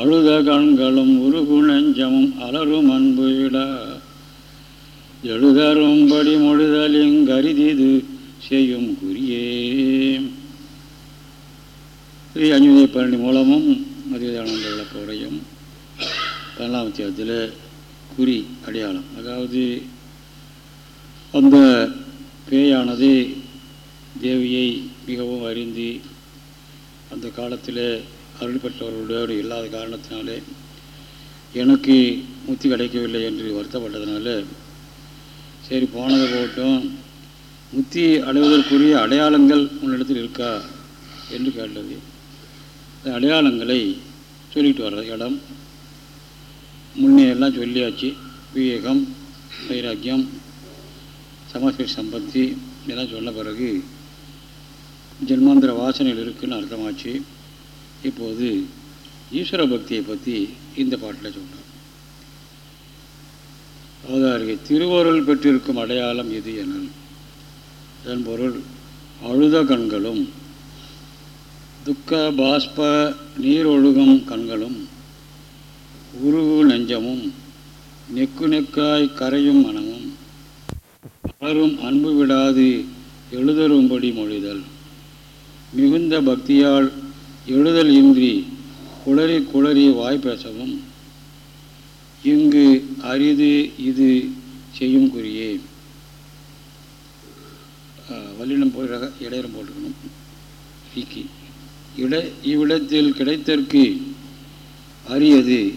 அழுத கண்களும் உருகு நெஞ்சமும் அலரும் அன்பு விட எழுதரும்படி மொழிதல் கருதிது செய்யும் குறியே. ஸ்ரீ அஞ்சுதை பழனி மூலமும் மதியதானந்த விளக்க உரையும் பதினாம் அத்தியாயத்தில் குறி அடையாளம். அதாவது அந்த பேயானது தேவியை மிகவும் அறிந்து அந்த காலத்தில் அருள் பெற்றவர்களோடு இல்லாத காரணத்தினாலே எனக்கு முத்தி கிடைக்கவில்லை என்று வருத்தப்பட்டதுனால சரி போனதை போகட்டும். முத்தி அடைவதற்குரிய அடையாளங்கள் உன்னிடத்தில் இருக்கா என்று கேட்டது. அடையாளங்களை சொல்லிட்டு வர்ற இடம். முன்னே எல்லாம் சொல்லியாச்சு. விவேகம் வைராக்கியம் சமஸ்கிருத சம்பத்தி இதெல்லாம் சொன்ன பிறகு ஜென்மாந்திர வாசனைகள் இருக்குன்னு அர்த்தமாச்சு. இப்போது ஈஸ்வர பக்தியை பற்றி இந்த பாட்டில் சொன்னார் அவதாரிகை திருவருள் பெற்றிருக்கும் அடையாளம் இது என இதன் பொருள் அழுத கண்களும் துக்க பாஸ்ப நீரொழுகும் கண்களும் உருகு நெஞ்சமும் நெக்கு நெக்காய் கரையும் மனமும் பலரும் அன்பு விடாது எழுதரும்படி மொழிதல் மிகுந்த பக்தியால் எழுதல் இன்றி குளறி குளறி வாய் பேசவும். இங்கு அரிது இது செய்யும் குறியே. வல்லினம் போய் இடையிடம் போட்டுக்கணும். இக்கி. இட இவ்விடத்தில் கிடைத்தற்கு அரியது.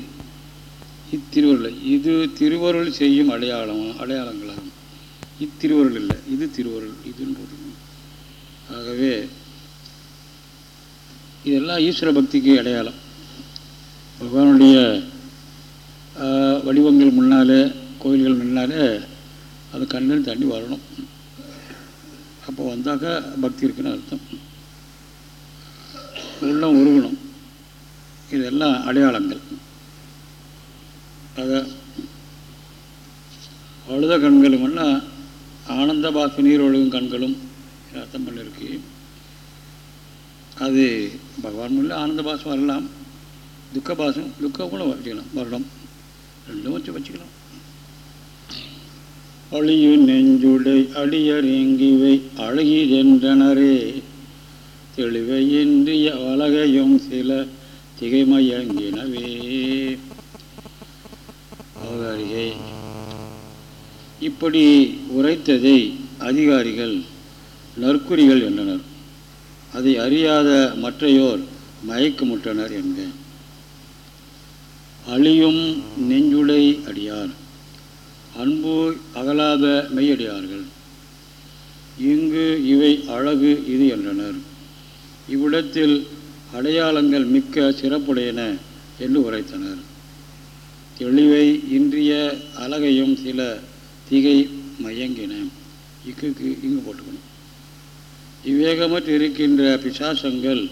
இத்திருவருள் இது திருவருள் செய்யும் அடையாளம் அடையாளங்களாகும். இத்திருவருள் இல்லை இது திருவருள் இதுன்னு போட்டுக்கணும். ஆகவே இதெல்லாம் ஈஸ்வர பக்திக்கு அடையாளம். பகவானுடைய வடிவங்கள் முன்னாலே கோயில்கள் முன்னாலே அது கண்ணில் தண்ணி வரணும். அப்போ வந்தாக்கா பக்தி இருக்குன்னு அர்த்தம். உள்ளம் உருகணும். இதெல்லாம் அடையாளங்கள். அதை அழுத கண்களுமெல்லாம் ஆனந்த பாச நீர் ஒழுகும் கண்களும் அர்த்தம் பண்ணியிருக்கு அது பகவான் உள்ள ஆனந்த பாசம் வரலாம். துக்க பாசம் துக்கம் கூட வச்சுக்கலாம். வரலாம் ரெண்டும் வச்சு வச்சுக்கலாம். அழியு நெஞ்சுடை அடியறிங்கிவை அழகிதென்றனரே தெளிவையின்றிய வலகையும் சில திகைமயங்கினவே. அவதாரிகை. இப்படி உரைத்ததை அதிகாரிகள் நற்குறிகள் என்றனர். அதை அறியாத மற்றையோர் மயக்கமுட்டனர் என்க அழியும் நெஞ்சுடை அடியார் அன்பு அகலாத மெய்யடியார்கள். இங்கு இவை அழகு இது என்றனர். இவ்விடத்தில் அடையாளங்கள் மிக்க சிறப்புடையன என்று உரைத்தனர். தெளிவை இன்றிய அழகையும் சில திகை மயங்கின. இக்குக்கு இங்கு போட்டுக்கணும். இவ்வேகமற்று இருக்கின்ற பிசாசங்கள்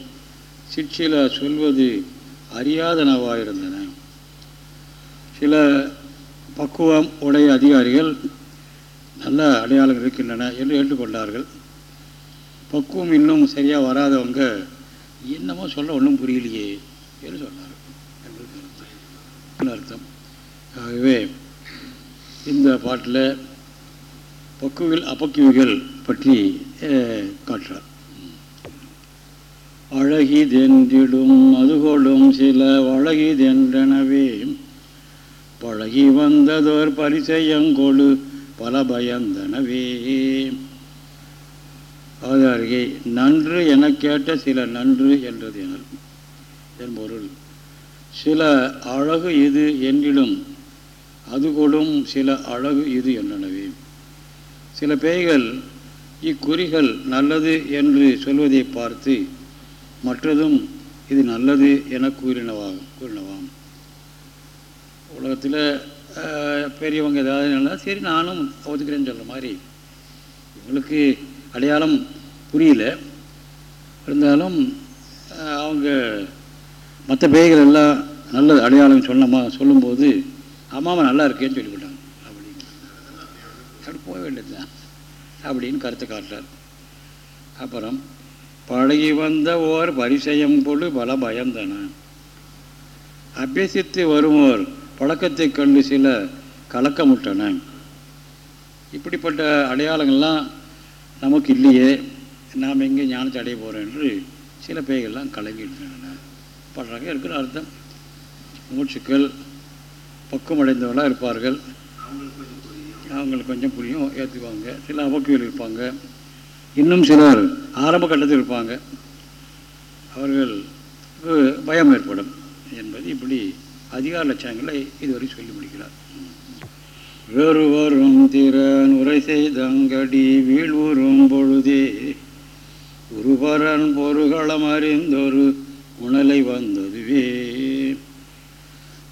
சிற்சில சொல்வது அறியாதனவாயிருந்தன. சில பக்குவம் உடைய அதிகாரிகள் நல்ல அடையாளங்கள் இருக்கின்றன என்று ஏற்றுக்கொண்டார்கள். பக்குவம் இன்னும் சரியாக வராதவங்க என்னமோ சொல்ல ஒன்றும் புரியலையே என்று சொன்னார்கள். அர்த்தம்? ஆகவே இந்த பாட்டில் பக்குவில் அப்பக்குவிகள் பற்றி காட்டுறார் அழகிதென்றிடும் அதுகொடும் சில அழகிதென்றனவே. பழகி வந்ததோர் பரிசையங்கொழு பல பயந்தனவே. அவதாரிகை நன்று என கேட்ட சில நன்று என்றது எனல். என் பொருள் சில அழகு இது என்றிடும் அது கொடும் சில அழகு இது என்றனவே. சில பேய்கள் இக்குறிகள் நல்லது என்று சொல்வதை பார்த்து மற்றதும் இது நல்லது என கூறினவாகும் கூறினவாம். உலகத்தில் பெரியவங்க ஏதாவது நல்லா சரி நானும் ஒதுக்கிறேன்னு சொல்கிற மாதிரி. இவங்களுக்கு அடையாளம் புரியல. இருந்தாலும் அவங்க மற்ற பேய்கள் எல்லாம் நல்லது அடையாளம் சொன்னமா சொல்லும்போது அம்மாவை நல்லா இருக்கேன்னு சொல்லிவிட்டாங்க அப்படின்னு அப்படி போக வேண்டியது தான் அப்படின்னு கருத்து காட்டுறார். அப்புறம் பழகி வந்த ஓர் பரிசயம் பொழு பல பயந்தன. அபியசித்து வருவோர் பழக்கத்தை கண்டு சில கலக்கமுட்டன இப்படிப்பட்ட அடையாளங்கள்லாம் நமக்கு இல்லையே நாம் எங்கே ஞானத்தை அடைய போகிறோம் என்று சில பேய்கள்லாம் கலங்கின்றன படுறாங்க இருக்கிற அர்த்தம். மூச்சுக்கள் பக்குவமடைந்தவர்களாக இருப்பார்கள். அவங்களுக்கு கொஞ்சம் புரியும் ஏற்றுக்குவாங்க சில அவக்கியல் இருப்பாங்க. இன்னும் சிலர் ஆரம்ப கட்டத்தில் இருப்பாங்க. அவர்கள் பயம் ஏற்படும் என்பது இப்படி அதிகார லட்சணங்களை இதுவரை சொல்லி முடிக்கிறார். வெறுவரும் திறன் உரை செய்தங்கடி வீழ்வுறும் பொழுதே உருபரன் பொருகளம் அறிந்தொரு உணலை வந்ததுவே.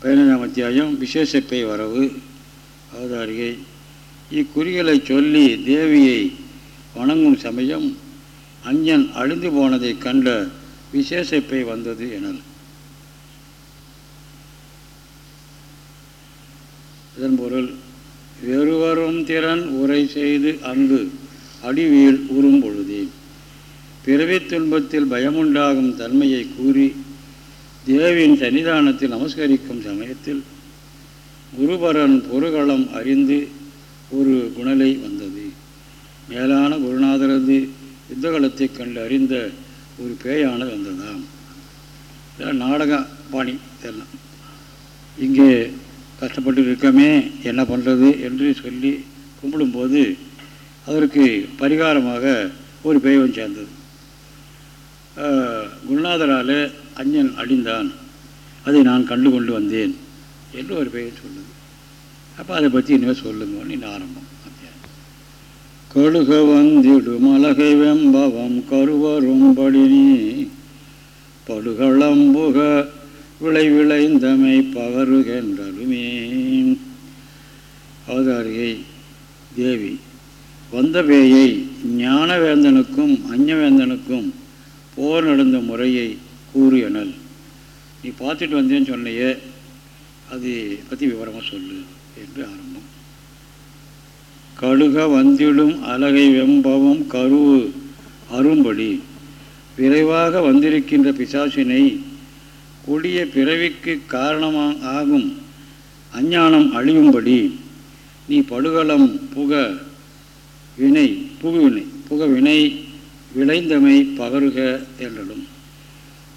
பதினஞ்சாம் அத்தியாயம் விசேஷப்பை வரவு அவதாரிகை. இக்குறிகளை சொல்லி தேவியை வணங்கும் சமயம் அஞ்சன் அழிந்து போனதை கண்ட விசேஷப்பை வந்தது எனல். இதன் பொருள் வெறுவரும் திறன் உரை செய்து அங்கு அடிவீழ் உறும் பொழுதே. பிறவி துன்பத்தில் பயமுண்டாகும் தன்மையை கூறி தேவியின் சன்னிதானத்தில் நமஸ்கரிக்கும் சமயத்தில் குருபரன் பொருகளம் அறிந்து ஒரு குணலை வந்தது. மேலான குருநாதரது யுத்தகலத்தை கண்டு அறிந்த ஒரு பேயானது வந்ததாம். இதெல்லாம் நாடக பாணி இதெல்லாம். இங்கே கஷ்டப்பட்டு இருக்கமே என்ன பண்ணுறது என்று சொல்லி கும்பிடும்போது அதற்கு பரிகாரமாக ஒரு பேயம் சேர்ந்தது. குருநாதரால் அஞ்சன் அடிந்தான். அதை நான் கண்டு கொண்டு வந்தேன் என்று ஒரு பெயர் சொல்லுது அப்போ அதை பற்றி இனிமேல் சொல்லுங்கன்னு இன்னும் ஆரம்பம். கழுக வந்திடு மலகை வெம்பவம் கருவரும்படி நீ படுகளம்புக விளை விளைந்தமை பகருகின்றலுமே அவதாரியை தேவி வந்த பேயை ஞானவேந்தனுக்கும் அஞ்சவேந்தனுக்கும் போர் நடந்த முறையை கூறு எனல் நீ பார்த்துட்டு வந்தேன்னு சொன்னையே அது பற்றி விவரமாக சொல்லு. என்று ஆரம்பம் கழுக வந்திடும் அலகை வெம்பவம் கருவு அரும்படி. விரைவாக வந்திருக்கின்ற பிசாசினை கொடிய பிறவிக்கு காரணமாக ஆகும் அஞ்ஞானம் அழியும்படி. நீ படுகளம் புக வினை புகுவினை புக வினை விளைந்தமை பகருக என்றலும்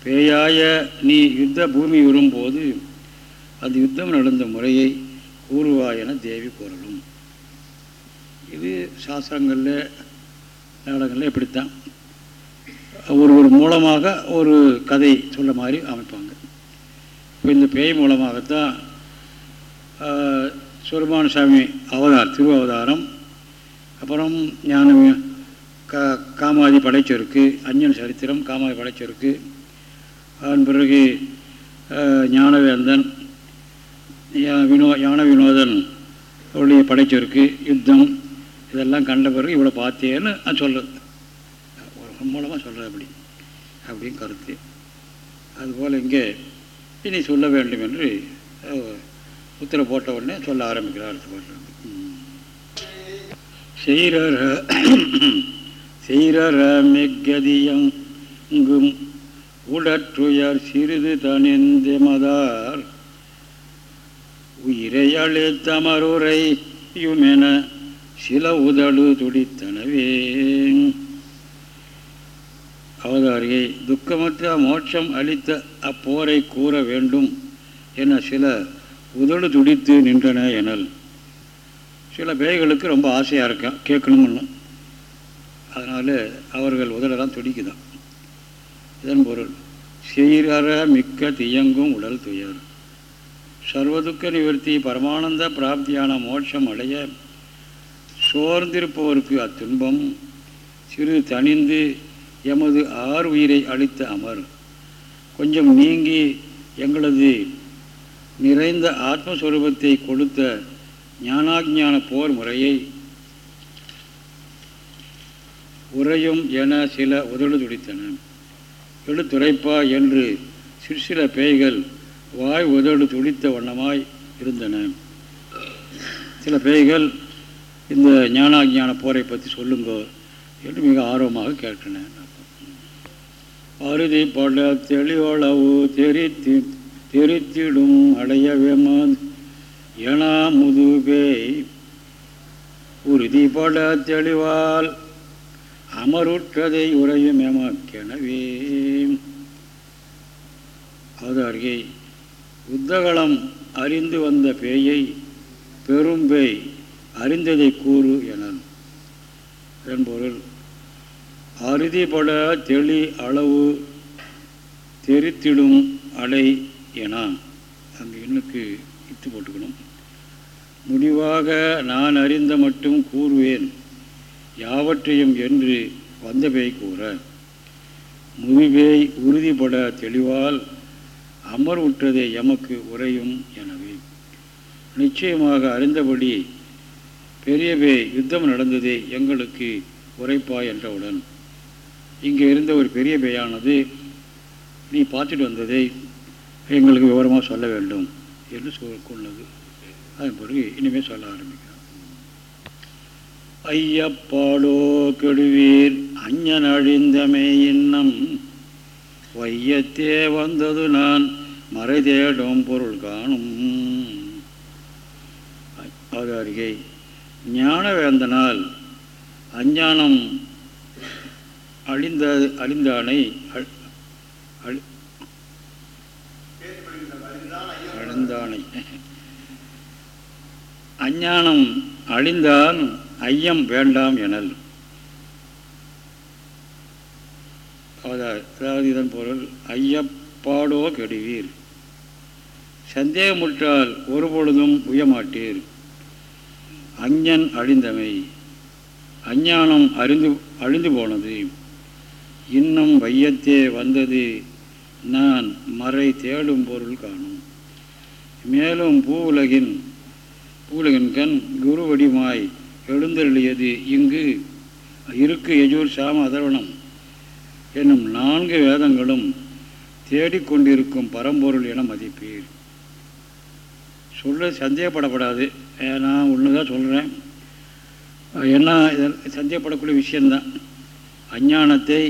பேயாய நீ யுத்த பூமி வரும்போது அது யுத்தம் நடந்த முறையை கூறுவாயென தேவி பொருளும். இது சாஸ்திரங்களில் நாடகங்களில் இப்படித்தான். ஒரு ஒரு மூலமாக ஒரு கதை சொல்ல மாதிரி அமைப்பாங்க. இப்போ இந்த பேய் மூலமாகத்தான் சுரமான சாமி அவதார் திரு அவதாரம் அப்புறம் ஞான கா காமாதி படைச்சொருக்கு அஞ்சன் சரித்திரம் காமாதி படைச்சொருக்கு அதன் பிறகு ஞானவேந்தன் வினோ ஞான வினோதன் அவருடைய படைச்சொருக்கு யுத்தம் இதெல்லாம் கண்ட பிறகு இவ்வளோ பார்த்தேன்னு அது சொல்கிறது ஒரு மூலமாக சொல்கிறது அப்படி. அப்படின்னு கருத்து. அதுபோல் இங்கே இனி சொல்ல வேண்டும் என்று உத்தரவு போட்ட உடனே சொல்ல ஆரம்பிக்கிறார் அடுத்த பாட்டு செய்கிற செய்கிற மிக்கதியங்கும் உடற்றுயர் சிறிது தனிந்தமதார் உயிரை அழித்தமருரையுமென சில உதடு துடித்தனவே. அவதாரியை துக்கமற்ற மோட்சம் அளித்த அப்போரை கூற வேண்டும் என சில உதடு துடித்து நின்றன எனல். சில பேய்களுக்கு ரொம்ப ஆசையாக இருக்கா கேட்கணும்னு. அதனால் அவர்கள் உதடெல்லாம் துடிக்குதான் இதன் பொருள் சீரற மிக்க தியங்கும் உடல் துயர். சர்வதுக்க நிவர்த்தி பரமானந்த பிராப்தியான மோட்சம் அடைய சோர்ந்திருப்பவருக்கு அத்துன்பம். சிறு தனிந்து எமது ஆறு உயிரை அளித்த அமர் கொஞ்சம் நீங்கி எங்களது நிறைந்த ஆத்மஸ்வரூபத்தை கொடுத்த ஞானாஜான போர் முறையை உரையும் என சில உதடு துடித்தன எழுத்துரைப்பா என்று சிற்சில பேய்கள் வாய் உதடு துடித்த வண்ணமாய் இருந்தன. சில பேய்கள் இந்த ஞானாஜான போரை பற்றி சொல்லுங்கோ என்று மிக ஆர்வமாக கேட்டன. அறுதி பட தெளிவளவு தெரித்தி தெரித்திடும் அடையவேம பேய். உறுதி பட தெளிவால் அமருற்றதை உறையும் எமக்கெனவே அது அருகே யுத்தகலம் அறிந்து வந்த பேயை பெரும் பேய் அறிந்ததை கூறு என என்பொருள் அறுதிபட தெளி அளவு தெரித்திடும் அடை என அந்த எண்ணுக்கு இட்டு போட்டுக்கணும். முடிவாக நான் அறிந்த மட்டும் கூறுவேன். யாவற்றையும் என்று வந்த பேய் கூற. முதுபேய் உறுதிபட தெளிவால் அமர் எமக்கு உரையும் எனவே. நிச்சயமாக அறிந்தபடி பெரியவே யுத்தம் நடந்தது எங்களுக்கு உரைப்பா என்றவுடன் இங்கே இருந்த ஒரு பெரிய பேயானது நீ பார்த்துட்டு வந்ததை எங்களுக்கு விவரமாக சொல்ல வேண்டும் என்று சொல்லது அதன் பிறகு இனிமேல் சொல்ல ஆரம்பிக்கிறோம் ஐயப்பாடோ கெடுவீர் அஞ்ஞன் அழிந்தமே இன்னம் வையத்தே வந்தது நான் மறை தேடும் பொருள் காணும். அது அருகே ஞானவேந்தனால் அஞ்ஞானம் அழிந்த அழிந்தானை அழிந்தானை. அஞ்ஞானம் அழிந்தான் ஐயம் வேண்டாம் எனல். அதாவது இதன் பொருள் ஐயப்பாடோ கெடுவீர். சந்தேகமுற்றால் ஒருபொழுதும் உயமாட்டீர் அஞ்ஞன் அழிந்தமை அஞ்ஞானம் அறிந்து அழிந்து போனது. இன்னும் வையத்தே வந்தது நான் மறை தேடும் பொருள் காணும். மேலும் பூவுலகின் பூவுலகின் கண் குருவடிமாய் எழுந்தருளியது இங்கு இருக்கு எஜூர் சாம அதர்வனம் என்னும் நான்கு வேதங்களும் தேடிக்கொண்டிருக்கும் பரம்பொருள் என மதிப்பீர். சொல்ல சந்தேகப்படப்படாது. நான் ஒன்று தான் சொல்கிறேன் என்ன சந்தேகப்படக்கூடிய விஷயந்தான் அஞ்ஞானத்தை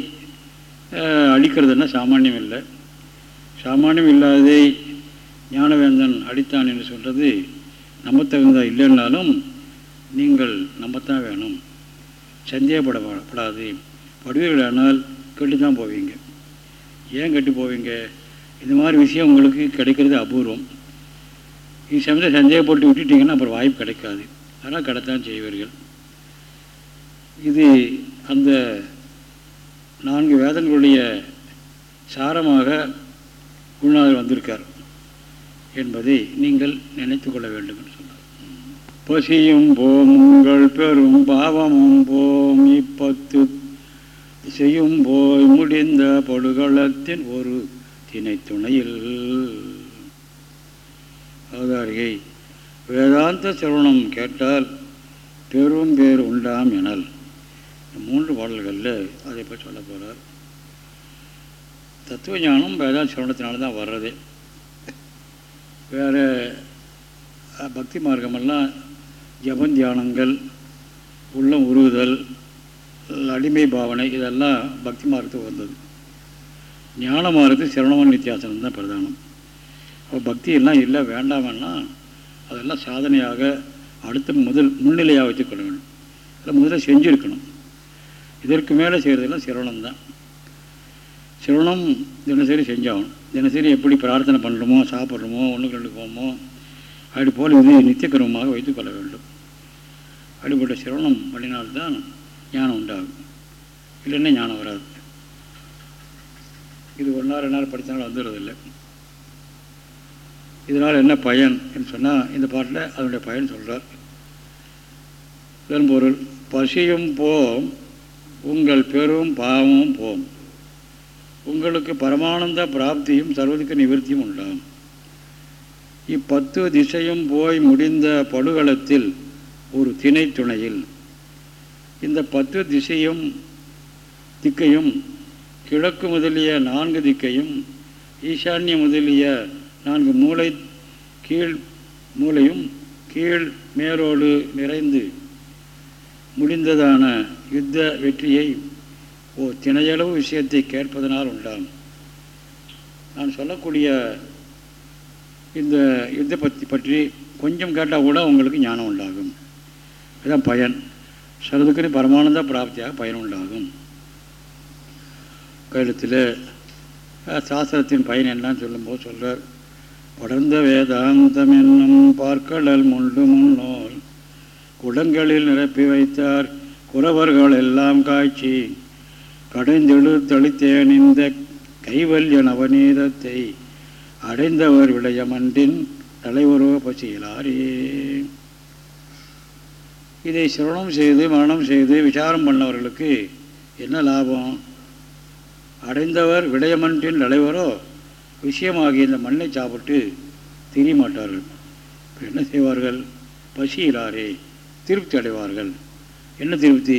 அழிக்கிறதுன்னா சாமானியம் இல்லை. சாமானியம் இல்லாததை ஞானவேந்தன் அடித்தான் என்று சொல்கிறது நம்பத்தகுந்தா இல்லைன்னாலும் நீங்கள் நம்பத்தான் வேணும். சந்தேகப்படப்படாது படுவீர்களானால் கெட்டு தான் போவீங்க. ஏன் கெட்டு போவீங்க? இந்த மாதிரி விஷயம் உங்களுக்கு கிடைக்கிறது அபூர்வம். இது சமயத்தை சந்தேகப்பட்டு விட்டுட்டிங்கன்னா அப்புறம் வாய்ப்பு கிடைக்காது. ஆனால் கடைத்தான் செய்வீர்கள். இது அந்த நான்கு வேதங்களுடைய சாரமாக குருநாதர் வந்திருக்கார் என்பதை நீங்கள் நினைத்து கொள்ள வேண்டும் என்று சொன்னார். பசியும் போம் உங்கள் பெரும் பாவமும் போம். இப்பத்து செய்யும் போய் முடிந்த படுகளத்தின் ஒரு திணை துணையில். அவதாரியை வேதாந்த சிரவணம் கேட்டால் பெரும் பேர் உண்டாம் எனல். மூன்று பாடல்களில் அதை பற்றி சொல்ல போகிறார் தத்துவ ஞானம் வேதாந்த சிரவணத்தினால தான் வர்றது. வேறு பக்தி மார்க்கமெல்லாம் ஜபந்தியானங்கள் உள்ளம் உருகுதல் அடிமை பாவனை இதெல்லாம் பக்தி மார்க்கத்துக்கு வந்தது. ஞான மார்க்கத்து சிரவணமான நித்தியாசனம் தான் பிரதானம். அப்போ பக்தியெல்லாம் இல்லை வேண்டாமன்னா அதெல்லாம் சாதனையாக அடுத்த முதல் முன்னிலையாக வச்சுக்கொள்ள வேண்டும். இல்லை முதல்ல செஞ்சுருக்கணும். இதற்கு மேலே செய்கிறதெல்லாம் சிரவணம் தான். சிரவணம் தினசரி செஞ்சாகணும். தினசரி எப்படி பிரார்த்தனை பண்ணுறோமோ சாப்பிட்றோமோ ஒன்றுக்கு ரெண்டு போமோ அப்படி போல் இது நித்தியக்கிரமமாக வைத்துக்கொள்ள வேண்டும். அப்படிப்பட்ட சிரவணம் பண்ணினால்தான் ஞானம் உண்டாகும். இல்லைன்னா ஞானம் வராது. இது ஒரு நாள் ரெண்டு நாள் படித்தனால வந்துடுறதில்லை. இதனால் என்ன பயன் என்று சொன்னால் இந்த பாட்டில் அதனுடைய பயன் சொல்கிறார் இதன் பொருள் பசியும் போம் உங்கள் பெரும் பாவமும் போம். உங்களுக்கு பரமானந்த பிராப்தியும் சர்வதிக்க நிவர்த்தியும் உண்டாம். இப்பத்து திசையும் போய் முடிந்த படுகளத்தில் ஒரு திணை துணையில் இந்த பத்து திசையும் திக்கையும் கிழக்கு முதலிய நான்கு திக்கையும் ஈசான்ய முதலிய நான்கு மூளை கீழ் மூளையும் கீழ் மேலோடு நிறைந்து முடிந்ததான யுத்த வெற்றியை ஓ திணையளவு விஷயத்தை கேட்பதனால் உண்டாம். நான் சொல்லக்கூடிய இந்த யுத்த பற்றி பற்றி கொஞ்சம் கேட்டால் கூட உங்களுக்கு ஞானம் உண்டாகும். இதுதான் பயன். சரதுக்கு பரமானந்த பிராப்தியாக பயன் உண்டாகும் கையெழுத்தில் சாஸ்திரத்தின் பயன் என்னன்னு சொல்லும்போது சொல்கிறார் படர்ந்த வேதாந்தம் என்னும் பார்க்கடல் முண்டு முன்னோல் குடங்களில் நிரப்பி வைத்தார் குறவர்கள் எல்லாம் காய்ச்சி கடைந்தெழு தளித்தேன் இந்த கைவல்ய நவநீதத்தை அடைந்தவர் விடயமன்றின் தலைவரோ பசியலாரே. இதை சிரவணம் செய்து மரணம் செய்து விசாரம் பண்ணவர்களுக்கு என்ன லாபம்? அடைந்தவர் விடயமன்றின் தலைவரோ? விஷயமாகிய இந்த மண்ணை சாப்பிட்டு திரிய மாட்டார்கள் என்ன செய்வார்கள்? பசியிலாரே திருப்தி அடைவார்கள். என்ன திருப்தி?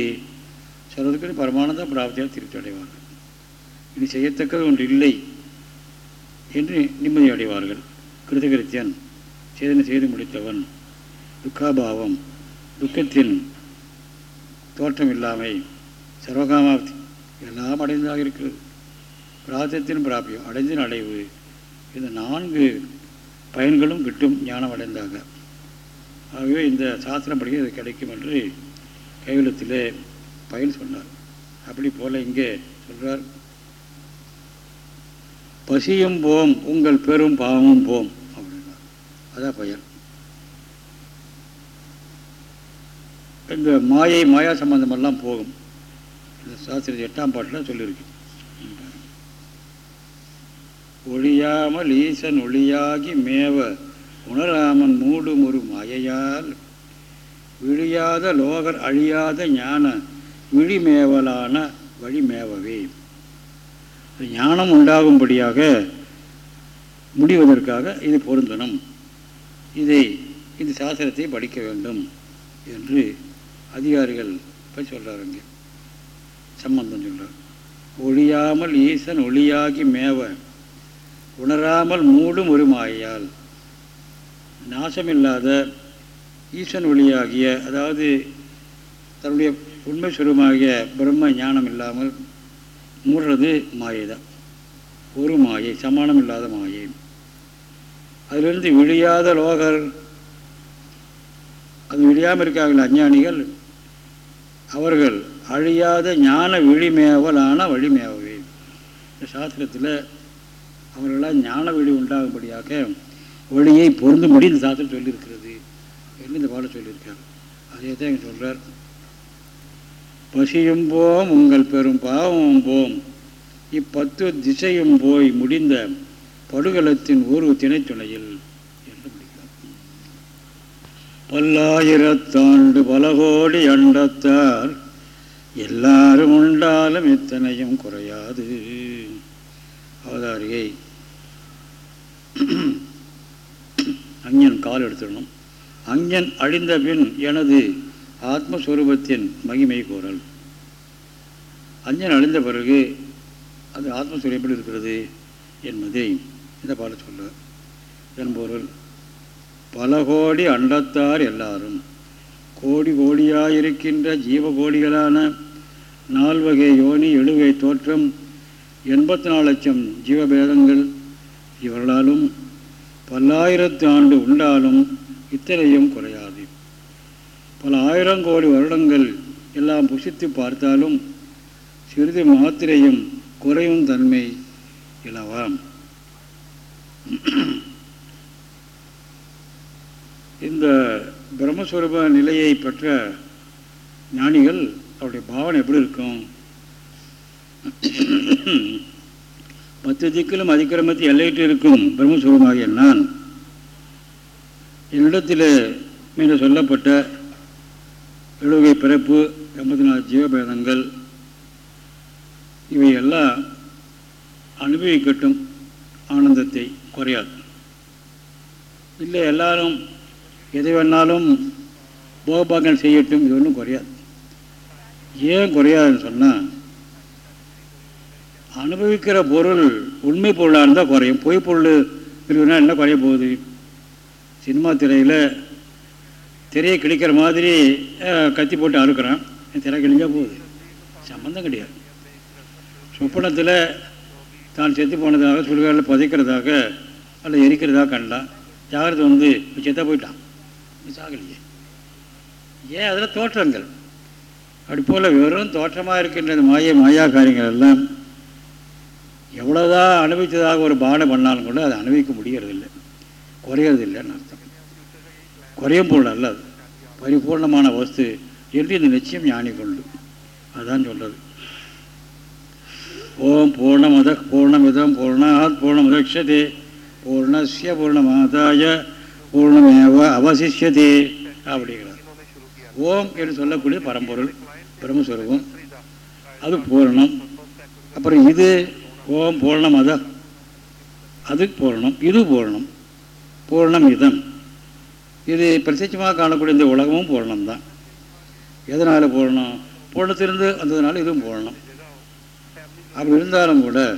சிலருக்கு பரமானந்த பிராப்தியாக திருப்தி அடைவார்கள். இனி செய்யத்தக்கது ஒன்று இல்லை என்று நிம்மதி அடைவார்கள். கிருதகிருத்தியன் சேதனை செய்து முடித்தவன் துக்காபாவம் துக்கத்தின் தோற்றம் இல்லாமை சர்வகாமாப்தி எல்லாம் அடைந்ததாக இருக்கிறது. பிராத்தத்தின் பிராபியம் அடைந்தின் அடைவு இந்த நான்கு பயன்களும் கிட்டும் ஞானம் அடைந்தாக. ஆகவே இந்த சாஸ்திரம் படிக்க இது கிடைக்கும் என்று கைவலத்திலே பயன் சொன்னார். அப்படி போல இங்கே சொல்கிறார் பசியும் போம் உங்கள் பெரும் பாவமும் போம். அப்படின்னா அதான் பயன். இந்த மாயை மாயா சம்பந்தமெல்லாம் போகும். இந்த சாஸ்திரத்தை எட்டாம் பாட்டில் சொல்லியிருக்கு. ஒழியாமல் ஈசன் ஒளியாகி மேவ உணராமன் மூடும் ஒரு மாயையால் விழியாத லோகர் அழியாத ஞான விழிமேவலான வழிமேவவே ஞானம் உண்டாகும்படியாக முடிவதற்காக இது பொருந்தனும் இதை இந்த சாஸ்திரத்தை படிக்க வேண்டும் என்று அதிகாரிகள் போய் சொல்கிறார் இங்கே சம்பந்தம் சொல்கிறார் ஒழியாமல் ஈசன் ஒளியாகி மேவ உணராமல் மூடும் ஒரு மாயால் நாசமில்லாத ஈசன் ஒளியாகிய அதாவது தன்னுடைய உண்மை சுரமாகிய பிரம்ம ஞானம் இல்லாமல் மூடுறது மாயை தான் ஒரு மாயை சமானம் இல்லாத மாயை. அதிலிருந்து விழியாத லோகர். அது விழியாமல் இருக்கார்கள் அஞ்ஞானிகள். அவர்கள் அழியாத ஞான விழிமேவலான வழிமேவவே இந்த சாஸ்திரத்தில் அவர்களால் ஞான விழி உண்டாகும்படியாக வழியை பொருந்தும்படி இந்த சாஸ்திரம் சொல்லியிருக்கிறது என்று இந்த பாடம் சொல்லியிருக்கார். அதே தான் இங்கே சொல்கிறார் பசியும் போம் உங்கள் பெரும் பாவமும் போம். இப்பத்து திசையும் போய் முடிந்த படுகளத்தின் ஒரு திணைத்துணையில் பல்லாயிரத்தாண்டு பல கோடி அண்டத்தார் எல்லாரும் உண்டாலும் இத்தனையும் குறையாது. அவதாரியை அஞ்ஞன் கால் எடுத்துடணும். அஞ்ஞன் அழிந்த பின் எனது ஆத்மஸ்வரூபத்தின் மகிமை கூறல் அஞ்ஞன் அழிந்த பிறகு அது ஆத்மஸ்வரூபம் எப்படி இருக்கிறது என்பதை இந்த பாட சொல்ல. இதன் பொருள் பல கோடி அண்டத்தார் எல்லாரும். கோடி கோடியாயிருக்கின்ற ஜீவகோடிகளான நால்வகை யோனி எழுகை தோற்றம் எண்பத்தி நாலு லட்சம் ஜீவபேதங்கள். இவர்களாலும் பல்லாயிரத்து ஆண்டு உண்டாலும் இத்தனையும் குறையாது. பல ஆயிரம் கோடி வருடங்கள் எல்லாம் புசித்து பார்த்தாலும் சிறிது மாத்திரையும் குறையும் தன்மை இலவாம். இந்த பிரம்மஸ்வரூப நிலையை பெற்ற ஞானிகள் அவருடைய பாவனை எப்படி இருக்கும்? பத்து திக்கிலும் அதிக்கிரமத்தை எல்லையிட்டு இருக்கும் பிரம்மஸ்வரூபமாகிய நான். என்னிடத்தில் மீண்டும் சொல்லப்பட்ட எழுகை பிறப்பு எண்பத்தி நாலு ஜீவபேதங்கள் இவையெல்லாம் அனுபவிக்கட்டும். ஆனந்தத்தை குறையாது. இல்லை எல்லாரும் எது வேணாலும் போகபாகங்கள் செய்யட்டும் இது ஒன்றும் குறையாது. ஏன் குறையாதுன்னு சொன்னால் அனுபவிக்கிற பொருள் உண்மை பொருளாக இருந்தால் குறையும். பொய் பொருள் இருக்குன்னா என்ன குறைய போகுது? சினிமா திரையில் திரையை கிழிக்கிற மாதிரி கத்தி போட்டு அறுக்கிறான். திரை கிழிஞ்சால் போகுது. சம்மந்தம் கிடையாது. சொப்பனத்தில் தான் செத்து போனதாக சுடுகாரில் புதைக்கிறதாக அல்ல எரிக்கிறதாக கண்டான். ஜாகிரதை வந்து செத்த போயிட்டான். சாகலையே ஏன் அதில் தோற்றங்கள்? அப்படி போல் வெறும் தோற்றமாக இருக்கின்ற இந்த மாய மாயா காரியங்கள் எல்லாம் எவ்வளோதான் அனுபவித்ததாக ஒரு பாவனை பண்ணாலும் கூட அதை அனுபவிக்க முடியறதில்லை. குறையறதில்லைன்னு அர்த்தம். குறையும் பொருள் அல்ல அது பரிபூர்ணமான வஸ்து என்று இந்த நிச்சயம் ஞானி கொண்டு. அதுதான் சொல்கிறது ஓம் பூர்ணமத பூர்ணமிதம் பூர்ணாத் பூர்ணமுதக்ஷதே பூர்ணஸ்ய பூர்ணமாதாய பூர்ணமேவ அவசிஷதே அப்படிங்கிறார். ஓம் என்று சொல்லக்கூடிய பரம்பொருள் பிரம்மஸ்வரூபம். அது பூரணம். அப்புறம் இது ஓம் பூர்ணம் அத. அது பூரணம். இது பூரணம். பூர்ணம் இதம். இது பிரசிச்சமாக காணக்கூடிய இந்த உலகமும் பூரணம் தான். எதனால் பூரணம்? பூரணத்திலிருந்து வந்ததுனால இதுவும் பூரணம். அப்படி இருந்தாலும் கூட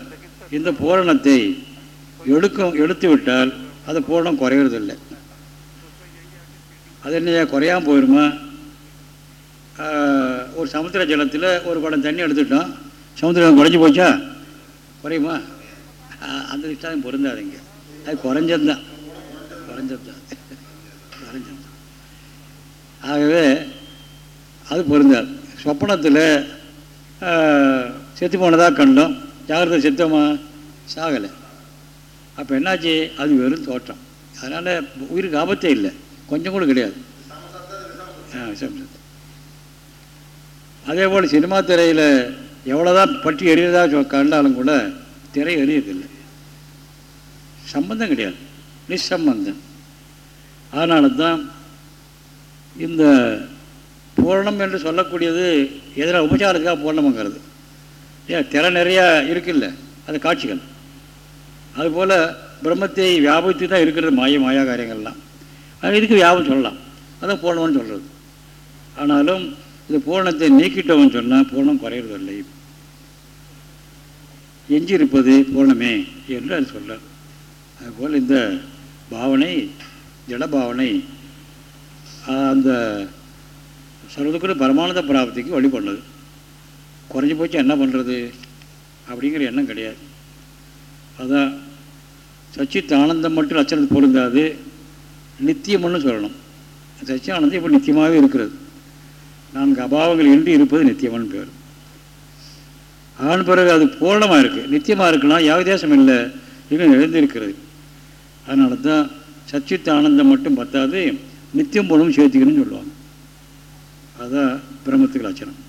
இந்த பூரணத்தை எடுக்கும் எடுத்து விட்டால் அது பூரணம் குறையிறதில்லை. அது என்ன குறையாமல் போயிடுமா ஒரு சமுத்திர ஜலத்தில் ஒரு குடம் தண்ணி எடுத்துட்டோம். சமுத்திரம் குறைஞ்சி போச்சா? குறையுமா? அந்த இஷ்டம் பொருந்தாதுங்க. அது குறைஞ்சது தான் குறைஞ்சது தான் குறைஞ்சது ஆகவே அது பொருந்தாது. சொப்பனத்தில் செத்து போனதாக கண்டோம். ஜாகிரதை செத்தோமா? சாகலை. அப்போ என்னாச்சு? அது வெறும் தோற்றம். அதனால் உயிருக்கு ஆபத்தே இல்லை. கொஞ்சம் கூட கிடையாது. அதே போல் சினிமா திரையில் எவ்வளோதான் பற்றி எரியதாக சொ- கண்டாலும் கூட திரை எரியதில்லை சம்பந்தம் கிடையாது. நிச்சம்பந்தம் அதனால தான் இந்த பூரணம் என்று சொல்லக்கூடியது எதிராக உபச்சாரத்துக்காக பூரணமாங்கிறது. ஏன் திற நிறையா இருக்குல்ல அது காட்சிகள். அதுபோல் பிரம்மத்தை வியாபித்து தான் இருக்கிறது மாய மாயா காரியங்கள்லாம். இதுக்கு வியாபம் சொல்லலாம். அதான் பூர்ணம்னு சொல்கிறது ஆனாலும் இந்த பூரணத்தை நீக்கிட்டவன் சொன்னால் பூர்ணம் குறையிறதில்லை. எஞ்சி இருப்பது பூர்ணமே என்று அது சொல்ல அதுபோல் இந்த பாவனை ஜடபாவனை அந்த சர்வதுக்குற பரமானந்த பிராப்திக்கு வழி பண்ணது குறைஞ்சி போச்சு என்ன பண்ணுறது அப்படிங்கிற எண்ணம் கிடையாது. அதான் சச்சித் ஆனந்தம் மட்டும் லட்சணத்து பொருந்தாது நித்தியம்னு சொல்லணும். சச்சியானந்தம் இப்போ நித்தியமாகவே இருக்கிறது. நான்கு அபாவங்கள் இன்றி இருப்பது நித்தியம்னு பேர். ஆன பிறகு அது பூர்ணமாக இருக்குது நித்தியமாக இருக்குன்னா யாவதேசம் இல்லை. இன்னும் எழுந்திருக்கிறது. அதனால தான் சச்சித் ஆனந்தம் மட்டும் பத்தாது நித்தியம் போலும் சேர்த்துக்கணும்னு சொல்லுவாங்க. அதுதான் பிரம்மத்துக்கு லட்சணம்.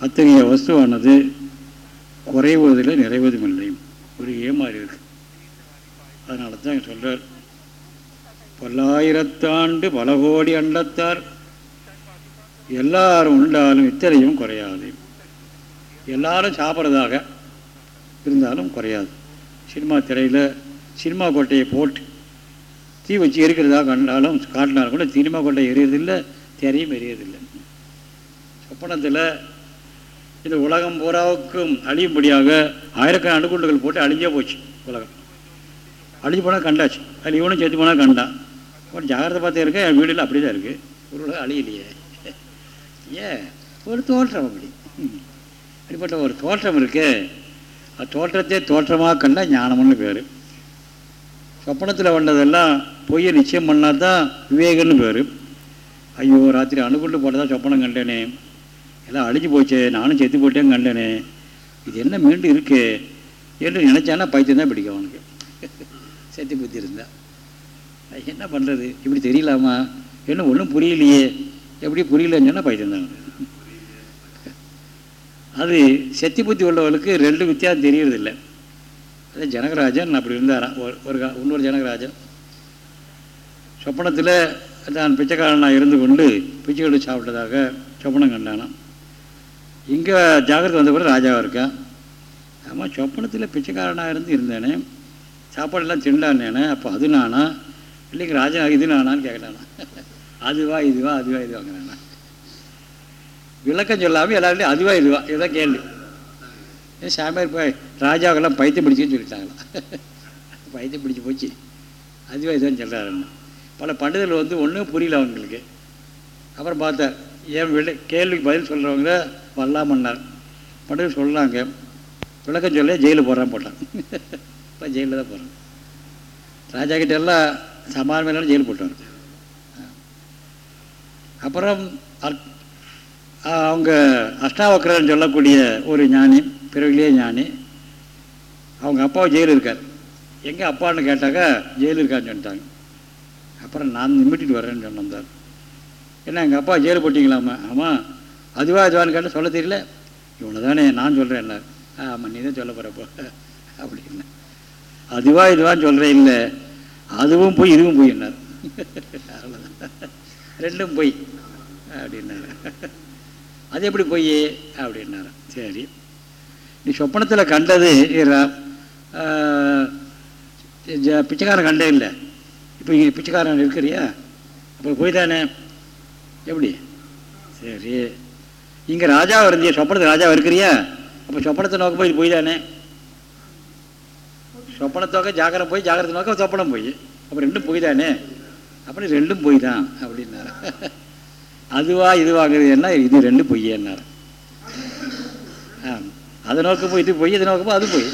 அத்தகைய வஸ்துவானது குறைவதில்லை நிறைவதும் இல்லை. ஒரு ஏமாறி இருக்கு. அதனால தான் சொல்கிறார் பல்லாயிரத்தாண்டு பல கோடி அண்டத்தார். எல்லாரும் உண்டாலும் இத்தனையும் குறையாது. எல்லாரும் சாப்பிட்றதாக இருந்தாலும் குறையாது. சினிமா திரையில் சினிமா கோட்டையை போட்டு தீ வச்சு எரிக்கிறதாக கண்டாலும் காட்டினாலும் கூட சினிமா கொட்டை எரியதில்லை திரையும் எரியதில்லை சொப்பனத்தில் இந்த உலகம் பூராவுக்கும் அழியும்படியாக ஆயிரக்கணக்கான அணுகுண்டுகள் போட்டு அழிஞ்சே போச்சு உலகம். அழிஞ்சு போனால் கண்டாச்சு. அதில் இவனும் செத்து போனால் கண்டான். ஒரு ஜாகிரதை பார்த்து இருக்க என் வீடில் அப்படி தான் இருக்குது ஒரு உலகம் அழியலையே. ஏன்? ஒரு தோற்றம் அப்படி. ம். அப்படிப்பட்ட ஒரு தோற்றம் இருக்குது அந்த தோற்றத்தை தோற்றமாக கண்டா ஞானம்னு பேர். சொப்பனத்தில் வந்ததெல்லாம் பொய்யை நிச்சயம் பண்ணால் தான் விவேகன்னு பேர். ஐயோ ராத்திரி அணுகுண்டு போட்டதான் சொப்பனம் கண்டேனே. எல்லாம் அழிஞ்சு போச்சே நானும் செத்து போட்டேன்னு கண்டேனே. இது என்ன மீண்டும் இருக்கு? என்று நினச்சானா பைத்தியம் தான் பிடிக்கும் அவனுக்கு. செத்து புத்தி இருந்தால் என்ன பண்ணுறது இப்படி தெரியலாமா? என்ன ஒன்றும் புரியலையே. எப்படி புரியலன்னு சொன்னால் பைத்தியம் அது செத்தி புத்தி உள்ளவர்களுக்கு ரெண்டு வித்தியாசம் தெரியறதில்லை. அது ஜனகராஜன் அப்படி இருந்தாராம். ஒரு ஒரு கா- இன்னொரு ஜனகராஜன். சொப்பனத்தில் தான் பிச்சைக்காரனாக இருந்து கொண்டு பிச்சை சாப்பிட்டதாக சொப்பனம் கண்டானாம். இங்கே ஜாகிரதை வந்த பிறகு ராஜாவாக இருக்கான். ஆமாம் சொப்பனத்தில் பிச்சைக்காரனாக இருந்து இருந்தேனே. சாப்பாடெல்லாம் திண்டானேனே அப்போ அது நானா? இல்லைங்க ராஜா இது நானான்னு கேட்கலானா அதுவா இதுவா அதுவா இதுவாங்கிறானா விளக்கம் சொல்லாமல் எல்லாருமே அதுவா இதுவா இதுதான் கேள்வி. ஏன் சாமியார் போய் ராஜாவுக்கெல்லாம் பைத்தியம் பிடிச்சுன்னு சொல்லிட்டாங்களா? பைத்தியம் பிடிச்சி போச்சு. அதுவா இதுவான்னு சொல்கிறாருன்னு பல பண்டிதர்கள் வந்து ஒன்றும் புரியல அவங்களுக்கு. அப்புறம் பார்த்தார் ஏன் விட கேள்விக்கு பதில் சொல்கிறவங்க வரலாமன்னார் பண்டிதர் சொல்கிறாங்க விளக்கம் சொல்ல ஜெயிலில் போடுறான் போட்டான். இப்போ ஜெயிலில் தான் போகிறான் ராஜா கிட்ட எல்லாம் சமாதானம் ஜெயில் போட்டார் அப்புறம் அவங்க அஷ்டாவக்கரன் சொல்லக்கூடிய ஒரு ஞானி பிறவிலேயே ஞானி அவங்க அப்பாவை ஜெயில் இருக்கார். எங்கே அப்பான்னு கேட்டாக்கா ஜெயில் இருக்கான்னு சொல்லிட்டாங்க. அப்புறம் நான் நிமிட்டிட்டு வரேன்னு சொன்னார் என்ன எங்கள் அப்பா ஜெயில் போட்டிங்களாம்மா? ஆமாம் அதுவா அதுவான்னு கேட்டால் சொல்ல தெரியல. இவ்வளோ தானே நான் சொல்கிறேன் என்ன. ஆமாம் நீ தான் சொல்ல போகிறப்போ அப்படின்னு. அதுவா இதுவான்னு சொல்கிறேன் இல்லை. அதுவும் போய் இதுவும் போய் என்னார். அவ்வளோதான் ரெண்டும் போய். அப்படின்னாரு. அது எப்படி போய்? அப்படின்னாரு. சரி. நீ சொப்பனத்தில் கண்டது பிச்சைக்காரன் கண்டே இல்லை. இப்போ இங்கே பிச்சைக்காரன் இருக்கிறியா? அப்போ போய் தானே? எப்படி? சரி. இங்கே ராஜாவை இருந்தியா சொப்பனத்தில் ராஜாவை இருக்கிறியா? அப்போ சொப்பனத்தை நோக்க போய் போய் தானே? சொப்பனத்தோக்க ஜாகரம் போய் ஜாகிரத நோக்க சொப்பனம் போய். அப்போ ரெண்டும் போய் தானே அப்படி ரெண்டும் போய் தான் அப்படின்னாரு. அதுவா இதுவாகிறது என்ன? இது ரெண்டும் பொய்யன்னார். ஆ அதை நோக்கப்போ இது பொய் இதை நோக்கமோ அது பொய்.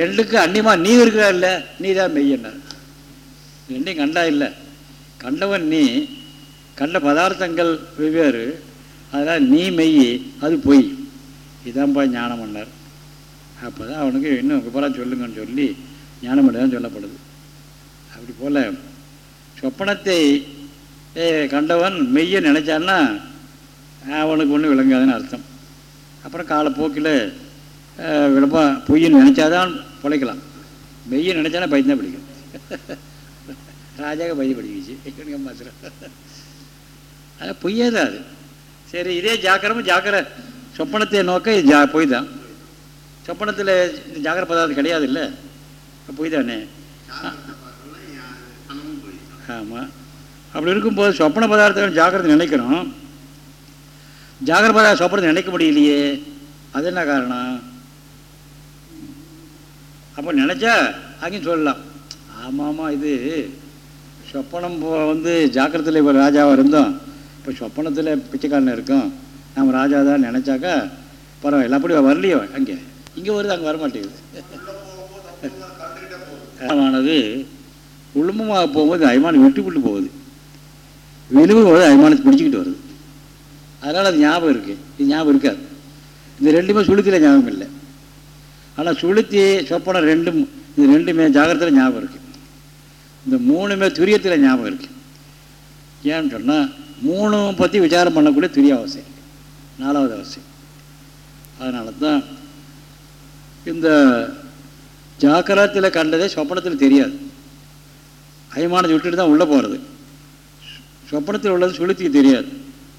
ரெண்டுக்கும் அந்நியமா நீ இருக்கிறா இல்லை நீ தான் மெய்யன்னார். ரெண்டையும் கண்டா இல்லை. கண்டவன் நீ கண்ட பதார்த்தங்கள் வெவ்வேறு. அதனால் நீ மெய் அது பொய். இதான்ப்பா ஞானம் பண்ணார் அப்போ தான் அவனுக்கு இன்னும் விபரம் சொல்லுங்கன்னு சொல்லி ஞானம் தான் சொல்லப்படுது. அப்படி போல் சொப்பனத்தை கண்டவன் மெய்யை நினச்சான்னா அவனுக்கு ஒன்றும் விளங்காதுன்னு அர்த்தம். அப்புறம் காலப்போக்கில் விளப்பா பொய்ன்னு நினச்சாதான் பிழைக்கலாம். மெய்யை நினச்சானா பயந்தான் பிடிக்கும். ராஜாக பைய படிக்கிச்சு. மாத்திரம் அது பொய்யே தான் அது. சரி இதே ஜாக்கிரமும் ஜாக்கிர சொப்பனத்தை நோக்க இது ஜா பொய் தான். சொப்பனத்தில் இந்த ஜாக்கிர பதார்த்தம் கிடையாது இல்லை போய் தானே ஆமாம் அப்படி இருக்கும்போது சொப்பன பதார்த்தங்கள் ஜாக்கிரதை நினைக்கிறோம் ஜாகிர பதார்த்த சொப்பனத்தை நினைக்க முடியலையே. அது என்ன காரணம்? அப்போ நினச்சா அங்கேயும் சொல்லலாம். ஆமாம் ஆமாம் இது சொப்பனம் வந்து ஜாக்கிரத்தில் இப்போ ராஜாவாக இருந்தோம். இப்போ சொப்பனத்தில் பிச்சைக்காரன் இருக்கும். நம்ம ராஜா தான் நினச்சாக்கா பரவாயில்ல. அப்படி வரலையோ அங்கே? இங்கே வருது அங்கே வரமாட்டேங்குது. ஆனது உள்ளமாக போகும்போது அய்மானம் விட்டு விட்டு போகுது. விழுவு போது அய்மானத்தை பிடிச்சிக்கிட்டு வருது. அதனால் அது ஞாபகம் இருக்குது இது ஞாபகம் இருக்காது. இந்த ரெண்டுமே சுளுத்தியில் ஞாபகம் இல்லை. ஆனால் சுளுத்தி சொப்பனம் ரெண்டும் இது ரெண்டுமே ஜாகிரத்தில் ஞாபகம் இருக்குது இந்த மூணுமே துரியத்தில் ஞாபகம் இருக்குது ஏன்னு சொன்னால் மூணும் பற்றி விசாரம் பண்ணக்கூடிய துரிய அவசியம் நாலாவது அவசியம் அதனால தான் இந்த ஜாக்கிரத்தில் கண்டதே சொப்பனத்தில் தெரியாது. அயமானத்தை விட்டுட்டு தான் உள்ளே போகிறது சொப்பனத்தில் உள்ளது சுளுத்திக்கு தெரியாது.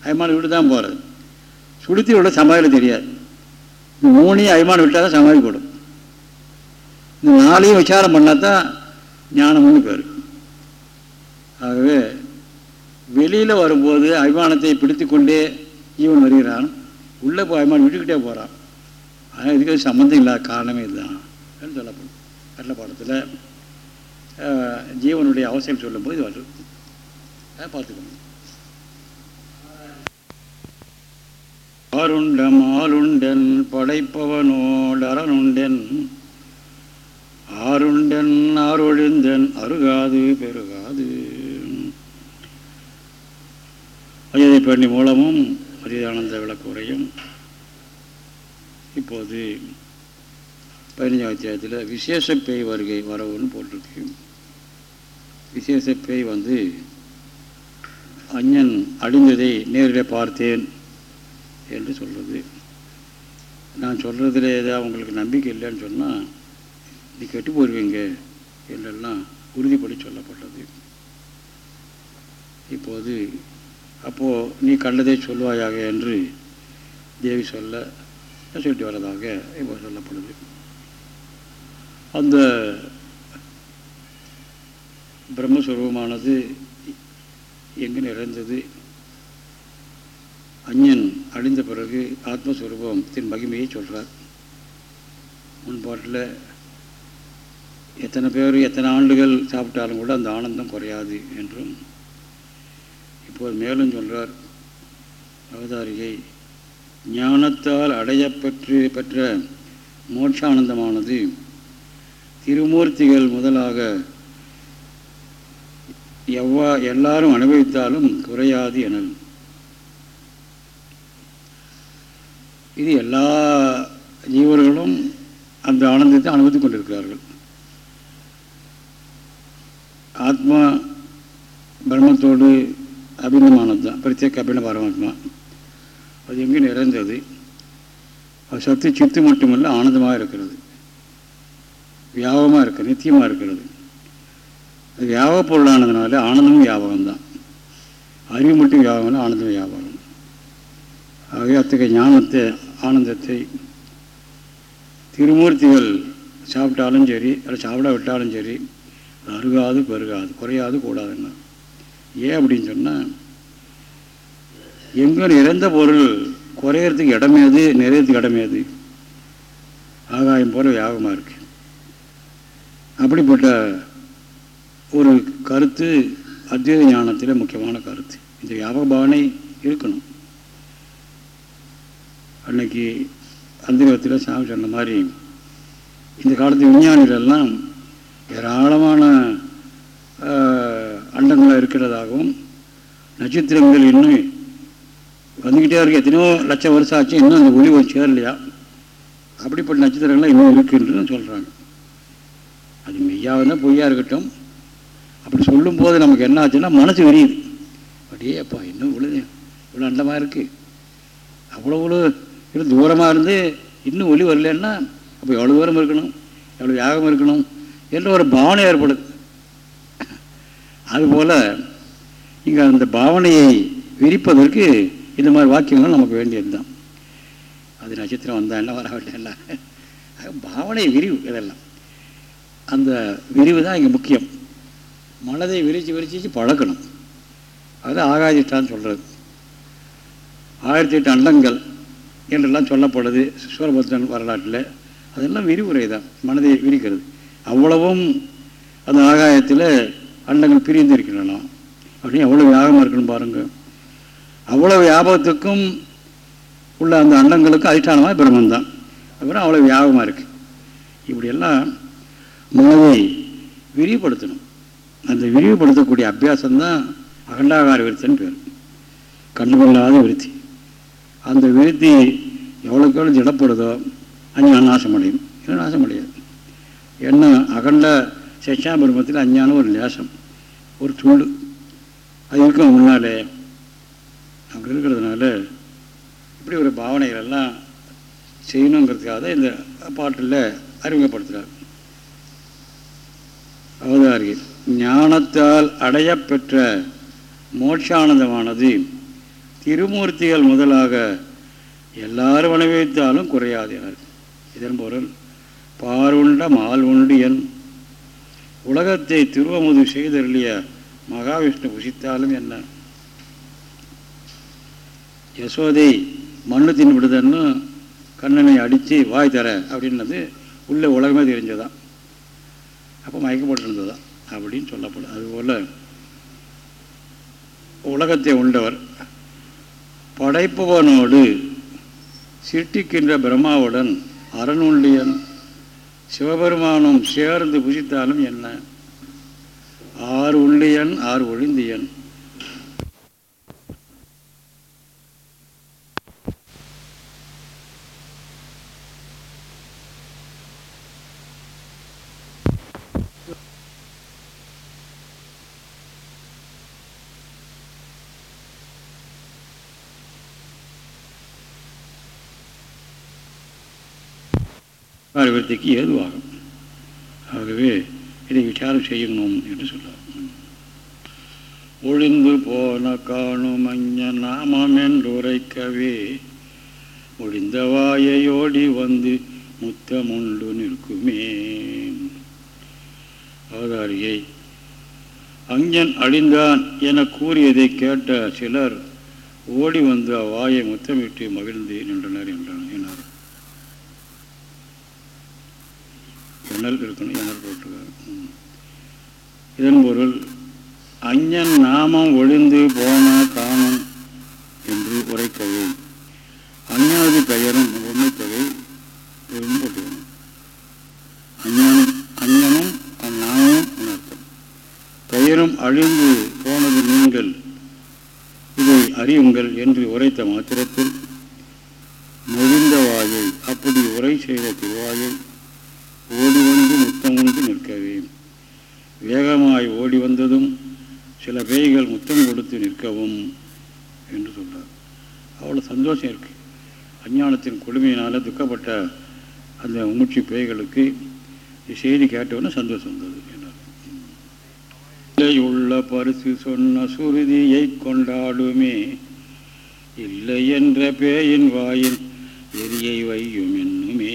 அயமானம் விட்டு தான் போகிறது சுளுத்தி உள்ள சமாதியில் தெரியாது. இந்த மூணையும் அயமானம் விட்டால் தான் சமாதி கூடும் இந்த நாளையும் விசாரம் பண்ணால் தான் ஞானம்னு பேர். ஆகவே வெளியில் வரும்போது அபிமானத்தை பிடித்து கொண்டே ஜீவன் வருகிறான். உள்ளே போய் அபிமானம் விட்டுக்கிட்டே போகிறான் ஆனால் இதுக்கு சம்மந்தம் இல்லாத காரணமே இதுதான் சொல்லப்படும். கட்டில பாடத்தில் ஜீவனுடைய அவசியம் சொல்லும்போது இது வரும். அதை பார்த்துக்கணும். ஆருண்டம் ஆளுண்டன் படைப்பவனோடு அரணுண்டன் ஆருண்டன் ஆரொழிந்தன் அருகாது பெருகாது. அயோத்தி பண்ணி மூலமும் மதியானந்த விளக்குறையும் இப்போது பதினஞ்சாம் அத்தியாயத்தில் விசேஷ பேய் வருகை வரவுன்னு போட்டிருக்கு. விசேஷ பேய் வந்து அஞ்சன் அழிந்ததை நேரில் பார்த்தேன் என்று சொல்கிறது நான் சொல்கிறதுல ஏதாவது அவங்களுக்கு நம்பிக்கை இல்லைன்னு சொன்னால் நீ கெட்டு போடுவீங்க என்றெல்லாம் உறுதிப்படி சொல்லப்பட்டது. இப்போது அப்போது நீ கண்டதை சொல்வாயாக என்று தேவி சொல்ல சொல்லிட்டு வரதாக இப்போ சொல்லப்படுது. அந்த பிரம்மஸ்வரூபமானது எங்கு நிறைந்தது? அஞ்ஞன் அழிந்த பிறகு ஆத்மஸ்வரூபத்தின் மகிமையை சொல்கிறார் முன்பாட்டில் எத்தனை பேர் எத்தனை ஆண்டுகள் சாப்பிட்டாலும் கூட அந்த ஆனந்தம் குறையாது என்றும் இப்போது மேலும் சொல்கிறார் அவதாரிகை ஞானத்தால் அடையப்பெற்று பெற்ற மோட்சானந்தமானது திருமூர்த்திகள் முதலாக எவ்வா எல்லாரும் அனுபவித்தாலும் குறையாது எனல் இது எல்லா ஜீவர்களும் அந்த ஆனந்தத்தை அனுபவித்துக் கொண்டிருக்கிறார்கள். ஆத்மா பிரம்மத்தோடு அபிநமானது தான் பிரத்யேக அபின பரமாத்மா. அது எங்கே நிறைந்தது? அது சக்தி சித்து மட்டுமல்ல ஆனந்தமாக இருக்கிறது. வியாபகமாக இருக்குது நித்தியமாக இருக்கிறது. அது வியாபக பொருளானதுனால ஆனந்தமும் வியாபகம் தான் அறிவு மட்டும் வியாபகம் ஆனந்தம் வியாபகம். ஆகவே அத்தகைய ஞானத்தை ஆனந்தத்தை திருமூர்த்திகள் சாப்பிட்டாலும் சரி அதை சாப்பிட விட்டாலும் சரி அருகாது பெருகாது குறையாது கூடாதுன்னா ஏன் அப்படின்னு சொன்னால் எங்கும் நிறைந்த பொருள் குறையறதுக்கு இடமேது நிறையறதுக்கு இடமேது ஆகாயம் போல வியாபகமாக இருக்கு. அப்படிப்பட்ட ஒரு கருத்து அத்வைத ஞானத்தில் முக்கியமான கருத்து. இந்த வியாபக பாவனை இருக்கணும். அன்னைக்கு அந்திரத்தில் சாமி சொன்ன மாதிரி இந்த காலத்து விஞ்ஞானிகளெல்லாம் ஏராளமான அண்டங்களாக இருக்கிறதாகவும் நட்சத்திரங்கள் இன்னும் வந்துக்கிட்டே இருக்கு. எத்தனையோ லட்சம் வருஷம் ஆச்சு. இன்னும் அந்த ஒளி ஒரு சேரலையா? அப்படிப்பட்ட நட்சத்திரங்கள்லாம் இன்னும் இருக்குன்றதுன்னு சொல்கிறாங்க அது மெய்யாவதுனா பொய்யா இருக்கட்டும். அப்படி சொல்லும்போது நமக்கு என்ன ஆச்சுன்னா மனசு விரியுது. அப்படியே அப்பா இன்னும் இவ்வளோ இவ்வளோ அண்டமாக இருக்குது அவ்வளோ இவ்வளோ தூரமாக இருந்து இன்னும் ஒளி வரலன்னா அப்போ எவ்வளோ தூரம் இருக்கணும்? எவ்வளோ யாகம் இருக்கணும்? என்ற ஒரு பாவனை ஏற்படுது. அதுபோல் இங்கே அந்த பாவனையை விரிப்பதற்கு இந்த மாதிரி வாக்கியங்கள் நமக்கு வேண்டியது தான். அது நட்சத்திரம் வந்தால் என்ன வர பாவனை விரிவு இதெல்லாம். அந்த விரிவு தான் இங்கே முக்கியம். மனதை விரித்து விரிச்சு பழக்கணும். அது ஆகாதிஷ்டான்னு சொல்கிறது ஆயிரத்தி எட்டு அண்டங்கள் என்றெல்லாம் சொல்லப்படுது. சூரபத்ரன் வரலாற்றில். அதெல்லாம் விரிவுரை தான் மனதை விரிக்கிறது. அவ்வளவும் அந்த ஆகாயத்தில் அண்டங்கள் பிரிந்து இருக்கின்றன அப்படின்னு எவ்வளோ வியாபகமாக இருக்கணும் பாருங்கள் அவ்வளோ வியாபகத்துக்கும் உள்ள அந்த அண்டங்களுக்கும் அதிஷ்டானமாக பிரம்மந்தான் அப்புறம் அவ்வளோ வியாபகமாக இருக்குது இப்படியெல்லாம் மனதை விரிவுபடுத்தணும். அந்த விரிவுபடுத்தக்கூடிய அபியாசம்தான் அகண்டாகார விருத்தின்னு பேர். கண்டுகொள்ளாத விருத்தி. அந்த விருத்தி எவ்வளோக்கு எவ்வளோ திடப்படுதோ அஞ்ஞானம் நாசமடையும். இல்லை நாசமடையாது. என்ன அகண்ட சச்சா பிரம்மத்தில் அஞ்ஞானம் ஒரு லேசம் ஒரு துண்டு அது இருக்கும் முன்னாலே அப்படி இருக்கிறதுனால இப்படி ஒரு பாவனைகள் எல்லாம் செய்யணுங்கிறதுக்காக இந்த பாட்டில் அறிமுகப்படுத்துகிறார் அவதாரி ஞானத்தால் அடையப்பெற்ற மோட்சானந்தமானது திருமூர்த்திகள் முதலாக எல்லாரும் அனுபவித்தாலும் குறையாதினார் இதன் பொருள் பாருண்ட மால் உண்டு என். உலகத்தை திருவமுது செய்தருளிய மகாவிஷ்ணு புசித்தாலும் என்ன? யசோதை மண்ணு தின்னுவிடுதன்னு கண்ணனை அடித்து வாய் தர அப்படின்னது உள்ள உலகமே தெரிஞ்சதான் அப்போ மயக்கப்பட்டிருந்ததான் அப்படின்னு சொல்லப்படும். அதுபோல் உலகத்தை உண்டவர் படைப்பவனோடு சிருஷ்டிக்கின்ற பிரம்மாவுடன் அரணுண்டியன் சிவபெருமானும் சேர்ந்து புசித்தாலும் என்ன? ஆறு உள்ளியன் ஆறு ஒழிந்தியன். விருத்திக்கு ஏதுவாகும். ஆகவே இதை விசாரம் செய்யணும் என்று சொல்றார் ஒழிந்து போன காணும் அஞ்ச நாமம் என்று உரைக்கவே ஒழிந்த வாயையோடி வந்து முத்தமுண்டு நிற்குமே. அவதாரியை அஞ்சன் அழிந்தான் என கூறியதை கேட்ட சிலர் ஓடி வந்து அவ்வாயை முத்தமிட்டு மகிழ்ந்து நின்றனர் என்றனர். என்னார் இருக்கணும் எண்ணல் போட்டிருக்காரு இதன் பொருள் அஞ்ஞன் நாமம் ஒழிந்து போன காணும் என்று உரைக்கவே அஞ்ஞனது பெயரும் உண்மை தொகை போட்டுக்கணும் அஞ்ஞானம் அஞ்ஞனும் அந்நாமம் அர்த்தம் பெயர் பெயரும் அழிந்து போனது நீங்கள் இதை அறியுங்கள் என்று உரைத்த மாத்திரத்தில் மொழிந்த வாயை அப்படி உரை செய்த திருவாயை ஓடி வந்து முத்தம் உண்டு நிற்கவே வேகமாய் ஓடி வந்ததும் சில பேய்கள் முத்தம் கொடுத்து நிற்கவும் என்று சொல்றார் அவ்வளோ சந்தோஷம் இருக்கு அஞ்ஞானத்தின் கேட்ட அந்த மூச்சு பேய்களுக்கு செய்தி கேட்டவுடனே சந்தோஷம் வந்தது உள்ள பரிசு சொன்ன சுருதியை கொண்டாடுமே இல்லை என்ற பேயின் வாயின் எரியை வையும் என்னுமே.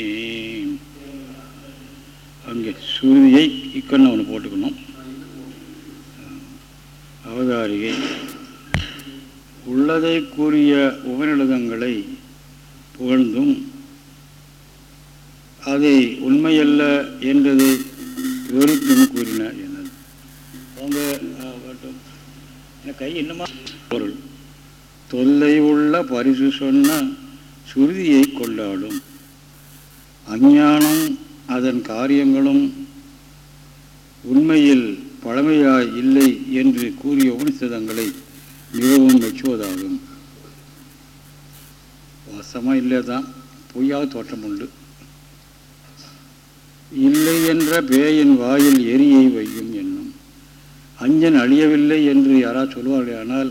அங்கே சுருதியை இக்கண்ண ஒன்று போட்டுக்கணும். அவதாரிகை. உள்ளதை கூறிய உபநிடதங்களை புகழ்ந்தும் அதை உண்மையல்ல என்றதை வெறுப்பும் கூறினார் என்னது அவங்க கை என்னமா? பொருள். தொல்லை உள்ள பரிசு சொன்ன சுருதியை கொண்டாடும். அஞ்ஞானம் அதன் காரியங்களும் உண்மையில் பழமையாய் இல்லை என்று கூறிய உபனிஷதங்களை மிகவும் மெச்சுவதாகும். வாசமாக இல்லை தான் பொய்யாக தோற்றம் உண்டு. இல்லை என்ற பேயின் வாயில் எரியை வையும் என்னும். அஞ்சன் அழியவில்லை என்று யாராவது சொல்வார்கள் ஆனால்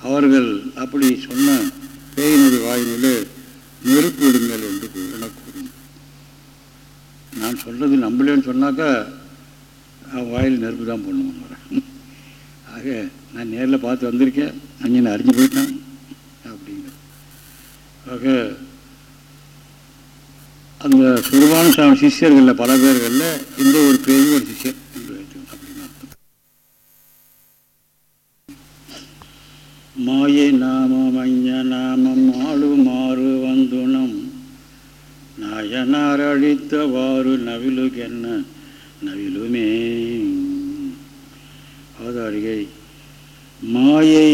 அவர்கள் அப்படி சொன்ன பேயினுடைய வாயினிலே நெருப்பு விடுங்கள் என்று என கூறும் நான் சொல்றது நம்பலேன்னு சொன்னாக்கா அவன் வாயில் நெருப்பு தான் போடணும் ஆக நான் நேரில் பார்த்து வந்திருக்கேன் அங்கே நான் அறிஞ்சு போயிட்டான் அப்படிங்கிற ஆக அந்த சுருபான சாமி சிஷியர்களில் பல பேர்களில் இந்த ஒரு பெரிய ஒரு சிஷியர் என்று அப்படின்னு அர்த்தம் மாயை நாமம் அஞ்ச நாமம் ஆளுமாறு வந்துணம். நாயனார் அழித்தவாறு நவிலுகென்ன நவிலுமே. அவதாரிகை மாயை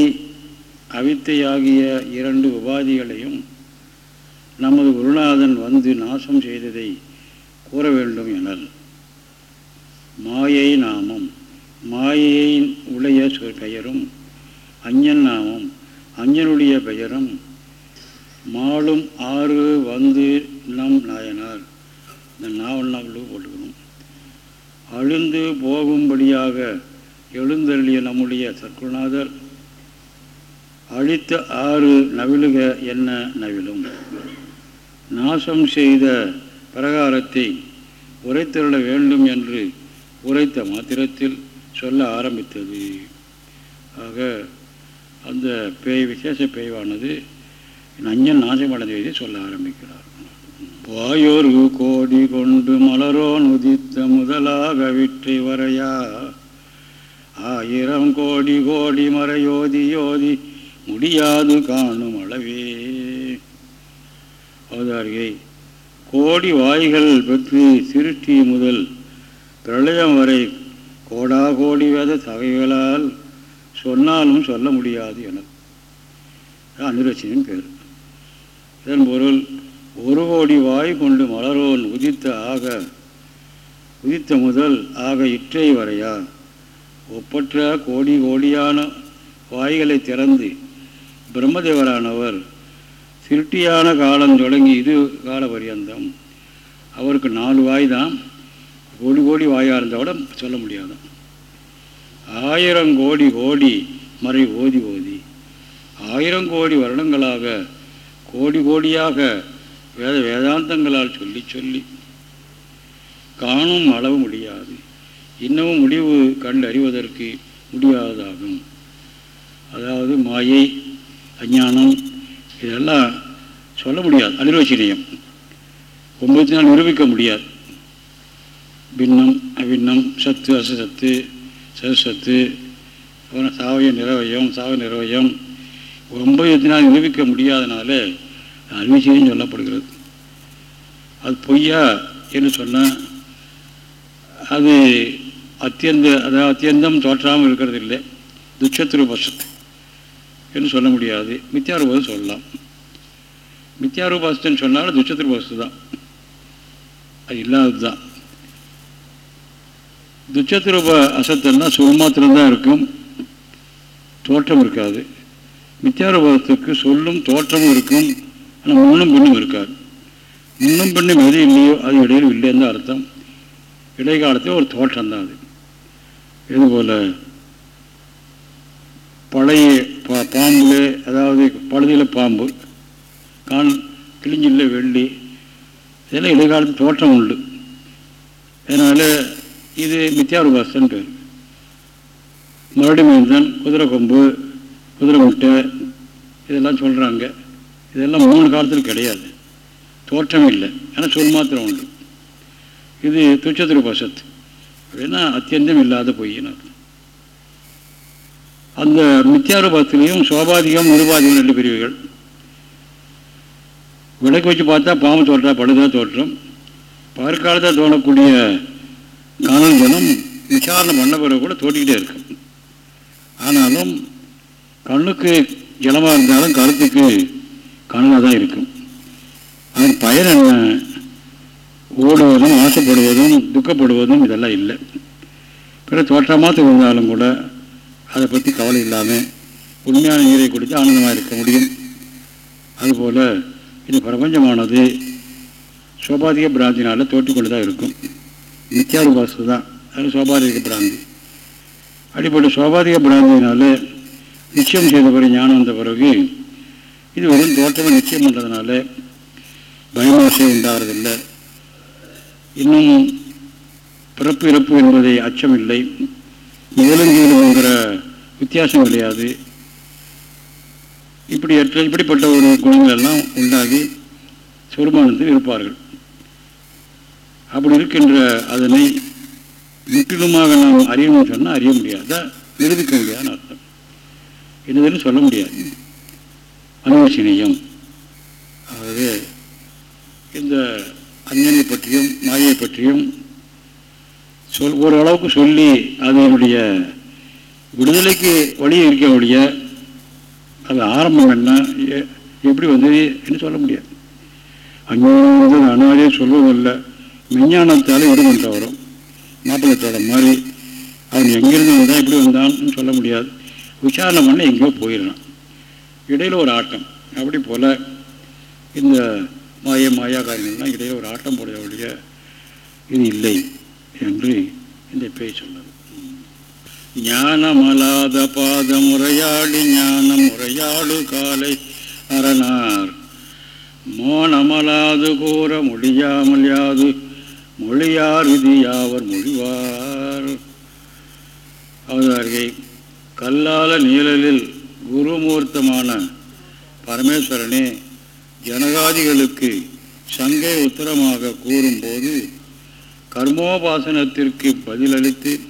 அவித்தையாகிய இரண்டு உபாதிகளையும் நமது குருநாதன் வந்து நாசம் செய்ததை கூற வேண்டும் எனல். மாயை நாமம் மாயையின் உடைய பெயரும் அஞ்சன் நாமம் அஞ்சனுடைய பெயரும் மாலும் ஆறு வந்து நம் நாயனார். இந்த நாவண்ணாவுள்ள போட்டுக்கணும். அழுந்து போகும்படியாக எழுந்தருளிய நம்முடைய சர்க்குநாதர் அழித்த ஆறு நவிழுக என்ன நவிலும். நாசம் செய்த பிரகாரத்தை உரைத்திருட வேண்டும் என்று உரைத்த மாத்திரத்தில் சொல்ல ஆரம்பித்தது. ஆக அந்த பேய் விசேஷ பேய்வானது நஞ்சன் நாசமடைந்ததை சொல்ல ஆரம்பிக்கிறார். வாயோர் கோடி கொண்டு மலரோன் உதித்த முதலாக விற்றை வரையா? ஆயிரம் கோடி கோடி மறையோதி யோதி முடியாது காணும் அளவே. அவதாரியை கோடி வாய்கள் பெற்று சிருஷ்டி முதல் பிரளயம் வரை கோடா கோடி வேத சகைகளால் சொன்னாலும் சொல்ல முடியாது என. அனுரட்சியின் பேர். இதன் பொருள் ஒரு கோடி வாய் கொண்டு மலரோன் உதித்த ஆக உதித்த முதல் ஆக இற்றை வரையா? ஒப்பற்ற கோடி கோடியான வாய்களை திறந்து பிரம்மதேவரானவர் சிருட்டியான காலம் தொடங்கி இது கால பரியந்தம். அவருக்கு நாலு வாய் தான் கோடி கோடி வாயாக இருந்தால் கூட சொல்ல முடியாது. ஆயிரம் கோடி கோடி மறை ஓதி ஓதி. ஆயிரம் கோடி வருடங்களாக கோடி கோடியாக வேத வேதாந்தங்களால் சொல்லி சொல்லி. காணும் அளவு முடியாது. இன்னமும் முடிவு கண்டு அறிவதற்கு முடியாததாகும் அதாவது மாயை அஞ்ஞானம் இதெல்லாம் சொல்ல முடியாது. அனிர்வச்சனீயம் ஒன்பத்தி நாள் நிரூபிக்க முடியாது. பின்னம் அபின்னம் சத்து அசசத்து சதுசத்து அப்புறம் சாவய நிறவயம் சாவ நிறவயம். ஒன்பது நாள் நிரூபிக்க முடியாதனால அன்விச்சயம் சொல்லப்படுகிறது. அது பொய்யா என்று சொன்னால் அது அத்தியந்த அதாவது அத்தியந்தம் தோற்றாமல் இருக்கிறது இல்லை. துச்சத்திருபசத்து என்று சொல்ல முடியாது. மித்யாரூபம் சொல்லலாம். மித்யாரூபாசத்துன்னு சொன்னாலும் துச்சத்திருபாசத்து தான் அது இல்லாதது தான் துச்சத்திரூப அசத்தல்னா சொல் மாத்திரம்தான் இருக்கும். தோற்றம் இருக்காது. மித்யாரூபத்துக்கு சொல்லும் தோற்றமும் இருக்கும். ஆனால் முன்னும் பின்னும் இருக்காது. முன்னும் பின்னும் எது இல்லையோ அது இடையில் இல்லைன்னு தான் அர்த்தம். இடைக்காலத்தில் ஒரு தோற்றம் தான் அது இதுபோல் பழைய பா பாம்பு அதாவது பழுதியில் பாம்பு கான் கிழிஞ்சில் வெள்ளி இதெல்லாம் இடைக்காலத்து தோற்றம் உண்டு. அதனால் இது மித்யாரூபாசன் பேர். மறுபடி மீன்தான் குதிரை கொம்பு குதிரை முட்டை இதெல்லாம் சொல்கிறாங்க இதெல்லாம் மூணு காலத்தில் கிடையாது. தோற்றம் இல்லை. ஏன்னா சொல் மாத்திரம் உண்டு. இது துச்சத்திர பசத்து அப்படின்னா அத்தியந்தம் இல்லாத பொய்யின்னு அந்த மித்தியாரூபத்திலையும் சோபாதிகம் நிருபாதிகம் ரெண்டு பிரிவுகள். விளக்கு வச்சு பார்த்தா பாம்பு தோற்றா பழுதாக தோற்றம். பார்க்காலத்தில் தோணக்கூடிய காணல் விசாரணை பண்ண பிறகு கூட தோட்டிக்கிட்டே இருக்கும். ஆனாலும் கண்ணுக்கு ஜலமாக இருந்தாலும் கருத்துக்கு கண்ணாக தான் இருக்கும். அதன் பயன் என்ன? ஓடுவதும் ஆசைப்படுவதும் துக்கப்படுவதும் இதெல்லாம் இல்லை. பிற தோற்றமாக இருந்தாலும் கூட அதை பற்றி கவலை இல்லாமல் உண்மையான நீரை குடித்து ஆனந்தமாக இருக்க முடியும். அதுபோல் இந்த பிரபஞ்சமானது சோபாதிக பிராந்தினால் தோற்றிக்கொண்டு தான் இருக்கும். நித்தியாரூபாசு தான். அது சோபாதிக பிராந்தி. அடிப்படை சோபாதிக பிராந்தியினால நிச்சயம் செய்த பிறகு ஞானம் வந்த பிறகு இது வெறும் தோற்றமாக நிச்சயம் பண்ணுறதுனால பயமாசை உண்டாகிறதில்லை இன்னும் பிறப்பு இறப்பு என்பதை அச்சம் இல்லை முதலங்கிற வித்தியாசம் கிடையாது. இப்படி அற்ற இப்படிப்பட்ட ஒரு குணங்கள் எல்லாம் உண்டாகி சொருமானத்தில் இருப்பார்கள். அப்படி இருக்கின்ற அதனை முற்றிலுமாக நாம் அறியணும்னு சொன்னால் அறிய முடியாத. நிரூபிக்க முடியாதுன்னு அர்த்தம். என்னதுன்னு சொல்ல முடியாது. அனுவசனியம் ஆகவே இந்த அஞ்சனை பற்றியும் மாயை பற்றியும் சொல் ஓரளவுக்கு சொல்லி அதனுடைய விடுதலைக்கு வழி இருக்க அது ஆரம்பம் என்ன? எப்படி வந்தது என்று சொல்ல முடியாது. அங்கே வந்து அனாதே சொல்வதில்லை. விஞ்ஞானத்தால் விடுமன்ற வரும் மாப்பிள்ளத்தோட மாதிரி அவன் எங்கிருந்து வந்தால் எப்படி வந்தான்னு சொல்ல முடியாது. விசாரணை பண்ண எங்கேயோ போயிடலாம். இடையில் ஒரு ஆட்டம். அப்படி போல் இந்த மாய மாயா காரியங்கள்லாம் இடையில் ஒரு ஆட்டம் போடுறவுடைய இது இல்லை என்று இந்த பேய் சொன்னது ஞானமலாத பாத முறையாடி ஞான முறையாடு காலை அரணார். மோனமலாது கூற முடியாமல் யாது மொழியார் விதியாவர் மொழிவார். அவதார்கை கல்லால நீழலில் குருமூர்த்தமான பரமேஸ்வரனே ஜனகாதிகளுக்கு சங்கை உத்தரமாக கூறும்போது கர்மோபாசனத்திற்கு பதிலளித்து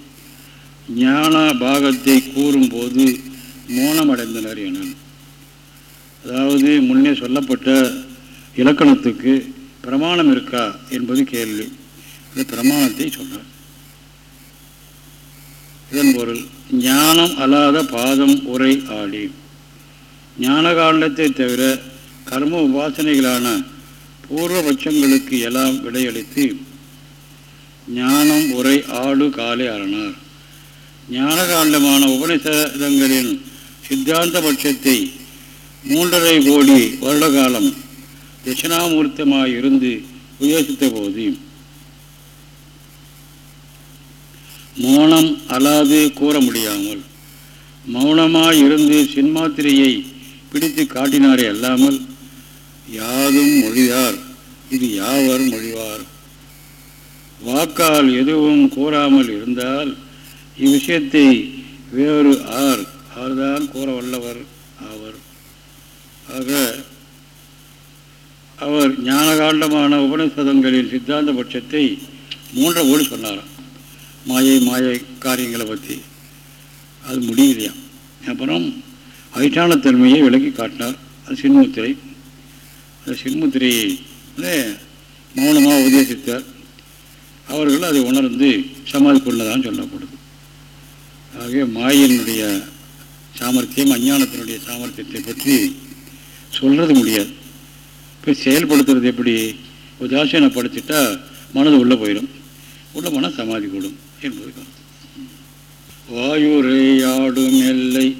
ஞான பாகத்தை கூறும்போது மோனமடைந்தனர் என. அதாவது முன்னே சொல்லப்பட்ட இலக்கணத்துக்கு பிரமாணம் இருக்கா என்பது கேள்வி. இந்த பிரமாணத்தை சொன்னார். இதன் பொருள் ஞானம் அல்லாத பாதம் உரை ஆடி. ஞான காண்டத்தை தவிர கர்ம உபாசனைகளான பூர்வபட்சங்களுக்கு எல்லாம் விடையளித்து ஞானம் உரை ஆடு காலை அரணார். ஞானகாண்டமான உபனிஷதங்களின் சித்தாந்த பட்சத்தை மூன்றரை கோடி வருட காலம் தட்சிணாமூர்த்தமாயிருந்து உபதேசித்த போது மௌனம் அல்லாது கூற முடியாமல் மௌனமாயிருந்து சின்மாத்திரையை பிடித்து காட்டினாரே அல்லாமல் யாதும் மொழிதார் இது யாவர் மொழிவார்? வாக்கால் எதுவும் கூறாமல் இருந்தால் இவ்விஷயத்தை வேறு ஆர் ஆர்தான் கூற வல்லவர் ஆவர் ஆக அவர் ஞானகாண்டமான உபனிஷதங்களின் சித்தாந்த பட்சத்தை மூன்றை கோடி சொன்னாராம் மாயை மாயை காரியங்களை பற்றி அது முடியலையாம் அப்புறம் அதிஷ்டானத்தன்மையை விளக்கி காட்டினார் அது சின்முத்திரை அந்த சின்முத்திரையை மௌனமாக உபதேசித்தார் அவர்கள் அதை உணர்ந்து சமாதி கொள்ளதான் சொல்லப்படுது ஆகவே மாயினுடைய சாமர்த்தியம் அஞ்ஞானத்தினுடைய சாமர்த்தியத்தை பற்றி சொல்கிறது முடியாது. இப்போ செயல்படுத்துறது எப்படி? உதாசீனப்படுத்திட்டா மனது உள்ளே போயிடும். உள்ள மன சமாதி கூடும் என்பது கருத்து வாயுரையாடும் எல்லை.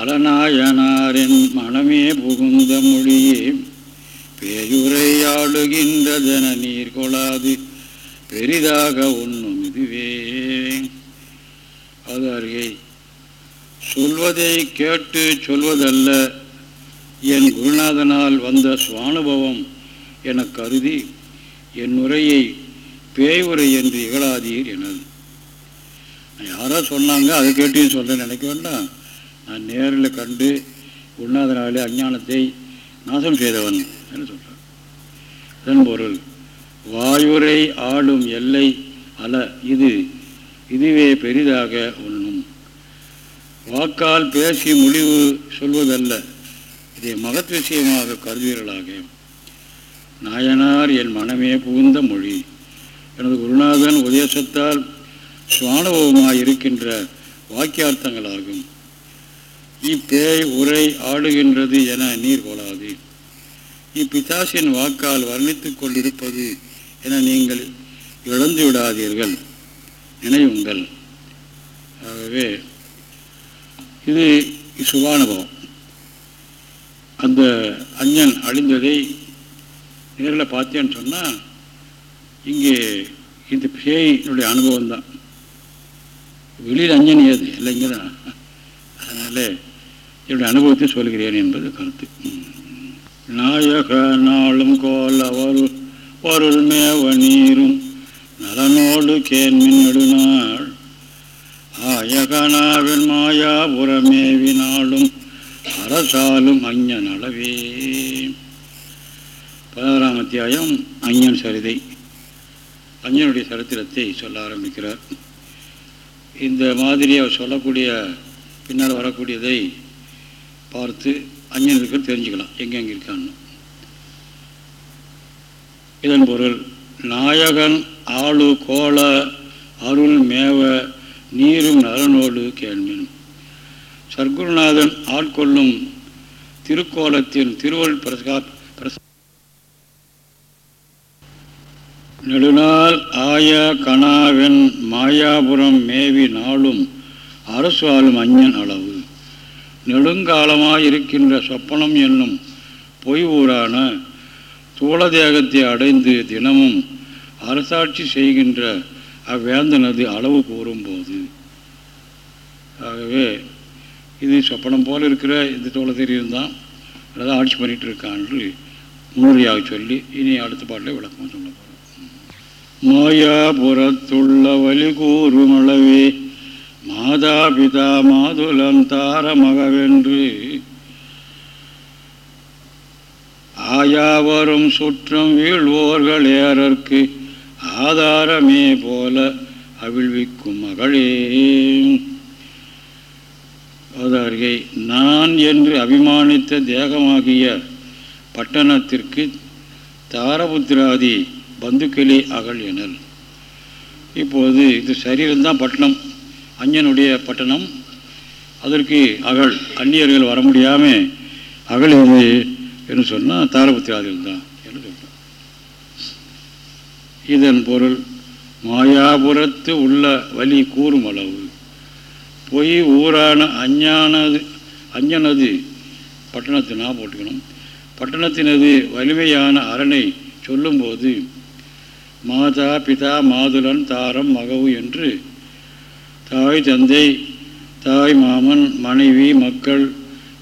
அலநாயனாரின் மனமே புகுந்த மொழியே. பேயுரையாடுகின்றதன நீர் கொளாது பெரிதாக ஒன்றும் இதுவே. அது அருகே சொல்வதை கேட்டு சொல்வதல்ல. என் குருநாதனால் வந்த சுவானுபவம் என கருதி என் உரையை பேய் உரை என்று இகழாதீர் எனது. யாரோ சொன்னாங்க அதை கேட்டு சொல்கிறேன் நினைக்க வேண்டாம். நான் நேரில் கண்டு குருநாதனாலே அஞ்ஞானத்தை நாசம் செய்தவன் என்று சொல்கிறார் இதன் பொருள் வாயுரை ஆடும் எல்லை அல இது இதுவே பெரிதாக உண்ணும். வாக்கால் பேசி முடிவு சொல்வதல்ல. இதை மகத் விஷயமாக கருதுவீர்களாக நாயனார் என் மனமே புகுந்த மொழி. எனது குருநாதன் உதேசத்தால் சுவானுபவமாய் இருக்கின்ற வாக்கியார்த்தங்களாகும். இப்பேய் உரை ஆடுகின்றது என நீர் கொள்ளாது இப்பிசாசின் வாக்கால் வர்ணித்து கொண்டிருப்பது என நீங்கள் இழந்து விடாதீர்கள் நினைவுங்கள். ஆகவே இது சுபானுபவம். அந்த அஞ்சன் அழிந்ததை நேரில் பார்த்தேன்னு சொன்னால் இங்கே இந்த பேயினுடைய அனுபவம் தான். வெளியில் அஞ்சன் ஏது? இல்லைங்க தான். அதனால் என்னுடைய அனுபவத்தை சொல்கிறேன் என்பது கருத்து. நாயக நாளும் கோல் அவர் பொருள் மேவ நீரும் நலனோடு கேன்மின் நெடுநாள் ஆயகனாவின் மாயாபுரமேவினாலும் அரசாலும் அஞ்ஞன் அளவே. பதினாறாம் அத்தியாயம் அஞ்ஞன் சரிதை. அஞ்சனுடைய சரித்திரத்தை சொல்ல ஆரம்பிக்கிறார். இந்த மாதிரி அவர் சொல்லக்கூடிய பின்னால் வரக்கூடியதை பார்த்து அஞ்சன் இருக்கிற தெரிஞ்சுக்கலாம் எங்கெங்கே இருக்கான்னு. இதன் பொருள் நாயகன் ஆளு கோல அருள் மேவ நீரும் நலனோடு கேள்மின் சர்க்குருநாதன் ஆட்கொள்ளும் திருக்கோலத்தின் திருவள் பிரசா பிரச நெடுநாள் ஆய கணாவின் மாயாபுரம் மேவி நாளும் அரசு ஆளும் அஞ்சன் அளவு. நெடுங்காலமாயிருக்கின்ற சொப்பனம் என்னும் பொய் ஊரான தூளதேகத்தை அடைந்து தினமும் அரசாட்சி செய்கின்ற அவ்வேந்தனது அளவு கூறும்போது ஆகவே இது சொப்பனம் போல் இருக்கிற இந்த தோளத்தெரியும் தான் அதான் ஆட்சி பண்ணிகிட்டு இருக்கான்னு முன்னுரையாக சொல்லி இனி அடுத்த பாட்டில் விளக்கம் சொல்ல போகிறோம் மாயாபுரத்துள்ள வழி கூறும் அளவே மாதா பிதா மாதுலன் தார மகவென்று ஆயாவரும் சுற்றம் வீழ்வோர்கள் ஏறற்கு ஆதாரமே போல அவிழ்விக்கும் மகளே. அவதாரிகை நான் என்று அபிமானித்த தேகமாகிய பட்டணத்திற்கு தாரபுத்திராதி பந்துக்களே அகழ் எனல். இப்போது இது சரீரம்தான் பட்டணம் அஞ்சனுடைய பட்டணம். அதற்கு அகல் அந்நியர்கள் வர முடியாமல் அகழ் என்று சொன்னால் தாரபுத்திராதிகள் தான் என்று சொல்கிறோம் இதன் பொருள் மாயாபுரத்து உள்ள வலி கூறும் அளவு. பொய் ஊரான அஞ்ஞானது அஞ்சனது பட்டணத்தினா போட்டுக்கணும். பட்டணத்தினது வலிமையான அரணை சொல்லும்போது மாதா பிதா மாதுளன் தாரம் மகவு என்று தாய் தந்தை தாய் மாமன் மனைவி மக்கள்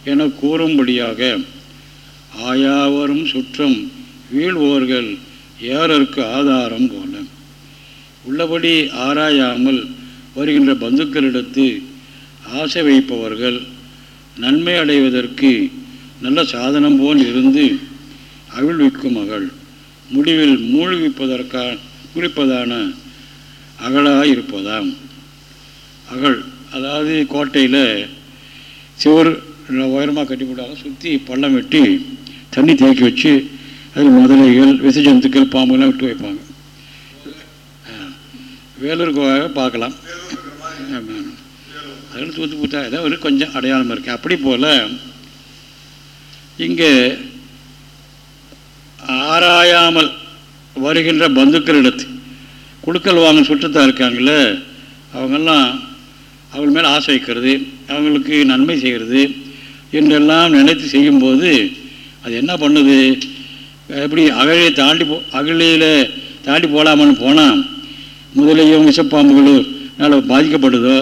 என கூறும்படியாக ஆயாவரும் சுற்றம் வீழ்வோர்கள் ஏறற்கு ஆதாரம் போல. உள்ளபடி ஆராயாமல் வருகின்ற பந்துக்களிடத்து ஆசை வைப்பவர்கள் நன்மை அடைவதற்கு நல்ல சாதனம் போல் இருந்து அவிழ்விக்கும் மகள். முடிவில் மூழ்கிப்பதற்கா குறிப்பதான அகலாக இருப்பதாம் அகழ் அதாவது கோட்டையில் சுவர் உயரமாக கட்டி போட்டாலும் சுற்றி பள்ளம் வெட்டி தண்ணி தேக்கி வச்சு அதில் முதலைகள் விச ஜந்துக்கள் பாம்புலாம் விட்டு வைப்பாங்க. வேலூர் கோவாக பார்க்கலாம். அதில் தூத்து பூத்தா ஏதோ ஒரு கொஞ்சம் அடையாளம் இருக்குது அப்படி போல் இங்கே ஆராயாமல் வருகின்ற பந்துக்களிடத்து குழுக்கள் வாங்க சுற்றத்தான் இருக்காங்களே அவங்கெல்லாம் அவங்க மேலே ஆசை வைக்கிறது அவங்களுக்கு நன்மை செய்கிறது என்றெல்லாம் நினைத்து செய்யும்போது அது என்ன பண்ணுது? எப்படி அகழியை தாண்டி போ அகழியில் தாண்டி போகலாமான்னு போனால் முதலையும் விஷப்பாம்புகளும் பாதிக்கப்படுதோ?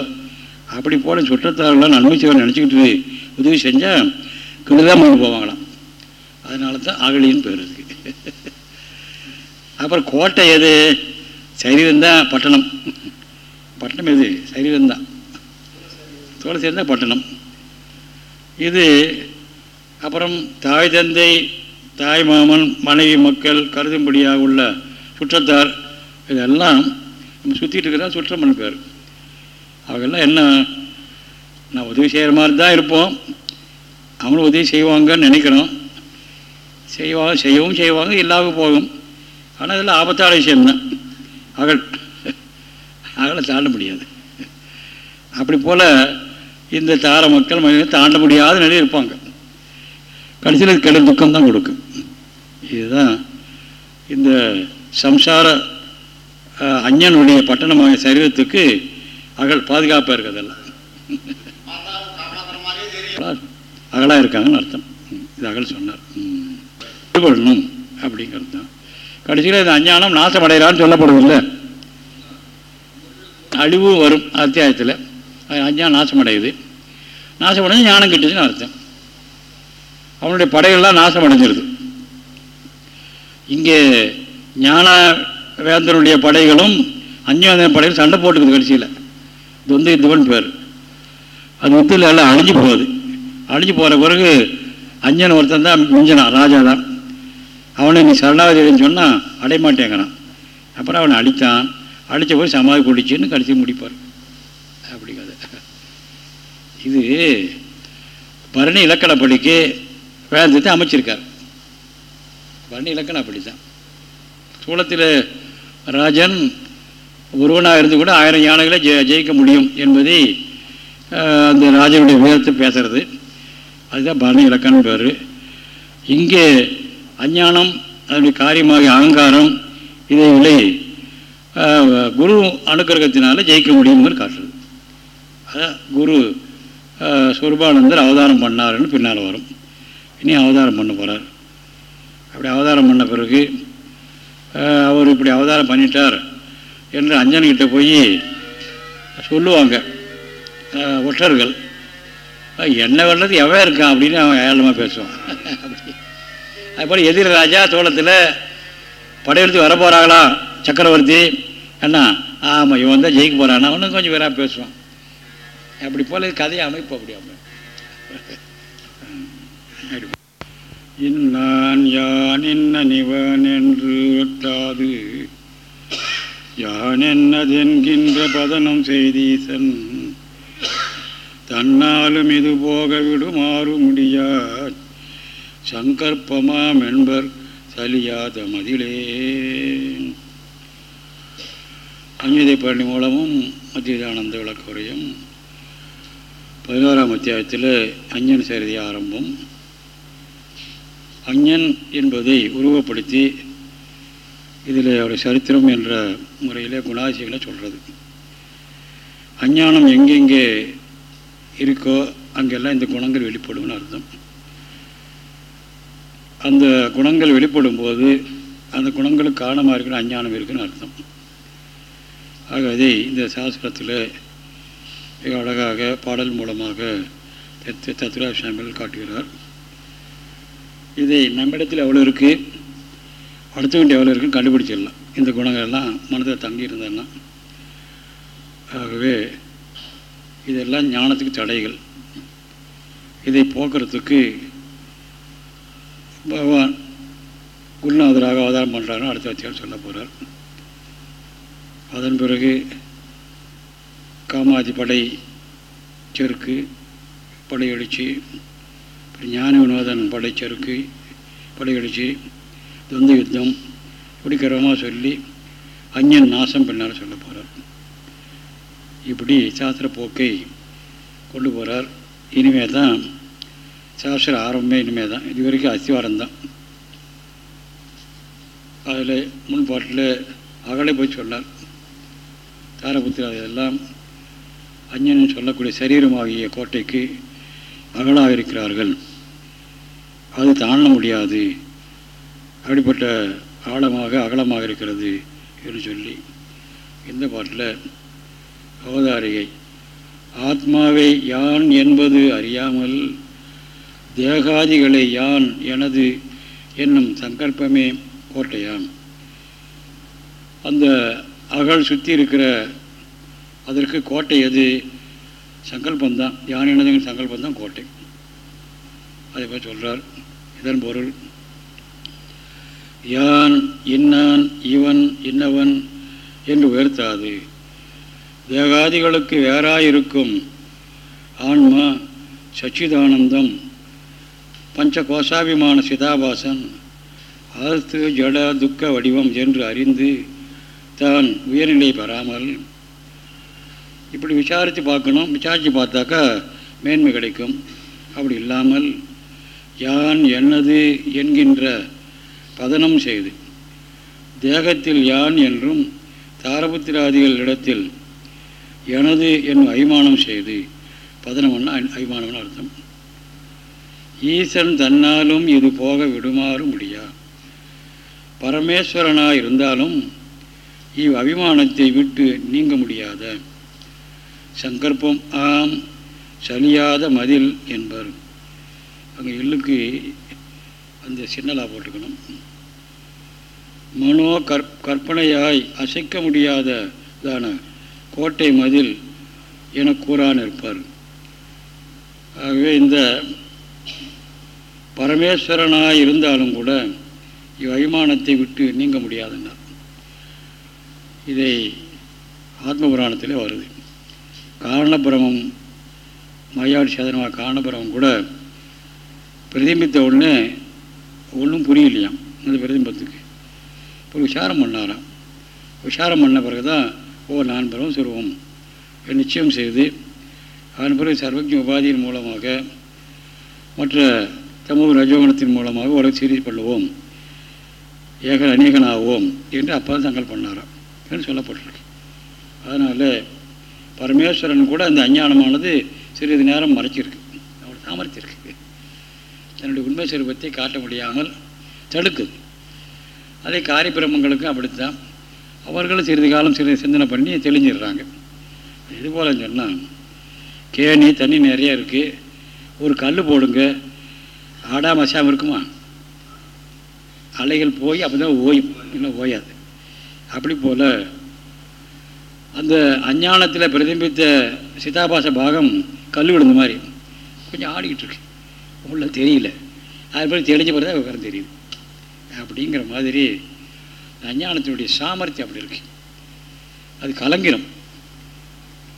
அப்படி போல சுற்றத்தாரெல்லாம் நன்மை செய்வார் நினச்சிக்கிட்டு உதவி செஞ்சால் கிடுதான் பண்ணி போவாங்களாம். அதனால தான் அகழின்னு பேர் இருக்கு. அப்புறம் கோட்டை எது? சரீரம் தான் பட்டணம். பட்டணம் எது? சரீரம் தான் தோலை சேர்ந்தால் பட்டணம். இது அப்புறம் தாய் தந்தை தாய் மாமன் மனைவி மக்கள் கருதும்படியாக உள்ள சுற்றத்தார் இதெல்லாம் நம்ம சுற்றிட்டு இருக்கிறா சுற்றமன் பேர். அவங்கெல்லாம் என்ன நான் உதவி செய்கிற மாதிரி தான் இருப்போம். அவங்களும் உதவி செய்வாங்கன்னு நினைக்கிறோம். செய்வாங்க செய்யவும் செய்வாங்க இல்லாமல் போகும். ஆனால் இதில் ஆபத்தான விஷயம்தான். அகல் அகலை தாண்ட முடியாது. அப்படி போல் இந்த தார மக்கள் மனித தாண்ட முடியாத நிலையில் இருப்பாங்க. கடைசியில் கெடும் துக்கம்தான் கொடுக்கும். இதுதான் இந்த சம்சார அஞ்சனுடைய பட்டணமாக சரீரத்துக்கு அகல் பாதுகாப்பாக இருக்கிறதெல்லாம் அகலாக இருக்காங்கன்னு அர்த்தம். இது அகல் சொன்னார். விடுபடணும் அப்படிங்கிறது தான். கடைசியில் இந்த அஞ்ஞானம் நாசமடைகிறான்னு சொல்லப்படுவதில்லை. அழிவும் வரும் அத்தியாயத்தில். அஞ்ஞானம் நாசமடையுது. நாசமடைஞ்சு ஞானம் கிட்டதுன்னு அர்த்தம். அவனுடைய படைகள்லாம் நாசம் அடைஞ்சிருது இங்கே ஞான வேந்தனுடைய படைகளும் அஞ்ஞான படைகள் சண்டை போட்டுக்குது கடைசியில். தொந்தை துவன் பேர். அது வித்தில் எல்லாம் அழிஞ்சு போகுது. அழிஞ்சு போகிற பிறகு அஞ்சன் ஒருத்தன் தான் மிஞ்சனான் ராஜா தான். அவனை நீ சரணாவதின்னு சொன்னால் அடையமாட்டேங்கிறான். அப்புறம் அவனை அடித்தான் அடித்த போய் சமாதி பிடிச்சின்னு கடைசி முடிப்பார். இது பரணி இலக்கணப்படிக்கு வேதத்தை அமைச்சிருக்கார். பரணி இலக்கணம் அப்படி தான். சூளத்தில் ராஜன் ஒருவனாக இருந்து கூட ஆயிரம் யானைகளை ஜெய ஜெயிக்க முடியும் என்பதை அந்த ராஜனுடைய வேதத்தை பேசுறது. அதுதான் பரணி இலக்கணம் பேர். இங்கே அஞ்ஞானம் அதனுடைய காரியமாக அகங்காரம் இதைகளை குரு அனுக்கிரகத்தினால ஜெயிக்க முடியுங்கிற காட்டுறது. அதான் குரு சுரபானந்தர் அவதாரம் பண்ணாருன்னு பின்னால் வரும். இனி அவதாரம் பண்ண போகிறார் அப்படி அவதாரம் பண்ண பிறகு அவர் இப்படி அவதாரம் பண்ணிட்டார் என்று அஞ்சன்கிட்ட போய் சொல்லுவாங்க. ஒற்றர்கள். என்ன வர்றது எவன் இருக்கான் அப்படின்னு அவன் ஏழமாக பேசுவான். அதுபோல் எதிர் ராஜா தோளத்தில் படையெடுத்து வர போகிறாங்களா சக்கரவர்த்தி? என்ன ஆமாம் இவன் தான் ஜெயிக்க போகிறான் அவனும் கொஞ்சம் பேராக பேசுவான். அப்படி போல கதையை அமைப்பு அப்படி அமைப்பு இன்னான் யான் என்ன நிவன் என்று ஒட்டாது யான் என்னதென்கின்ற பதனம் செய்தீசன். தன்னாலும் இது போக விடுமாறு முடியா சங்கற்பமாம் என்பர் சலியாத மதிலே. அஞ்சுதை பழனி மூலமும் மத்தியதானந்த விளக்குறையும் பதினோராம் அத்தியாயத்தில் அஞ்சன் சரிதி ஆரம்பம். அஞ்ஞன் என்பதை உருவப்படுத்தி இதில் ஒரு சரித்திரம் என்ற முறையில் குணாதிசயங்களை சொல்கிறது அஞ்ஞானம் எங்கெங்கே இருக்கோ அங்கெல்லாம் இந்த குணங்கள் வெளிப்படும்னு அர்த்தம். அந்த குணங்கள் வெளிப்படும் போது அந்த குணங்களுக்கு காரணமாக இருக்கிற அஞ்ஞானம் இருக்குன்னு அர்த்தம். ஆகவே இந்த சாஸ்திரத்தில் மிக அழகாக பாடல் மூலமாக தத்ரா சாமிகள் காட்டுகிறார். இதை நம்மிடத்தில் எவ்வளோ இருக்குது அடுத்தவங்க எவ்வளோ இருக்குன்னு கண்டுபிடிச்சிடலாம். இந்த குணங்கள்லாம் மனதில் தங்கி இருந்ததுன்னா ஆகவே இதெல்லாம் ஞானத்துக்கு தடைகள். இதை போக்குறதுக்கு பகவான் குருநாதராக அவதாரம் பண்ணுறாருன்னு அடுத்த வத்தியால் சொல்ல போகிறார் அதன் பிறகு காமாதி படை செருக்கு படையெழுச்சி ஞான வினோதன் படைச்சருக்கு படையெழுச்சி துந்த யுத்தம் இப்படி கிரமமாக சொல்லி அஞ்ஞன் நாசம் பின்னால் சொல்ல போகிறார் இப்படி சாஸ்திர போக்கை கொண்டு போகிறார் இனிமே தான் சாஸ்திர ஆரம்பமே இனிமே தான் இது வரைக்கும் அஸ்திவாரம் தான். அதில் முன்பாட்டில் அகலை போய் சொன்னார். தாரபுத்திரா இதெல்லாம் அஞ்சன் சொல்லக்கூடிய சரீரமாகிய கோட்டைக்கு அகலாக இருக்கிறார்கள். அது தாண்ட முடியாது. அப்படிப்பட்ட ஆழமாக அகலமாக இருக்கிறது என்று சொல்லி இந்த பாட்டில் அவதாரிகை ஆத்மாவை யான் என்பது அறியாமல் தேகாதிகளை யான் எனது என்னும் சங்கல்பமே கோட்டையான் அந்த அகல் சுற்றி இருக்கிற அதற்கு கோட்டை எது? சங்கல்பந்தான் யான் எனதுங்கிற சங்கல்பந்தான் கோட்டை. அதை பற்றி சொல்கிறார் இதன் பொருள் யான் இன்னான் இவன் இன்னவன் என்று உயர்த்தாது. தேகாதிகளுக்கு வேறாயிருக்கும். ஆன்மா சச்சிதானந்தம். பஞ்ச கோஷாபிமான சிதாபாசன் அறுத்து ஜட துக்க வடிவம் என்று அறிந்து தான் உயர்நிலை பெறாமல் இப்படி விசாரித்து பார்க்கணும். விசாரித்து பார்த்தாக்கா மேன்மை கிடைக்கும். அப்படி இல்லாமல் யான் என்னது என்கின்ற பதனம் செய்து தேகத்தில் யான் என்றும் தாரபுத்திராதிகள் இடத்தில் எனது என்னும் அபிமானம் செய்து பதனம்னா அபிமானம்னு அர்த்தம். ஈசன் தன்னாலும் இது போக விடுமாறு முடியா? பரமேஸ்வரனாக இருந்தாலும் இவ் அபிமானத்தை விட்டு நீங்க முடியாத சங்கற்பம் ஆம் சலியாத மதில் என்பர். அங்கே எள்ளுக்கு அந்த சின்னலா போட்டுக்கணும் மனோ கற் கற்பனையாய் அசைக்க முடியாததான கோட்டை மதில் என கூறான் இருப்பார். ஆகவே இந்த பரமேஸ்வரனாய் இருந்தாலும் கூட இவ் விட்டு நீங்க முடியாதுன்னார் இதை ஆத்மபுராணத்திலே வருது. காரணபிரமம் மாயாடி சேதனமாக காரணபிரமம் கூட பிரதிபித்த உடனே ஒன்றும் புரியலையாம் அந்த பிரதிபத்துக்கு இப்போ விசாரம் பண்ணாராம் விசாரம் பண்ண பிறகு தான் ஓ நான் பிரம்ம சுருவம் நிச்சயம் செய்து அதன் பிறகு சர்வஜ உபாதியின் மூலமாக மற்ற சமூக ரஜோகணத்தின் மூலமாக உலக சீரீஸ் பண்ணுவோம். ஏக அநேகனாவோம் என்று அப்பா சங்கல் பண்ணாராம் என்று சொல்லப்பட்டிருக்கு. அதனால் பரமேஸ்வரன் கூட அந்த அஞ்ஞானமானது சிறிது நேரம் மறைச்சிருக்கு. அவரோட சாமர்த்தியிருக்கு தன்னுடைய உண்மை சிறுபத்தை காட்ட முடியாமல் தடுக்குது. அதே காரிபிரமங்களுக்கும் அப்படித்தான். அவர்களும் சிறிது காலம் சிறிது சிந்தனை பண்ணி தெளிஞ்சிடுறாங்க. இது போல சொன்னால் கேணி தண்ணி நிறைய இருக்குது ஒரு கல் போடுங்க. ஆடாம அசாமல் இருக்குமா? அலைகள் போய் அப்போ தான் ஓயும். இல்லை ஓயாது. அப்படி போல் அந்த அஞ்ஞானத்தில் பிரதிபித்த சிதாபாச பாகம் கல் விழுந்த மாதிரி. கொஞ்சம் ஆடிக்கிட்டு இருக்கு. உள்ள தெரியல. அது பிறகு தெளிஞ்ச பிறகு தான் விவரம் தெரியுது. அப்படிங்கிற மாதிரி அஞ்ஞானத்தினுடைய சாமர்த்தியம் அப்படி இருக்கு. அது கலங்கிடும்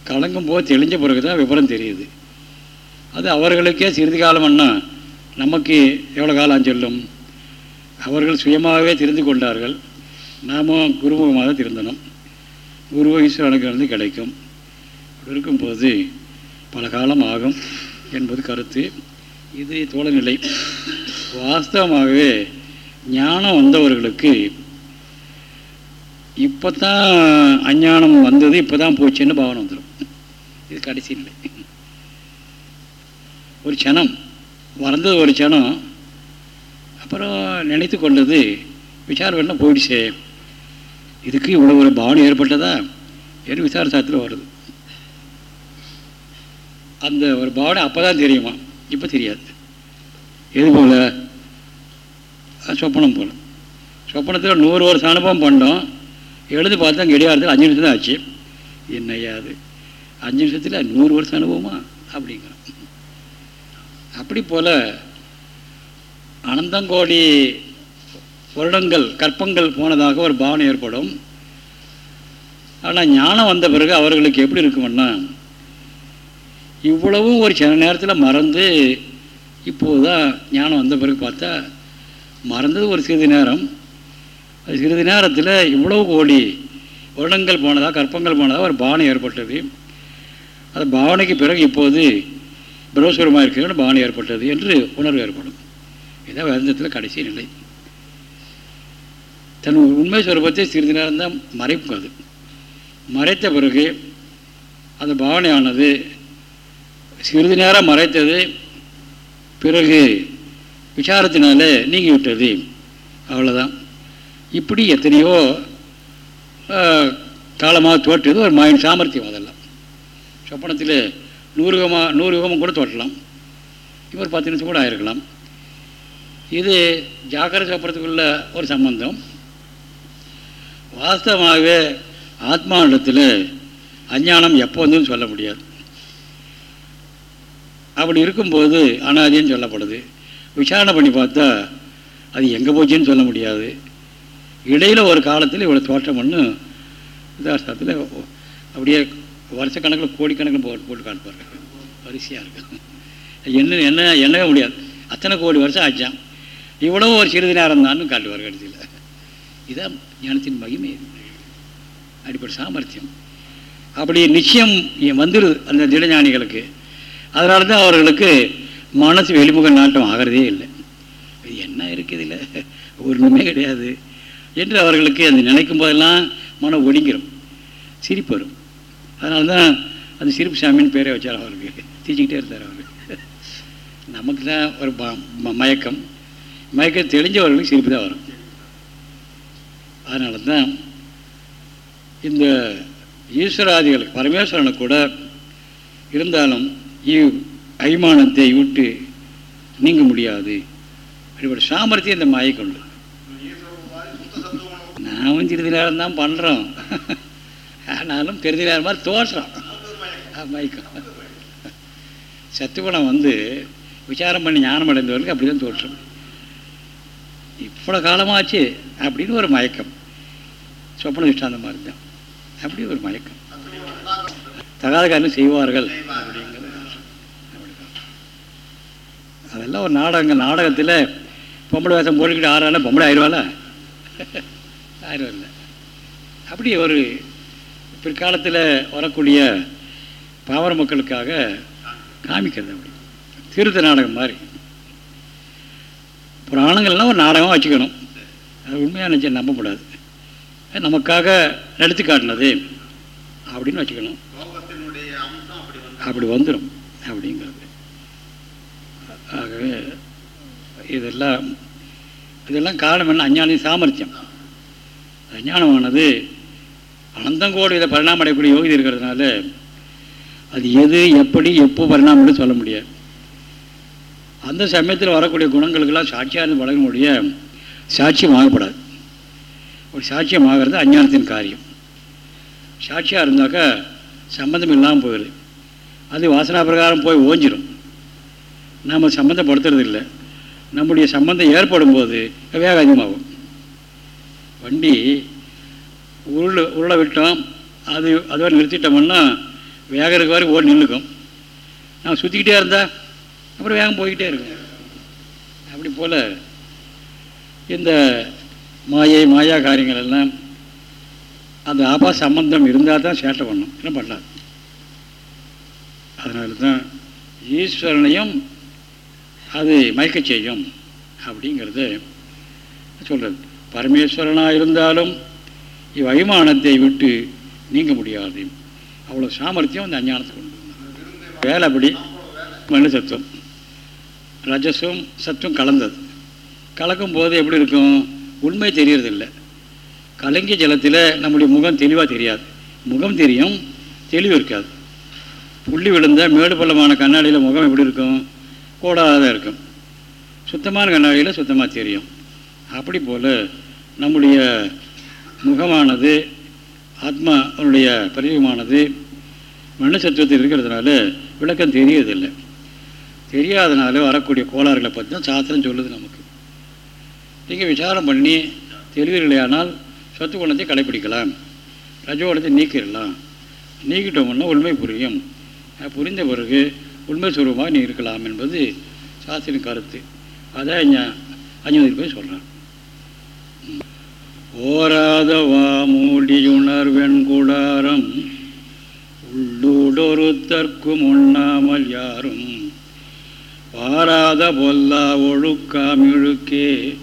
கலங்கும் போது தெளிஞ்ச பிறகு தான் விவரம் தெரியுது. அது அவர்களுக்கே சிறிது காலம்னா நமக்கு எவ்வளோ காலம் சொல்லும்? அவர்கள் சுயமாகவே தெரிந்து கொண்டார்கள். நாமும் குருமுகமாக தான் திருந்தணும். குரு ஈஸ்வரனுக்கு கிடைக்கும். அப்படி இருக்கும்போது பல காலம் ஆகும் என்பது கருத்து. இது தோழநிலை. வாஸ்தவமாகவே ஞானம் வந்தவர்களுக்கு இப்போ தான் அஞ்ஞானம் வந்தது இப்போ தான் போச்சுன்னு பாவனை வந்துடும் இது கடைசி நிலை. ஒரு க்ஷணம் வந்தது ஒரு க்ஷணம் அப்புறம் நினைத்து கொண்டது விசாரம் என்ன போயிடுச்சே. இதுக்கு இவ்வளோ ஒரு பாவனை ஏற்பட்டதா என்று விசார சாத்திரம் வருது. அந்த ஒரு பாவனை அப்போ தான் தெரியுமா? இப்போ தெரியாது. எது போல்? சொப்பனம் போல். சொப்பனத்தில் நூறு வருஷம் அனுபவம் பண்ணோம். எழுது பார்த்தா கிடையாது அஞ்சு நிமிஷம் தான் ஆச்சு. என்னையாது அஞ்சு நிமிஷத்தில் நூறு வருஷம் அனுபவமா? அப்படிங்கிறோம் அப்படி போல் அனந்தங்கோடி வருடங்கள் கற்பங்கள் போனதாக ஒரு பாவனை ஏற்படும். ஆனால் ஞானம் வந்த பிறகு அவர்களுக்கு எப்படி இருக்குமுன்னா இவ்வளவும் ஒரு சில நேரத்தில் மறந்து இப்போது தான் ஞானம் வந்த பிறகு பார்த்தா மறந்தது ஒரு சிறிது நேரம். அது சிறிது நேரத்தில் இவ்வளவு கோடி வருடங்கள் போனதாக கற்பங்கள் போனதாக ஒரு பாவனை ஏற்பட்டது. அந்த பாவனைக்கு பிறகு இப்போது பிரம்மஸ்வரமாக இருக்கிறது பாவனை ஏற்பட்டது என்று உணர்வு ஏற்படும். இதுதான் வேந்தத்தில் கடைசி நிலை. தன் உண்மை சுரூபத்தை சிறிது நேரம் தான் மறைக்கும் அது. மறைத்த பிறகு அந்த பாவனையானது சிறிது நேரம் மறைத்தது பிறகு விசாரத்தினாலே நீங்கி விட்டது அவ்வளோதான் இப்படி எத்தனையோ காலமாக தோற்றுது ஒரு மாயின் சாமர்த்தியம் அதெல்லாம். சொப்பனத்தில் நூறு யுகமாக நூறு யுகமும் கூட தோற்றலாம். இப்போ ஒரு பத்து நிமிஷம் கூட ஆயிருக்கலாம். இது ஜாக்கிர சொப்பனத்துக்குள்ள ஒரு சம்பந்தம். வாஸ்தவமாகவே ஆத்மானிடத்தில் அஞ்ஞானம் எப்போ வந்து சொல்ல முடியாது. அப்படி இருக்கும்போது அனாதின்னு சொல்லப்படுது. விசாரணை பண்ணி பார்த்தா அது எங்கே போச்சுன்னு சொல்ல முடியாது. இடையில் ஒரு காலத்தில் இவ்வளோ தோட்டம் ஒன்று உதாரணத்தில் அப்படியே வருஷக்கணக்கில் கோடிக்கணக்கில் போட்டு போட்டு காட்டுப்பாரு வரிசையாக இருக்கு. என்ன என்ன எண்ணவே முடியாது. அத்தனை கோடி வருஷம் ஆச்சான் இவ்வளோ ஒரு சிறிது நேரம் தான் காட்டுவார் கடைசியில். இதான் ஞானத்தின் மகிமை. அடிப்படை சாமர்த்தியம். அப்படி நிச்சயம் வந்துடுது அந்த திடஞானிகளுக்கு. அதனால தான் அவர்களுக்கு மனசு வெளிமுக நாட்டம் ஆகிறதே இல்லை. இது என்ன இருக்குது இல்லை ஒன்றுமே கிடையாது. என்று அவர்களுக்கு அந்த நினைக்கும் போதெல்லாம் மனம் ஒடுங்கிடும் சிரிப்பு வரும். அதனால தான் அந்த சிரிப்பு சாமின்னு பேரை வச்சார் அவருக்கு. தீச்சிக்கிட்டே இருந்தார் அவர். நமக்கு தான் ஒரு மயக்கம். மயக்கம் தெளிஞ்சவர்களுக்கு சிரிப்பு தான் வரும். அதனால தான் இந்த ஈஸ்வராதிகளுக்கு பரமேஸ்வரனை கூட இருந்தாலும் இவ் அபிமானத்தை விட்டு நீங்க முடியாது. அப்படிப்பட்ட சாமர்த்தியம் இந்த மாயை கொண்டு. நாமும் சிறிது நேரம் தான் பண்ணுறோம் ஆனாலும் பெருதி நேரம் மாதிரி தோற்றம். மயக்கம். சத்துகுணம் வந்து விசாரம் பண்ணி ஞானம் அடைந்தவர்களுக்கு அப்படி தான் தோற்றம். இவ்வளோ காலமாச்சு அப்படின்னு ஒரு மயக்கம். சொப்பன திஷ்டாந்த மாதிரி தான் அப்படி ஒரு மயக்கம். தகாத காரியம் செய்வார்கள். அப்படிங்கிறது அதெல்லாம் ஒரு நாடகங்கள். நாடகத்தில் பொம்பளை வேஷம் போட்டுக்கிட்டு ஆறால பொம்பளை ஆயிடுவாள? ஆயிடுவாள் அப்படி ஒரு பிற்காலத்தில் வரக்கூடிய பாவர மக்களுக்காக காமிக்கிறது அப்படி. திருத்த நாடகம் மாதிரி. புராணங்கள்லாம் ஒரு நாடகமாக வச்சுக்கணும். அது உண்மையாக நினச்சி நம்பக்கூடாது நமக்காக நடித்து காட்டினது அப்படின்னு வச்சுக்கணும். அப்படி வந்துடும் அப்படிங்கிறது. ஆகவே இதெல்லாம் இதெல்லாம் காரணம் என்ன? அஞ்ஞானி சாமர்த்தியம். அஞ்ஞானமானது அனந்தங்கோடு இதை பரிணாமம் அடையக்கூடிய யோகி இருக்கிறதுனால அது எது எப்படி எப்போ பரிணாமம்னு சொல்ல முடியாது. அந்த சமயத்தில் வரக்கூடிய குணங்களுக்கெல்லாம் சாட்சியாக இருந்து பழகக்கூடிய சாட்சியம் ஆகப்படாது ஒரு சாட்சியம் ஆகிறது அஞ்ஞானத்தின் காரியம். சாட்சியாக இருந்தாக்கா சம்மந்தம் இல்லாமல் போயிடுது. அது வாசனா பிரகாரம் போய் ஓஞ்சிடும் நாம் சம்மந்தப்படுத்துறது இல்லை நம்முடைய சம்மந்தம் ஏற்படும் போது வேகம் அதிகமாகும் வண்டி உருள் உருளை விட்டோம். அது அதோட நிறுத்திட்டோம்னா வேகிறதுக்கு வரை ஓடி நின்றுக்கும். நான் சுற்றிக்கிட்டே இருந்தால் அப்புறம் வேகம் போய்கிட்டே இருக்கும். அப்படி போல் இந்த மாயை மாயா காரியங்கள் எல்லாம் அந்த ஆபா சம்பந்தம் இருந்தால் தான் சேட்டை பண்ணும். என்ன பண்ணாது அதனால தான் ஈஸ்வரனையும் அது மயக்க செய்யும் அப்படிங்கிறது சொல்கிறது பரமேஸ்வரனாக இருந்தாலும் இவ் விட்டு நீங்க முடியாது. அவ்வளோ சாமர்த்தியம் அந்த அஞ்ஞானத்துக்கு உண்டு. வேலை அப்படி. மனு சத்துவம் ரஜசும் சத்தும் கலந்தது. கலக்கும்போது எப்படி இருக்கும்? உண்மை தெரியறதில்லை. கலங்கிய ஜலத்தில் நம்முடைய முகம் தெளிவாக தெரியாது. முகம் தெரியும் தெளிவு இருக்காது. புள்ளி விழுந்த மேடு பள்ளமான கண்ணாடியில் முகம் எப்படி இருக்கும்? கூடாத இருக்கும். சுத்தமான கண்ணாடியில் சுத்தமாக தெரியும். அப்படி போல் நம்முடைய முகமானது ஆத்மா அவனுடைய பரிவமானது மண்ணு சத்துவத்தில் இருக்கிறதுனால விளக்கம் தெரியறதில்லை. தெரியாதனால வரக்கூடிய கோளாறுகளை பற்றி தான் சாஸ்திரம் சொல்லுது நமக்கு. நீங்கள் விசாரம் பண்ணி தெளிவில்லையானால் சத்து குணத்தை கடைப்பிடிக்கலாம். ரஜோகுணத்தை நீக்கிடலாம். நீக்கிட்டோம்னா உண்மை புரியும். புரிந்த பிறகு உண்மை சுரூபமாக நீ இருக்கலாம் என்பது சாஸ்திரின் கருத்து. அதை அஞ்சு போய் சொல்கிறான் ஓராத வா மூடியுணர்வெண் கூடாரம் உள்ளூடொருத்தர்க்கும் உண்ணாமல் யாரும் பாராத பொல்லா ஒழுக்காமிழுக்கே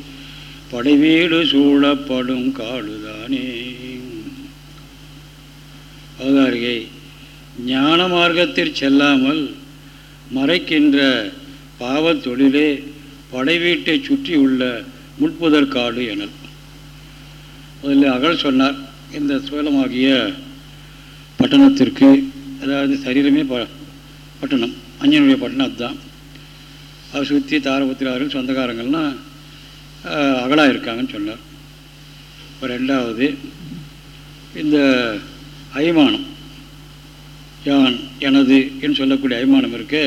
படைவீடு சூழப்படும் காடுதானே. அவதாரிகை ஞான மார்க்கத்தில் செல்லாமல் மறைக்கின்ற பாவத் தொழிலே படைவீட்டை சுற்றியுள்ள முட்புதர் காடு எனல். முதல்ல அகல் சொன்னார் இந்த சுயலமாகிய பட்டணத்திற்கு அதாவது சரீரமே ப பட்டணம் அஞ்சனுடைய பட்டணம் அதுதான். அதை சுற்றி தாரபத்திரார்கள் சொந்தக்காரங்கள்லாம் அகலாக இருக்காங்கன்னு சொன்னார். இப்போ ரெண்டாவது இந்த அய்மானம் யான் எனது என்று சொல்லக்கூடிய அய்மானம் இருக்கு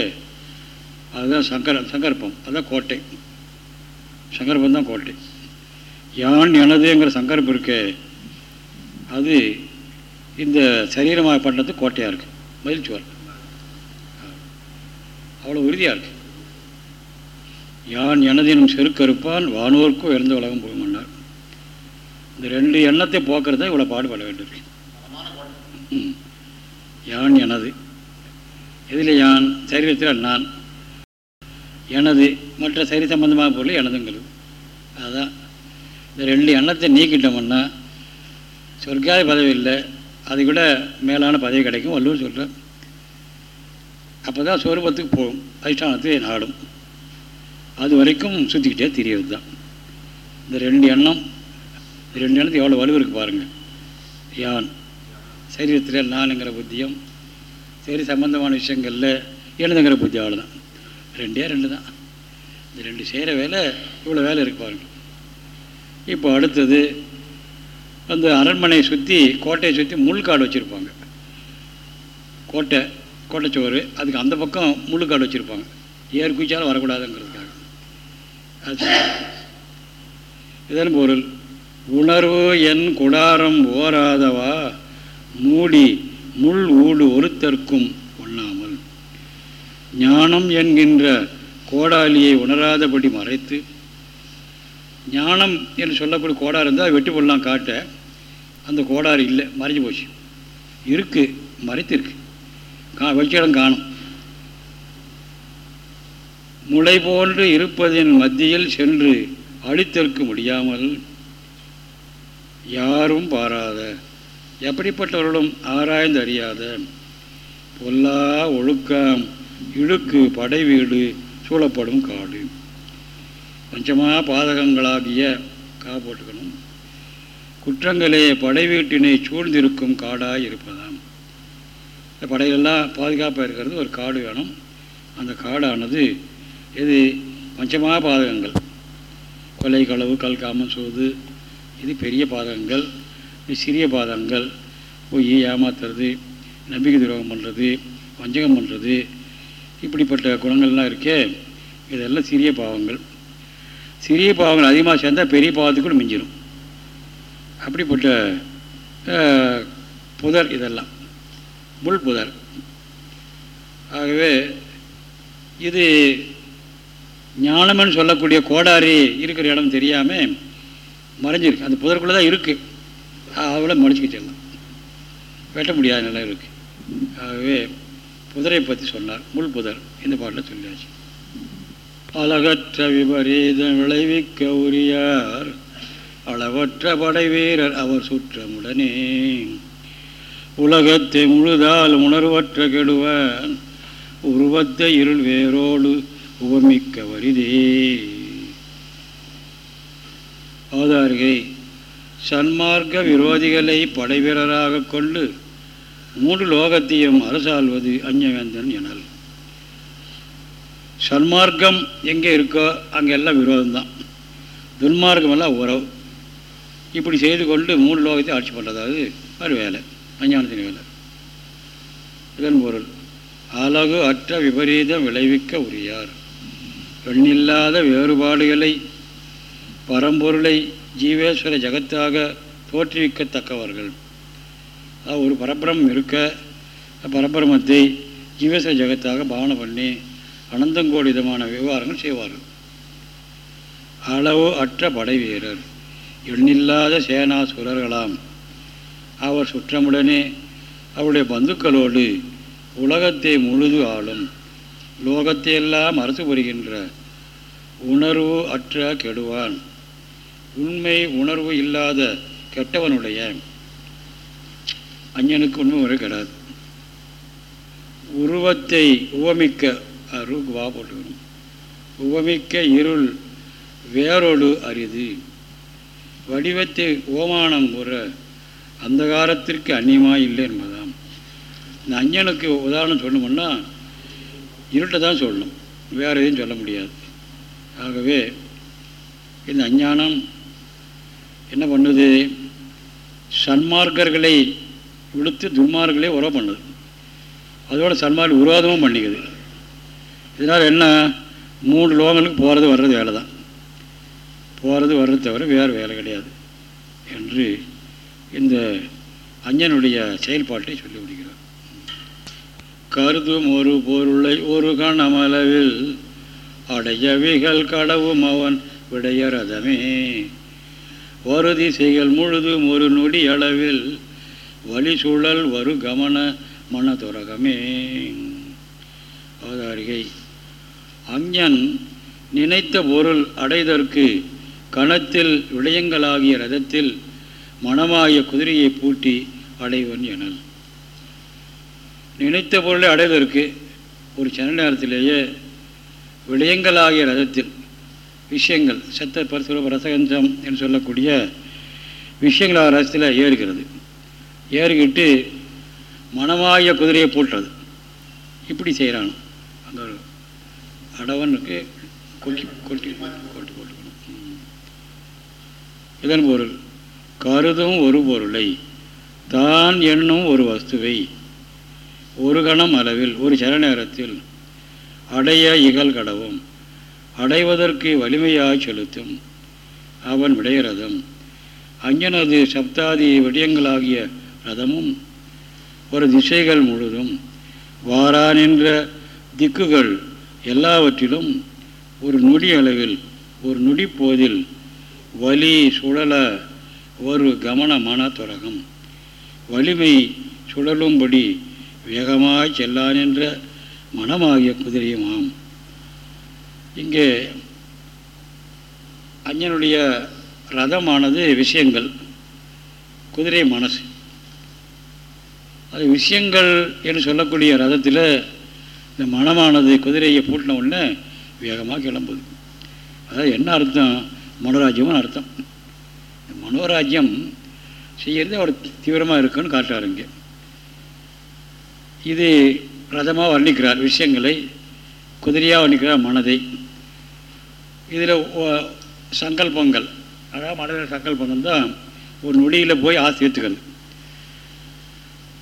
அதுதான் சங்கர சங்கற்பம் அதுதான் கோட்டை. சங்கற்பம் தான் கோட்டை. யான் எனதுங்கிற சங்கற்பம் இருக்கு அது இந்த சரீரமாக பண்ணுறது கோட்டையாக இருக்குது மகிழ்ச்சுவார் அவ்வளோ உறுதியாக இருக்குது யான் எனதினும் செருக்கறுப்பான் வானோர்க்கும் இறந்த உலகம் போகுமன்னார் இந்த ரெண்டு எண்ணத்தை போக்குறது இவ்வளோ பாடுபட வேண்டியிருக்கு. யான் எனது. இதில் யான் சரீரத்தில் நான். எனது மற்ற சரி சம்பந்தமாக பொருள் எனதுங்கிறது. அதுதான் இந்த ரெண்டு எண்ணத்தை நீக்கிட்டோம்னா சொர்க்காதி பதவி இல்லை. அது கூட மேலான பதவி கிடைக்கும் வள்ளுவர் சொல்கிறார் அப்போ தான் சொரூபத்துக்கு போகும் அதிஷ்டானத்தை நாடும். அது வரைக்கும் சுற்றிக்கிட்டே தெரியறது தான் இந்த ரெண்டு எண்ணம் ரெண்டு எண்ணத்து எவ்வளோ வலுவு இருக்குது பாருங்கள் யான் சரீரத்தில் நானுங்கிற புத்தியும் சரி சம்பந்தமான விஷயங்களில் எழுதுங்கிற புத்தி அவ்வளோதான் ரெண்டே ரெண்டு தான் இந்த ரெண்டு செய்கிற வேலை இவ்வளோ வேலை இருக்கு பாருங்கள் இப்போ அடுத்தது அந்த அரண்மனையை சுற்றி கோட்டையை சுற்றி முள்காடு வச்சுருப்பாங்க. கோட்டை கோட்டைச்சோறு அதுக்கு அந்த பக்கம் முள்ளுக்காடு வச்சுருப்பாங்க. ஏர் குச்சாலும் வரக்கூடாதுங்கிறது. அது இதன் பொருள் உணர்வு என் குடாரம் ஓராதவா? மூடி முள் ஊடு ஒருத்தர்க்கும் ஒண்ணாமல் ஞானம் என்கின்ற கோடாலியை உணராதபடி மறைத்து ஞானம் என்று சொல்லக்கூடிய கோடார் இருந்தால் வெட்டி போடலாம் காட்ட அந்த கோடார் இல்லை மறைஞ்சு போச்சு. இருக்குது மறைத்திருக்கு. கா வெளிச்சடம் காணும். முளை போன்று இருப்பதின் மத்தியில் சென்று அழித்தற்க முடியாமல் யாரும் பாராத எப்படிப்பட்டவர்களும் ஆராய்ந்து அறியாத பொல்லா ஒழுக்கம் இழுக்கு படை வீடு சூழப்படும் காடு. பஞ்சமா பாதகங்களாகிய கா போட்டுக்கணும் குற்றங்களே படை வீட்டினை சூழ்ந்திருக்கும் காடாக இருப்பதாம். இந்த படையெல்லாம் பாதுகாப்பாக இருக்கிறது ஒரு காடு வேணும். அந்த காடானது இது பஞ்சமா பாதகங்கள். கொலை களவு கல் காமம் சூது இது பெரிய பாதகங்கள் இது சிறிய பாதகங்கள். பொய் ஏமாத்துறது நம்பிக்கை துரோகம் பண்ணுறது வஞ்சகம் பண்ணுறது இப்படிப்பட்ட குணங்கள்லாம் இருக்கே இதெல்லாம் சிறிய பாவங்கள். சிறிய பாவங்கள் அதிகமாக சேர்ந்தால் பெரிய பாவத்துக்கு கூட மிஞ்சிடும் அப்படிப்பட்ட புதர் இதெல்லாம். முள் புதர். ஆகவே இது ஞானம்னு சொல்லக்கூடிய கோடாரி இருக்கிற இடம் தெரியாமல் மறைஞ்சிருக்கு. அந்த புதற்குள்ளே தான் இருக்குது அவ்வளோ மறைச்சிக்கிச்சிடலாம் வெட்ட முடியாத நிலை இருக்குது ஆகவே புதரை பற்றி சொன்னார். முள் புதர் இந்த பாட்டில் சொல்லியாச்சு. அழகற்ற விபரீதம் விளைவிக்க உரியார். அளவற்ற படை வீரர் அவர் சுற்றமுடனே. உலகத்தை முழுதால் உணர்வற்ற கெடுவன். உருவத்தை இருள் வேரோடு உபமிக்க வரிதே அவதாரிகை சன்மார்க்க விரோதிகளை படைவீரராக கொண்டு மூன்று லோகத்தையும் அரசாள்வது அஞ்சவேந்தன் எனல். சன்மார்க்கம் எங்கே இருக்கோ அங்கெல்லாம் விரோதம்தான். துன்மார்க்கமெல்லாம் உறவு. இப்படி செய்து கொண்டு மூணு லோகத்தை ஆட்சி பண்ணுறதாவது ஒரு வேலை அஞ்ஞானத்தின் வேலை. இதன் பொருள் அழகு அற்ற விபரீதம் விளைவிக்க உரியார். எண்ணில்லாத வேறுபாடுகளை பரம்பொருளை ஜீவேஸ்வர ஜகத்தாக தோற்றுவிக்கத்தக்கவர்கள். ஒரு பரபரம் இருக்க பரபிரமத்தை ஜீவேஸ்வர ஜகத்தாக பாவனை பண்ணி அனந்தங்கோடி விதமான விவகாரங்கள் செய்வார்கள். அளவு அற்ற படை வீரர் எண்ணில்லாத சேனாசுரர்களாம் அவர் சுற்றமுடனே அவருடைய பந்துக்களோடு உலகத்தை முழுது ஆளும். லோகத்தையெல்லாம் அரசு புரிகின்ற உணர்வு அற்ற கெடுவான். உண்மை உணர்வு இல்லாத கெட்டவனுடைய அஞ்சனுக்கு உண்மை உணர்வு கிடையாது உருவத்தை உவமிக்க வா போட்டுக்கணும். உவமிக்க இருள் வேரோடு அரிது. வடிவத்தை ஓமானம் கூற அந்த காலத்திற்கு அந்நியமாக இல்லை என்பதாம். இந்த அஞ்சனுக்கு உதாரணம் சொல்லணும்னா இருட்டை தான் சொல்லணும். வேறு எதுவும் சொல்ல முடியாது. ஆகவே இந்த அஞ்ஞானம் என்ன பண்ணுது? சன்மார்க்கர்களை விடுத்து துன்மார்களை உறவு பண்ணுது. அதோட சன்மார்க்கு விரோதமும் பண்ணிக்குது. இதனால் என்ன? மூணு லோகங்களுக்கு போகிறது வர்றது வேலை தான். போகிறது வர்றது தவிர வேறு வேலை கிடையாது என்று இந்த அஞ்சனுடைய செயல்பாட்டை சொல்லி கருதும் ஒரு பொருளை ஒரு கணமளவில் அடையவிகள் கடவும் அவன் விடைய ரதமே ஒரு திசைகள் முழுதும் ஒரு நொடி அளவில் வழி சூழல் வரு கமன மனதுரகமே. அவதாரிகை அஞ்ஞன் நினைத்த பொருள் அடைதற்கு கணத்தில் விடயங்களாகிய ரதத்தில் மனமாகிய குதிரையை பூட்டி அடைவன் எனல். நினைத்த பொருளை அடைவதற்கு ஒரு சன நேரத்திலேயே விடயங்களாகிய ரதத்தில் விஷயங்கள் சத்த பரிசுரப ரசகஞ்சம் என்று சொல்லக்கூடிய விஷயங்களாக ரசத்தில் ஏறுகிறது. ஏறிக்கிட்டு மனமாகிய குதிரையை போட்டுறது. இப்படி செய்கிறான். அங்கே அடவனுக்கு கொட்டி கொட்டி கொட்டி போட்டுக்கணும் இதன் பொருள் கருதும் ஒரு பொருளை தான் என்னும் ஒரு வஸ்துவை. ஒரு கணம் அளவில் ஒரு சில நேரத்தில் அடைய இகல் கடவும். அடைவதற்கு வலிமையாக செலுத்தும். அவன் விடையரதம் அஞ்சனது சப்தாதி விடயங்களாகிய ரதமும் ஒரு திசைகள் முழுதும் வாரான் என்ற திக்குகள் எல்லாவற்றிலும் ஒரு நொடி அளவில் ஒரு நொடி போதில் வலி சுழல ஒரு கவனமான தொடகம் வலிமை சுழலும்படி வேகமாய் செல்லான் என்ற மனமாகிய குதிரையுமாம். இங்கே அஞ்சனுடைய ரதமானது விஷயங்கள் குதிரை மனசு. அது விஷயங்கள் என்று சொல்லக்கூடிய ரதத்தில் இந்த மனமானது குதிரையை பூட்டின உடனே வேகமாக கிளம்புது. அதாவது என்ன அர்த்தம்? மனோராஜ்யம்னு அர்த்தம். மனோராஜ்யம் செய்கிறது அவர் தீவிரமாக இருக்குன்னு காட்டுறாருங்க இது ரதமாக வர்ணிக்கிறார் விஷயங்களை குதிரையாக வர்ணிக்கிறார் மனதை. இதில் சங்கல்பங்கள் அதாவது மனதில் சங்கல்பங்கள் தான் ஒரு நொடியில் போய் ஆசை ஏற்றுக்கிறது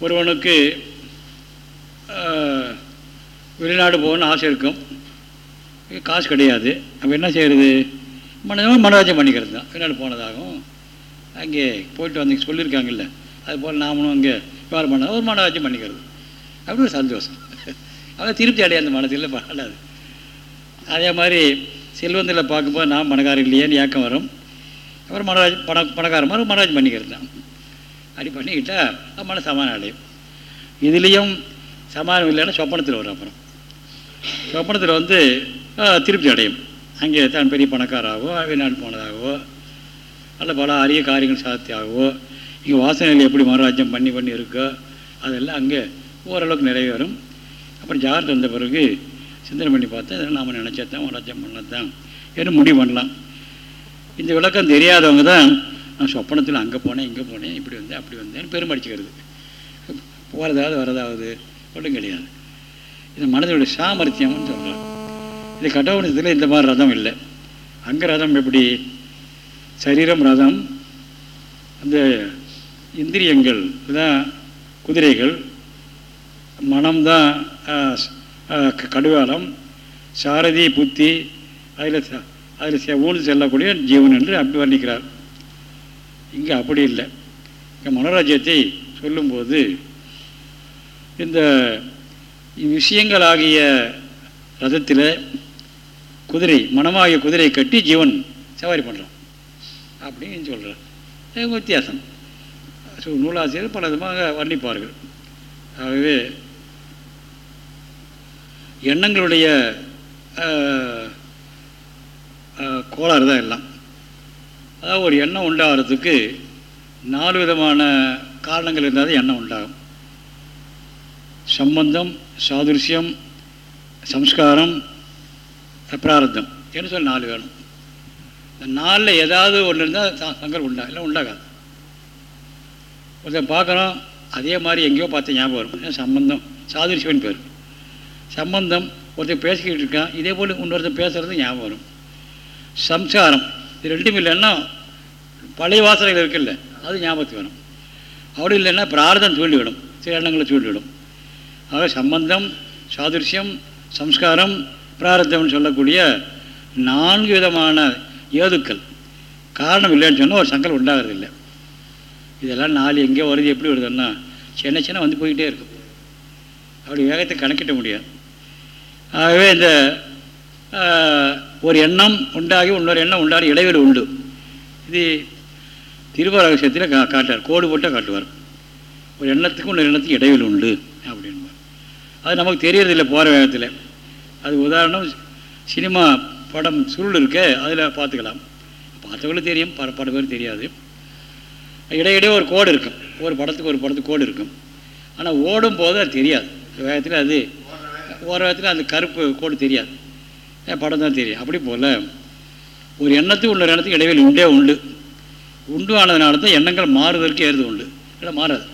ஒருவனுக்கு வெளிநாடு போகணும்னு ஆசை இருக்கும். காசு கிடையாது. அப்போ என்ன செய்கிறது மனதாக மனராஜ்யம் பண்ணிக்கிறது தான். வெளிநாடு போனதாகவும் அங்கே போயிட்டு வந்து சொல்லியிருக்காங்கல்ல. அது போல் நாமளும் அங்கே வேறு பண்ண ஒரு மனராஜ்யம் பண்ணிக்கிறது. அப்படி ஒரு சந்தோஷம். அதான் திருப்தி அடையாது அந்த மனதில் பாடாது அதே மாதிரி செல்வந்தில் பார்க்கும்போது நான் பணக்காரன் இல்லையேன்னு ஏக்கம் வரும். அப்புறம் மனராஜ் பண பணக்கார மாதிரி மனராஜ் பண்ணிக்கிறது தான். அப்படி பண்ணிக்கிட்டால் மன சமானம் அடையும். இதுலேயும் சமானம் இல்லைன்னா சொப்பனத்தில் வரும் அப்புறம். சொப்பனத்தில் வந்து திருப்தி அடையும். அங்கே தான் பெரிய பணக்காராகவோ வெளிநாடு போனதாகவோ அல்ல பல அரிய காரியங்கள் சாத்தியாகவோ இங்கே வாசனைகள் எப்படி மனராஜ்யம் பண்ணி பண்ணி இருக்கோ அதெல்லாம் அங்கே ஓரளவுக்கு நிறைவேறும். அப்புறம் ஜாகிரதை வந்த பிறகு சிந்தனை பண்ணி பார்த்தா இதெல்லாம் நாம் நினச்சதான் மனராஜ்யம் பண்ணதான் என்று முடிவு பண்ணலாம். இந்த விளக்கம் தெரியாதவங்க தான் நான் சொப்பனத்தில் அங்கே போனேன் இங்கே போனேன் இப்படி வந்தேன் அப்படி வந்தேன்னு பெருமடிச்சுக்கிறது. போகிறதாவது வரதாவது ஒன்றும் கிடையாது. இது மனதனுடைய சாமர்த்தியம்னு சொல்கிறாங்க இது கட்டவணத்தில் இந்த மாதிரி ரதம் இல்லை. அங்கே ரதம் எப்படி? சரீரம் ரதம் அந்த இந்திரியங்கள் இதுதான் குதிரைகள் மனம்தான் கடுவாளம் சாரதி புத்தி அதில் அதில் ஊழ்ந்து செல்லக்கூடிய ஜீவன் என்று அப்படி வர்ணிக்கிறார். இங்கே அப்படி இல்லை. இங்கே மனோராஜ்யத்தை சொல்லும்போது இந்த விஷயங்களாகிய ரதத்தில் குதிரை மனமாகிய குதிரை கட்டி ஜீவன் சவாரி பண்ணுறான் அப்படின்னு சொல்கிறார் வித்தியாசம். ஸோ நூலாசிரியர் பல விதமாக வர்ணிப்பார்கள். ஆகவே எண்ணங்களுடைய கோளாறு தான் எல்லாம். அதாவது ஒரு எண்ணம் உண்டாகிறதுக்கு நாலு விதமான காரணங்கள் இருந்தால் தான் எண்ணம் உண்டாகும். சம்பந்தம் சாதுரியம் சம்ஸ்காரம் பிராரத்தம். என்று சொல்லி நாலு வேணும்? இந்த நாலில் ஏதாவது ஒன்று இருந்தால் சங்கல் உண்டா? இல்லை உண்டாகாது. ஒருத்தன் பார்க்குறோம் அதே மாதிரி எங்கேயோ பார்த்து ஞாபகம் வரும். சம்பந்தம் சாதுரிசிவன் பேர். சம்பந்தம் ஒருத்தன் பேசிக்கிட்டு இருக்கான் இதே போல் இன்னொருத்தன் பேசுகிறது ஞாபகம் வரும். சம்சாரம் இது ரெண்டும் இல்லைன்னா பழைய வாசனைகள் இருக்குல்ல அது ஞாபகத்துக்கு வேணும் அப்படி இல்லைன்னா பிரார்த்தம் தூண்டிவிடும் சில எண்ணங்களை தூண்டிவிடும். ஆக சம்பந்தம் சாதுரியம் சம்ஸ்காரம் பிராரத்தம்னு சொல்லக்கூடிய நான்கு விதமான ஏதுக்கள். காரணம் இல்லைன்னு சொன்னால் ஒரு சங்கல் உண்டாகிறது இல்லை. இதெல்லாம் நாலு எங்கே வருது எப்படி வருதுன்னா சின்ன சின்ன வந்து போய்கிட்டே இருக்கும். அப்படி வேகத்தை கணக்கிட்ட முடியாது. ஆகவே இந்த ஒரு எண்ணம் உண்டாகி இன்னொரு எண்ணம் உண்டாகி இடைவெளி உண்டு. இது திருவரகசியத்தில் கா காட்டார் கோடு போட்டால் காட்டுவார். ஒரு எண்ணத்துக்கும் இன்னொரு எண்ணத்துக்கு இடைவெளி உண்டு அப்படின்பார். அது நமக்கு தெரியறதில்லை போகிற வேகத்தில். அது உதாரணம் சினிமா படம் சுருள் இருக்க அதில் பார்த்துக்கலாம். பார்த்தவங்களும் தெரியும் பல பல பேர் தெரியாது. இடையிடையே ஒரு கோடு இருக்கும். ஒரு படத்துக்கு ஒரு படத்துக்கு கோடு இருக்கும். ஆனால் ஓடும் போது அது தெரியாது. வேகத்தில் அது ஓர அந்த கருப்பு கோடு தெரியாது. படம் தான் தெரியும். அப்படி போல் ஒரு எண்ணத்துக்கு இன்னொரு எண்ணத்துக்கு இடைவெளி உண்டே உண்டு. உண்டு ஆனதுனால தான் எண்ணங்கள் மாறுவதற்கு ஏறுது உண்டு. இல்லை மாறாது.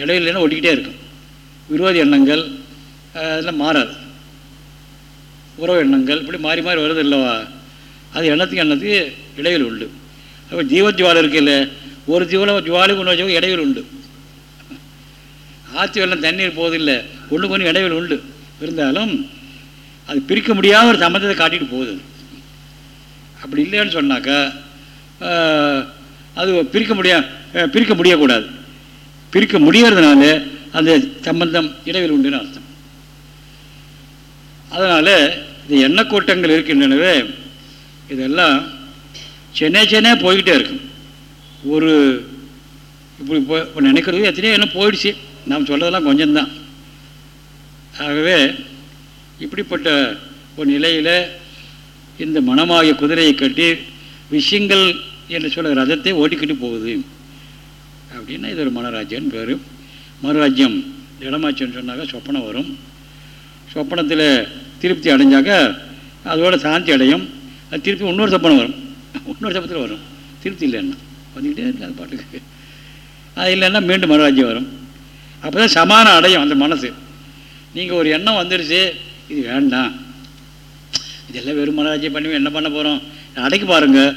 இடையில ஒட்டிக்கிட்டே இருக்கும். விரோதி எண்ணங்கள் அதெல்லாம் மாறாது. உறவு எண்ணங்கள் இப்படி மாறி மாறி வருது இல்லவா அது எண்ணத்துக்கு எண்ணத்துக்கு இடைவெளி உண்டு. அப்போ ஜீவஜுவாலை இருக்குல்ல ஒரு ஜீவன ஜுவாலுக்கு இன்னொரு ஜீவம் இடைவெளி உண்டு. ஆற்று வெள்ளம் தண்ணீர் போவதில்லை ஒன்று கொஞ்சம் இடைவெளி உண்டு. இருந்தாலும் அது பிரிக்க முடியாத ஒரு சம்பந்தத்தை காட்டிட்டு போகுது. அப்படி இல்லைன்னு சொன்னாக்கா அது பிரிக்க முடியா பிரிக்க முடியக்கூடாது. பிரிக்க முடியறதுனால அந்த சம்பந்தம் இடைவெளி உண்டுன்னு அர்த்தம். அதனால் இந்த எண்ணெய் கூட்டங்கள் இருக்கின்றனவே இதெல்லாம் சென்னை சென்னை போய்கிட்டே இருக்கும். ஒரு இப்படி போ இப்போ நினைக்கிறது எத்தனையோ என்ன போயிடுச்சு. நாம் சொல்கிறதெல்லாம் கொஞ்சம்தான். ஆகவே இப்படிப்பட்ட ஒரு நிலையில் இந்த மனமாகிய குதிரையை கட்டி விஷயங்கள் என்று சொல்ல ரதத்தை ஓட்டிக்கிட்டு போகுது. அப்படின்னா இது ஒரு மனராஜ்யம்னு பேர் மனராஜ்யம் இடமாச்சன்னு சொன்னாக்க சொப்பனம் வரும். சொப்பனத்தில் திருப்தி அடைஞ்சாக்க அதோட சாந்தி அடையும். அது திருப்பி இன்னொரு சொப்பனம் வரும். இன்னொரு சப்பத்தில் வரும். திருப்தி இல்லைன்னா. வந்துக்கிட்டே இருக்கு அது பாட்டுக்கு. அது இல்லைன்னா மீண்டும் மனராஜ்யம் வரும். அப்போ தான் சமானம் அடையும் அந்த மனசு. நீங்கள் ஒரு எண்ணம் வந்துடுச்சு இது வேண்டாம் இதெல்லாம் வெறும் மனராஜ்யம் பண்ணி என்ன பண்ண போகிறோம் அடைக்க பாருங்கள்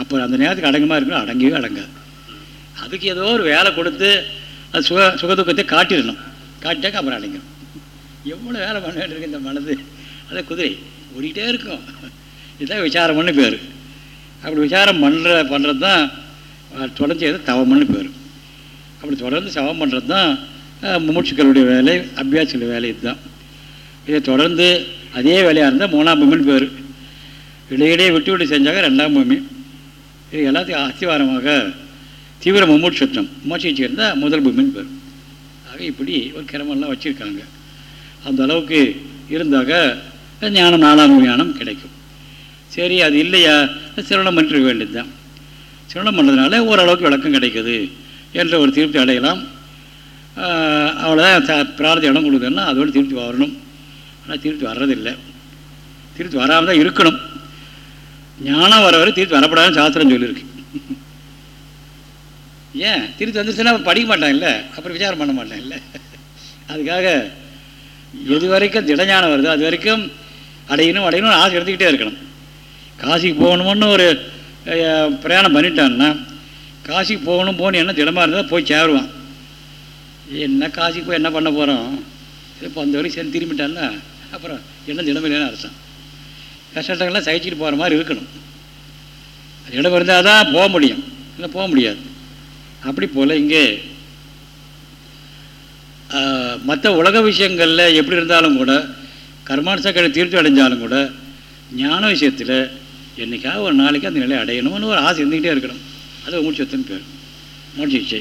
அப்போ அந்த நேரத்துக்கு அடங்குமா இருக்கணும் அடங்கவே அடங்காது அதுக்கு ஏதோ ஒரு வேலை கொடுத்து அது சுக சுகதுக்கத்தை காட்டிடணும். காட்டிட்டாக்க அப்புறம் அடங்கிடும் எவ்வளோ வேலை பண்ண வேண்டியிருக்கு இந்த மனது? அது குதிரை. ஓடிக்கிட்டே இருக்கும். இதுதான் விசாரம்னு பேர். அப்படி விசாரம் பண்ணுற பண்ணுறது தான் தொடர்ந்து எது தவம்னு பேர். அப்படி தொடர்ந்து சவம் பண்ணுறது தான் மூச்சுக்களுடைய வேலை அபியாசிகளுடைய வேலை இதுதான். இதை தொடர்ந்து அதே வேலையாக இருந்தால் மூணாம் பூமின்னு பேர். இடையிடையே விட்டு விட்டு செஞ்சாங்க ரெண்டாம் பூமி. இது எல்லாத்தையும் அஸ்திவாரமாக தீவிர மும்மூட்சத்தம் மோட்சிச்சு இருந்தால் முதல் பூமின்னு பேர். ஆக இப்படி ஒரு கிரமெல்லாம் வச்சுருக்காங்க. அந்த அளவுக்கு இருந்தாக ஞானம் நாலாம் ஞானம் கிடைக்கும். சரி அது இல்லையா? சிரவணம் பண்ணிருக்க வேண்டியது தான் சிரவணம் பண்ணுறதுனால ஓரளவுக்கு விளக்கம் கிடைக்குது. என்ற ஒரு திருப்தி அடையலாம். அவ்வளோதான் பிரார்த்தனை இடம் கொடுக்குறதுன்னா அதோடு திருப்பி வரணும். ஆனால் திருப்பி வர்றதில்லை. திருப்பி வராமல் தான் இருக்கணும். ஞானம் வர வரை திருப்பி வரப்படாதுன்னு சாஸ்திரம் சொல்லியிருக்கு. ஏன்? திருப்பி வந்துருச்சுன்னா படிக்க மாட்டாங்கல்ல அப்புறம் விசாரம் பண்ண மாட்டாங்கல்ல அதுக்காக எது வரைக்கும் திடஞானம் வருதோ அது வரைக்கும் அடையணும் அடையணும்னு ஆசை எடுத்துக்கிட்டே இருக்கணும். காசிக்கு போகணும்னு ஒரு பிரயாணம் பண்ணிட்டான்னா காசிக்கு போகணும் போகணும் என்ன திடமாக இருந்தால் போய் சேருவான். என்ன காசுக்கு போய் என்ன பண்ண போகிறோம் இப்போ அந்த வரைக்கும் சேர்ந்து திரும்பிட்டால அப்புறம் என்ன திடமில்லைன்னு அர்த்தம் கஷ்டங்கள்லாம் சகிச்சுட்டு போகிற மாதிரி இருக்கணும். அது இடம் இருந்தால் தான் போக முடியும். இல்லை போக முடியாது. அப்படி போல் இங்கே மற்ற உலக விஷயங்களில் எப்படி இருந்தாலும் கூட கர்மானுசக்கரை தீர்த்து அடைஞ்சாலும் கூட ஞான விஷயத்தில் என்றைக்காக ஒரு நாளைக்கு அந்த நிலையை அடையணும்னு ஒரு ஆசை இருந்துக்கிட்டே இருக்கணும். அது மூச்சத்தின் பேர். மூச்சு இச்சை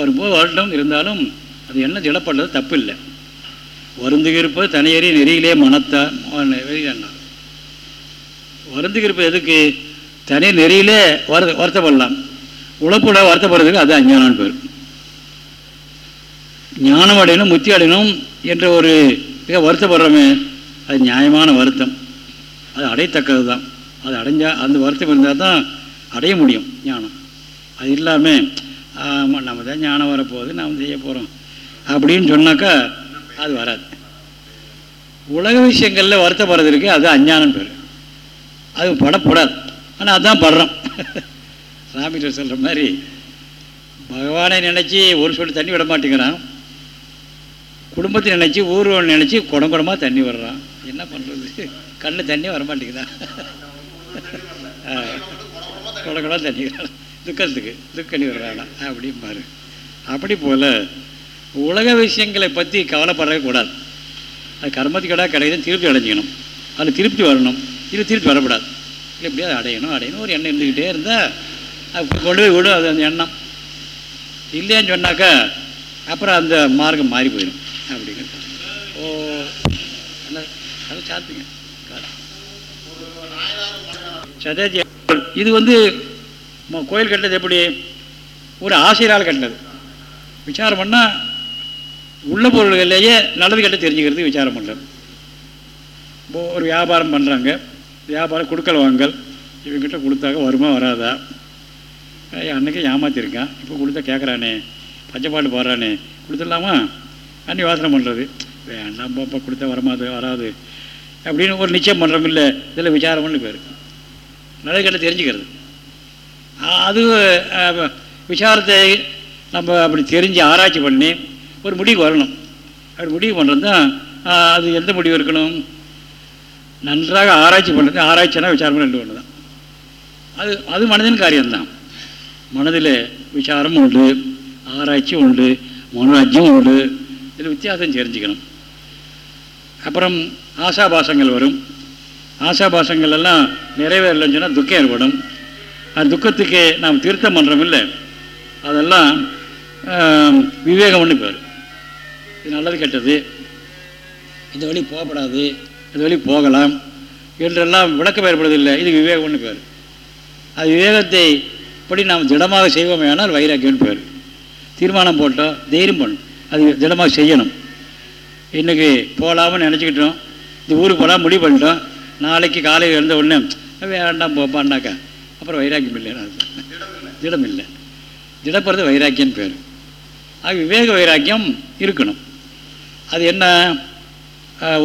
வரும்போது வரட்டும் இருந்தாலும் அது என்ன திடப்படுறது தப்பு இல்லை வருந்துகிருப்பது தனியறி நெறியிலே மனத்தா? வெளியிடணும் வருந்துகிருப்பது எதுக்கு? தனி நெறியிலே வரு வருத்தப்படலாம். உழப்புட வருத்தப்படுறதுக்கு அது அஞ்ஞானான்னு பேர். ஞானம் அடையணும் முத்தி அடையணும் என்ற ஒரு மிக வருத்தப்படுறோமே அது நியாயமான வருத்தம். அது அடையத்தக்கது தான் அது அடைஞ்சால் அந்த வருத்தம் இருந்தால் தான் அடைய முடியும் ஞானம். அது இல்லாமல் ஆமாம் நம்ம தான் ஞானம் வரப்போகுது நாம் செய்ய போகிறோம் அப்படின்னு சொன்னாக்கா அது வராது. உலக விஷயங்களில் வருத்தப்படுறது இருக்குது அது அஞ்ஞானம் பேர். அது படப்படாது. ஆனால் அதுதான் படுறோம். சாமிகிட்ட சொல்கிற மாதிரி பகவானை நினச்சி ஒரு சொட்டு தண்ணி விட மாட்டேங்கிறான். குடும்பத்தை நினச்சி ஊர் நினச்சி குடம் குடமாக தண்ணி விடுறான். என்ன பண்ணுறது கண்ணில் தண்ணி வர மாட்டேங்குதா குடம் குடம் தண்ணி விடுறான். துக்கத்துக்கு துக்க விடுறானா அப்படிம்பாரு. அப்படி போல் உலக விஷயங்களை பற்றி கவலைப்படவே கூடாது. அது கர்மத்துக்கடா கிடையாது திருப்தி அடைஞ்சிக்கணும். அதில் திருப்தி வரணும் இது திருப்தி வரக்கூடாது. இல்லை எப்படியாவது அடையணும் அடையணும் ஒரு எண்ணம் இருந்துக்கிட்டே இருந்தால் அது கொண்டு போய் விடும் அது அந்த எண்ணம். இல்லைன்னு சொன்னாக்கா அப்புறம் அந்த மார்க்கம் மாறி போயிடும் அப்படிங்கிறது ஓ அதை சாத்துங்க. சதேஜி இது வந்து கோயில் கட்டினது எப்படி? ஒரு ஆசிரியரால் கட்டினது. விசாரம் பண்ணால் உள்ள பொருள்கள்லேயே நல்லது கெட்ட தெரிஞ்சுக்கிறது விசாரம் பண்ணுறது இப்போ ஒரு வியாபாரம் பண்ணுறாங்க வியாபாரம் கொடுக்கல் வாங்கல். இவங்ககிட்ட கொடுத்தாக்க வருமா வராதா? ஏய், அன்னைக்கு ஏமாத்திருக்கான். இப்போ கொடுத்தா கேட்குறானே பச்சைப்பாட்டு போடுறானே. கொடுத்துடலாமா? அன்னி வாசனை பண்ணுறது வேண்டாம் பாப்பா கொடுத்தா வரமாது வராது. அப்படின்னு ஒரு நிச்சயம் பண்ணுறோம் இல்லை. இதில் விசாரம்னு பேர். நல்லது கெட்ட தெரிஞ்சுக்கிறது. அது விசாரத்தை நம்ம அப்படி தெரிஞ்சு ஆராய்ச்சி பண்ணி ஒரு முடிவு வரணும். அப்படி முடிவு பண்ணுறது தான் அது எந்த முடிவு இருக்கணும் நன்றாக ஆராய்ச்சி பண்ணுறது ஆராய்ச்சினா விசாரம் ரெண்டு ஒன்று தான் அது அது மனதின் காரியம்தான். மனதில் விசாரம் உண்டு ஆராய்ச்சி உண்டு மனோராஜ்யம் உண்டு. இதில் வித்தியாசம் தெரிஞ்சுக்கணும். அப்புறம் ஆசாபாசங்கள் வரும். ஆசாபாசங்கள் எல்லாம் நிறைவேறலைன்னு சொன்னால் துக்கம் ஏற்படும். அந்த துக்கத்துக்கு நாம் திருத்தம் பண்ணுறோம் இல்லை அதெல்லாம் விவேகம் விவேகம்னு பேர் இது நல்லது கெட்டது. இந்த வழி போகப்படாது. இந்த வழி போகலாம். என்றெல்லாம் விளக்கம் ஏற்படுவதில்லை. இது விவேகம்னு பேர் அது விவேகத்தை இப்படி நாம் திடமாக செய்வோமே ஆனால் வைராக்கியம்னு பேர் தீர்மானம் போட்டோம் தைரியம் பண்ணும். அது திடமாக செய்யணும். இன்றைக்கி போகலாம்னு நினச்சிக்கிட்டோம். இந்த ஊருக்கு போகலாம் முடிவு பண்ணிட்டோம். நாளைக்கு காலையில் எழுந்த உடனே வேண்டாம் போப்பான்னாக்கா அப்புறம் வைராக்கியம் இல்லைன்னு அர்த்தம் திடம் இல்லை. திடப்படுறது வைராக்கியம்னு பேர். அது விவேக வைராக்கியம் இருக்கணும். அது என்ன?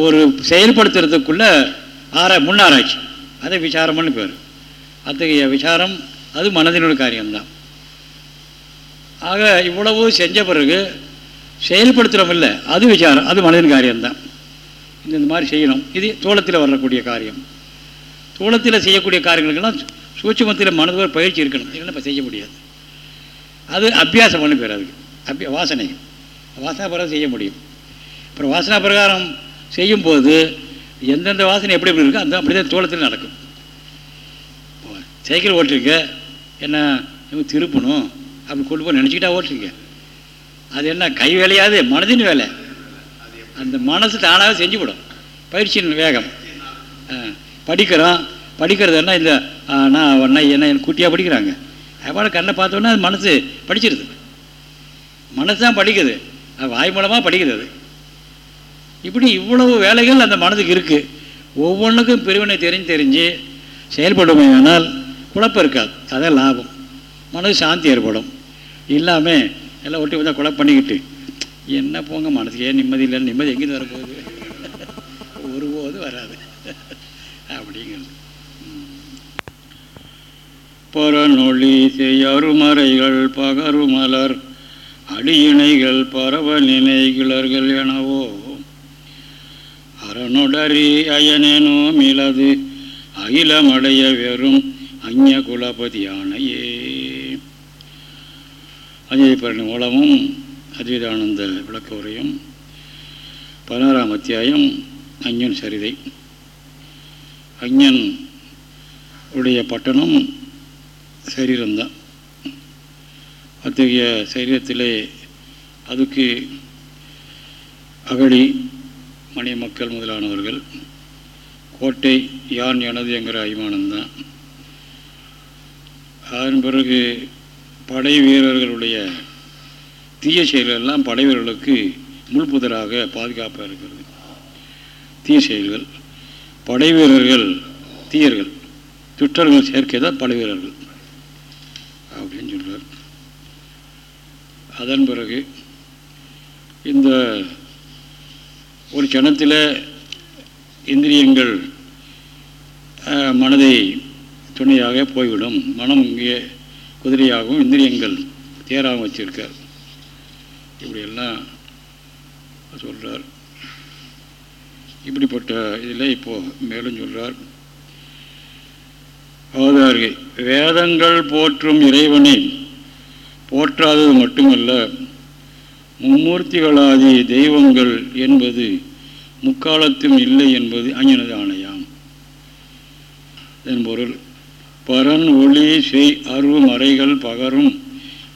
ஒரு செயல்படுத்துறதுக்குள்ள ஆரா முன்னாராய்ச்சி. அதை விசாரம்னு பேர். அத்தகைய விசாரம் அது மனதினுடைய காரியம்தான். ஆக இவ்வளவு செஞ்ச பிறகு செயல்படுத்துகிறோம் இல்லை அது விசாரம் அது மனதின் காரியம்தான். இந்த இந்த மாதிரி செய்யணும். இது தோளத்தில் வரக்கூடிய காரியம். தோளத்தில் செய்யக்கூடிய காரியங்களுக்கெல்லாம் சூட்சமத்தில் மனது ஒரு பயிற்சி இருக்கணும். இல்லைன்னா இப்போ செய்ய முடியாது. அது அபியாசம் பண்ணி பேர் அதுக்கு. அபிய வாசனை. வாசனா பிரகாரம் செய்ய முடியும். அப்புறம் வாசனா பிரகாரம் செய்யும்போது எந்தெந்த வாசனை எப்படி எப்படி இருக்கோ அந்த அப்படி தான் தோளத்தில் நடக்கும் சைக்கிள் ஓட்டுறீங்க என்ன இவங்க திருப்பணும் அப்படி கொண்டு போய் நினச்சிக்கிட்டா ஓட்டுறீங்க அது என்ன கை வேலையாது மனதின் வேலை. அந்த மனசு தானாக செஞ்சுவிடும் பயிற்சியின் வேகம். ஆ, படிக்கிறோம். படிக்கிறது என்ன ஆ, நான் ஒன்றா என்ன என் குட்டியாக படிக்கிறாங்க. அப்பாட கண்ணை பார்த்தோன்னா அது மனசு படிச்சிருது. மனசு தான் படிக்குது. அது வாய் மூலமாக படிக்குது அது. இப்படி இவ்வளவு வேலைகள் அந்த மனதுக்கு இருக்குது ஒவ்வொன்றுக்கும் பிரிவினை தெரிஞ்சு தெரிஞ்சு செயல்படுமையானால் குழப்பம் இருக்காது. அதான் லாபம். மனது சாந்தி ஏற்படும். இல்லாமல் எல்லாம் ஒட்டி வந்தால் குழப்பம் பண்ணிக்கிட்டு என்ன போங்க மனசுக்கே? நிம்மதி இல்லை? நிம்மதி எங்கேருந்து வரப்போகுது ஒருபோது வராது அப்படிங்கிறது பரநொழி செய்யருமறைகள் பகருமலர் அடியிணைகள் பரவ நினைகிளர்கள் எனவோ. அரணுடரி அயனேனோ மிளது அகிலமடைய வெறும் அந்ய குலபதியானையே அஜயபரணி மூலமும் அத்வைதானந்த விளக்க உரையும் பதினாறாம் அத்தியாயம் அஞ்சன் சரிதை. அஞ்ஞன் உடைய பட்டணம் சரீரம்தான். அத்தகைய சரீரத்திலே அதுக்கு அகழி மணி மக்கள் முதலானவர்கள் கோட்டை யான் எனது என்கிற அபிமானம்தான். அதன் பிறகு படை வீரர்களுடைய தீய செயல்களெல்லாம் படை வீரர்களுக்கு முள்புதராக பாதுகாப்பாக இருக்கிறது. தீய செயல்கள் படை வீரர்கள் தீயர்கள் துட்டர்கள் சேர்க்கை தான் படை வீரர்கள் அப்படின்னு சொல்கிறார் அதன் பிறகு இந்த ஒரு கணத்தில் இந்திரியங்கள் மனதை துணையாக போய்விடும். மனம் இங்கே குதிரையாகவும் இந்திரியங்கள் தேராகவும் வச்சிருக்கார். இப்படியெல்லாம் சொல்கிறார் இப்படிப்பட்ட இதில் இப்போது மேலும் சொல்கிறார் அவதார்கள் வேதங்கள் போற்றும் இறைவனை போற்றாதது மட்டுமல்ல மும்மூர்த்திகளாதி தெய்வங்கள் என்பது முக்காலத்தும் இல்லை என்பது அஞ்ஞனது ஆணையாம். இதன் பொருள் பரன் ஒளி செய் அருவு மறைகள் பகரும்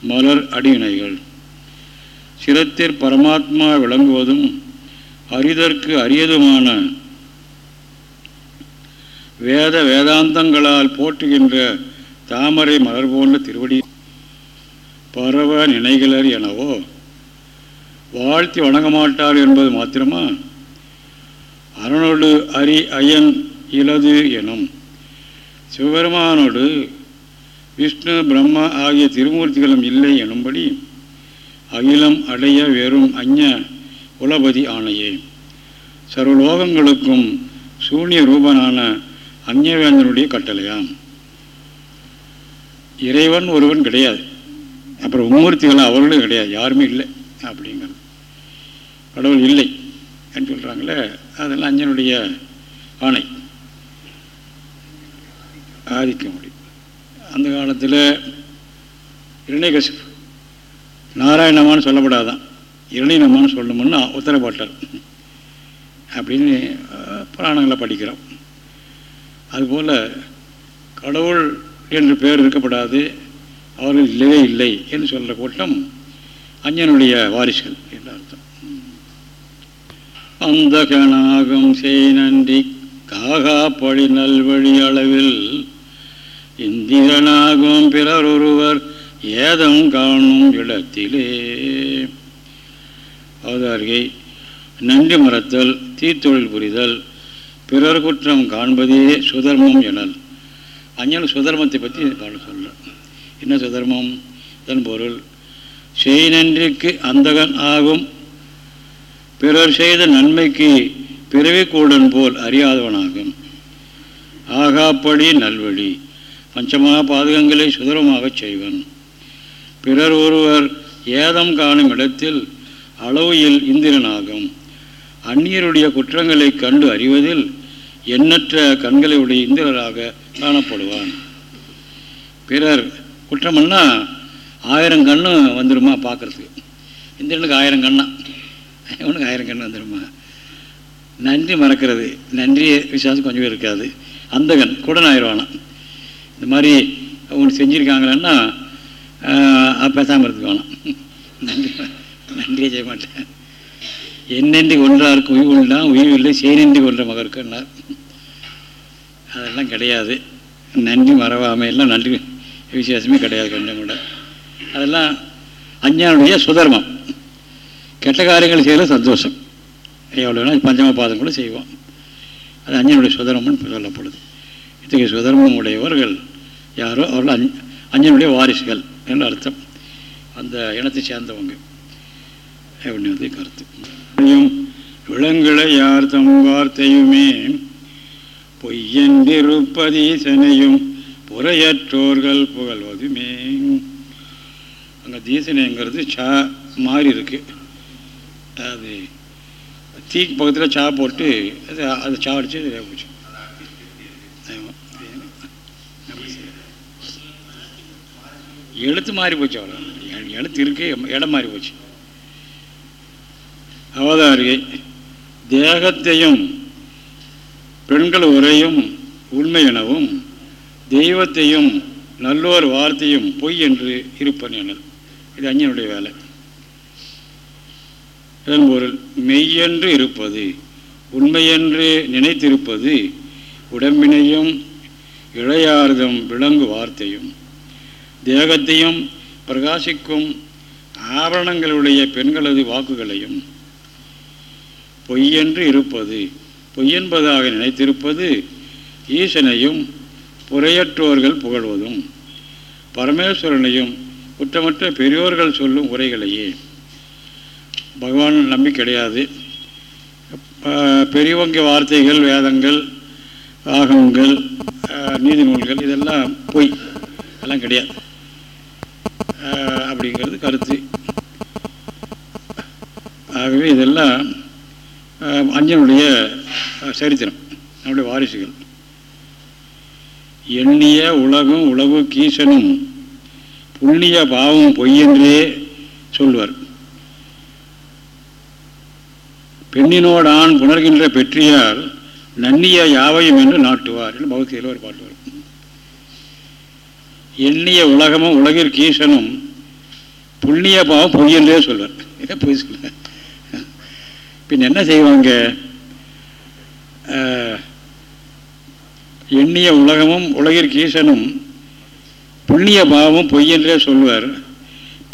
மலர் அடியினைகள் சிரத்திற் பரமாத்மா விளங்குவதும் அரிதற்கு அரியதுமான வேத வேதாந்தங்களால் போற்றுகின்ற தாமரை மலர் போன்ற திருவடி பரவ நினைகளர் எனவோ வாழ்த்தி வணங்க மாட்டார் என்பது மாத்திரமா? அரணோடு அரி அயன் இலது எனும் சிவபெருமானோடு விஷ்ணு பிரம்மா ஆகிய திருமூர்த்திகளும் இல்லை எனும்படி அகிலம் அடைய வெறும் அஞ்ஞ உலபதி ஆணையே. சர்வலோகங்களுக்கும் சூன்ய ரூபனான அஞ்ஞவேந்தனுடைய கட்டளையாம். இறைவன் ஒருவன் கிடையாது. அப்புறம் மும்மூர்த்திகள் அவர்களும் கிடையாது. யாருமே இல்லை அப்படிங்கிறது கடவுள் இல்லை என்று சொல்கிறாங்களே அதெல்லாம் அஞ்சனுடைய ஆணை. ஆதிக்க முடியும் அந்த காலத்தில் இரணிகசிப்பு நாராயணமானு சொல்லப்படாதான். இரணினமான்னு சொல்லணும்னு உத்தரப்பட்டார் அப்படின்னு புராணங்களை படிக்கிறோம். அதுபோல் கடவுள் என்று பெயர் இருக்கப்படாது. அவர்கள் இல்லவே இல்லை என்று சொல்கிற கூட்டம் அஞ்சனுடைய வாரிசுகள் என்று அர்த்தம். அந்த கணாகம் செய் நன்றி காகா பழி நல்வழி அளவில் இந்திரனாகும் பிறர் ஒருவர் ஏதம் காணும் இடத்திலே. அவதார்கை நன்றி மறத்தல் தீத்தொழில் புரிதல் பிறர் குற்றம் காண்பதே சுதர்மம் எனல். அஞ்சல் சுதர்மத்தை பற்றி பாட சொல்ல. என்ன சுதர்மம் தன் பொருள். செய் நன்றிக்கு அந்தகன் ஆகும். பிறர் செய்த நன்மைக்கு பிறவிக்கூடன் போல் அறியாதவனாகும். ஆகாப்படி நல்வழி. பஞ்சமா பாதகங்களை சுதரமாகச் செய்வன். பிறர் ஒருவர் ஏதம் காணும் இடத்தில் அளவையில் இந்திரனாகும். அந்நியருடைய குற்றங்களை கண்டு அறிவதில் எண்ணற்ற கண்களை உடைய இந்திரராக காணப்படுவான். பிறர் குற்றம்னா ஆயிரம் கண்ணு வந்துடுமா பார்க்குறதுக்கு. இந்திரனுக்கு ஆயிரம் கண்ணா. இவனுக்கு ஆயிரம் கண்ணு வந்துடுமா நன்றி மறக்கிறது. நன்றி விசுவாசம் கொஞ்சம் பேர் இருக்காது அந்தகன் கூட ஆயிடுவானான் இந்த மாதிரி ஒன்று செஞ்சுருக்காங்களன்னா பேசாமல் இருந்துக்கு நன்றி நன்றியே செய்ய மாட்டேன். என்னென்று கொன்றாருக்கு உயிர் கொண்டான் உயிர் இல்லை செய்நின்றி கொன்ற மகருக்குன்னார் அதெல்லாம் கிடையாது. நன்றி மறவாமையெல்லாம் நன்றி. விசேஷமே கிடையாது கொஞ்சம் கூட. அதெல்லாம் அஞ்ஞானுடைய சுதர்மம். கெட்ட காரியங்கள் செய்யல சந்தோஷம். எவ்வளோனா பஞ்சம பாதம் கூட செய்வோம். அது அஞ்சனுடைய சுதர்மம்னு சொல்லப்படுது. இத்தகைய சுதர்மம் உடையவர்கள் யாரோ? அவர்கள் அஞ் அஞ்சனுடைய வாரிசுகள் என்று அர்த்தம். அந்த இனத்தை சேர்ந்தவங்க. அப்படின்றது கருத்து. விலங்குகளை யார் தம் வார்த்தையுமே பொய்யென்றிருப்பதீசனையும் புறையற்றோர்கள் புகழ்வதுமே அங்கே தீசனைங்கிறது சா மாறி இருக்கு. அது தீக்கு பக்கத்தில் சா போட்டு அது அது சா அடிச்சு போச்சு எழுத்து மாறி போச்சு அவ்வளோ எழுத்து இருக்கு இடம் மாறி போச்சு. அவதாரிகை தேகத்தையும் பெண்கள் உரையும் உண்மை எனவும் தெய்வத்தையும் நல்லோர் வார்த்தையும் பொய் என்று இருப்பன் எனல் இது அஞ்சனுடைய வேலை. இதன் பொருள் மெய்யென்று இருப்பது உண்மையென்று நினைத்திருப்பது உடம்பினையும் இழையார்தம் விலங்கு வார்த்தையும் தேகத்தையும் பிரகாசிக்கும் ஆபரணங்களுடைய பெண்களது வாக்குகளையும் பொய்யென்று இருப்பது பொய்யென்பதாக நினைத்திருப்பது ஈசனையும் உரையற்றோர்கள் புகழ்வதும் பரமேஸ்வரனையும் குற்றமற்ற பெரியோர்கள் சொல்லும் உரைகளையே. பகவான் நம்பி கிடையாது. பெரியவங்க வார்த்தைகள் வேதங்கள் ஆகமங்கள் நீதி நூல்கள் இதெல்லாம் பொய். எல்லாம் கிடையாது. அப்படிங்கிறது கருத்து. ஆகவே இதெல்லாம் அஞ்சனுடைய சரித்திரம். நம்முடைய வாரிசுகள். எண்ணிய உலகும் உலகு கீசனும் புண்ணிய பாவம் பொய்யென்றே சொல்வர். பெண்ணினோடான் ஆண் புணர்கின்ற பெற்றியால் நன்னிய யாவையும் என்று நாட்டுவார் என்று பௌத்தியில் ஒரு பாட்டு வரும். எண்ணிய உலகமும் உலகிற்கு ஈசனும் புண்ணிய பாவம் பொய் என்றே சொல்வார். என்ன பொய் சொல்ல? பின் என்ன செய்வாங்க? எண்ணிய உலகமும் உலகிற்கு ஈசனும் புண்ணிய பாவமும் பொய்யென்றே சொல்வர்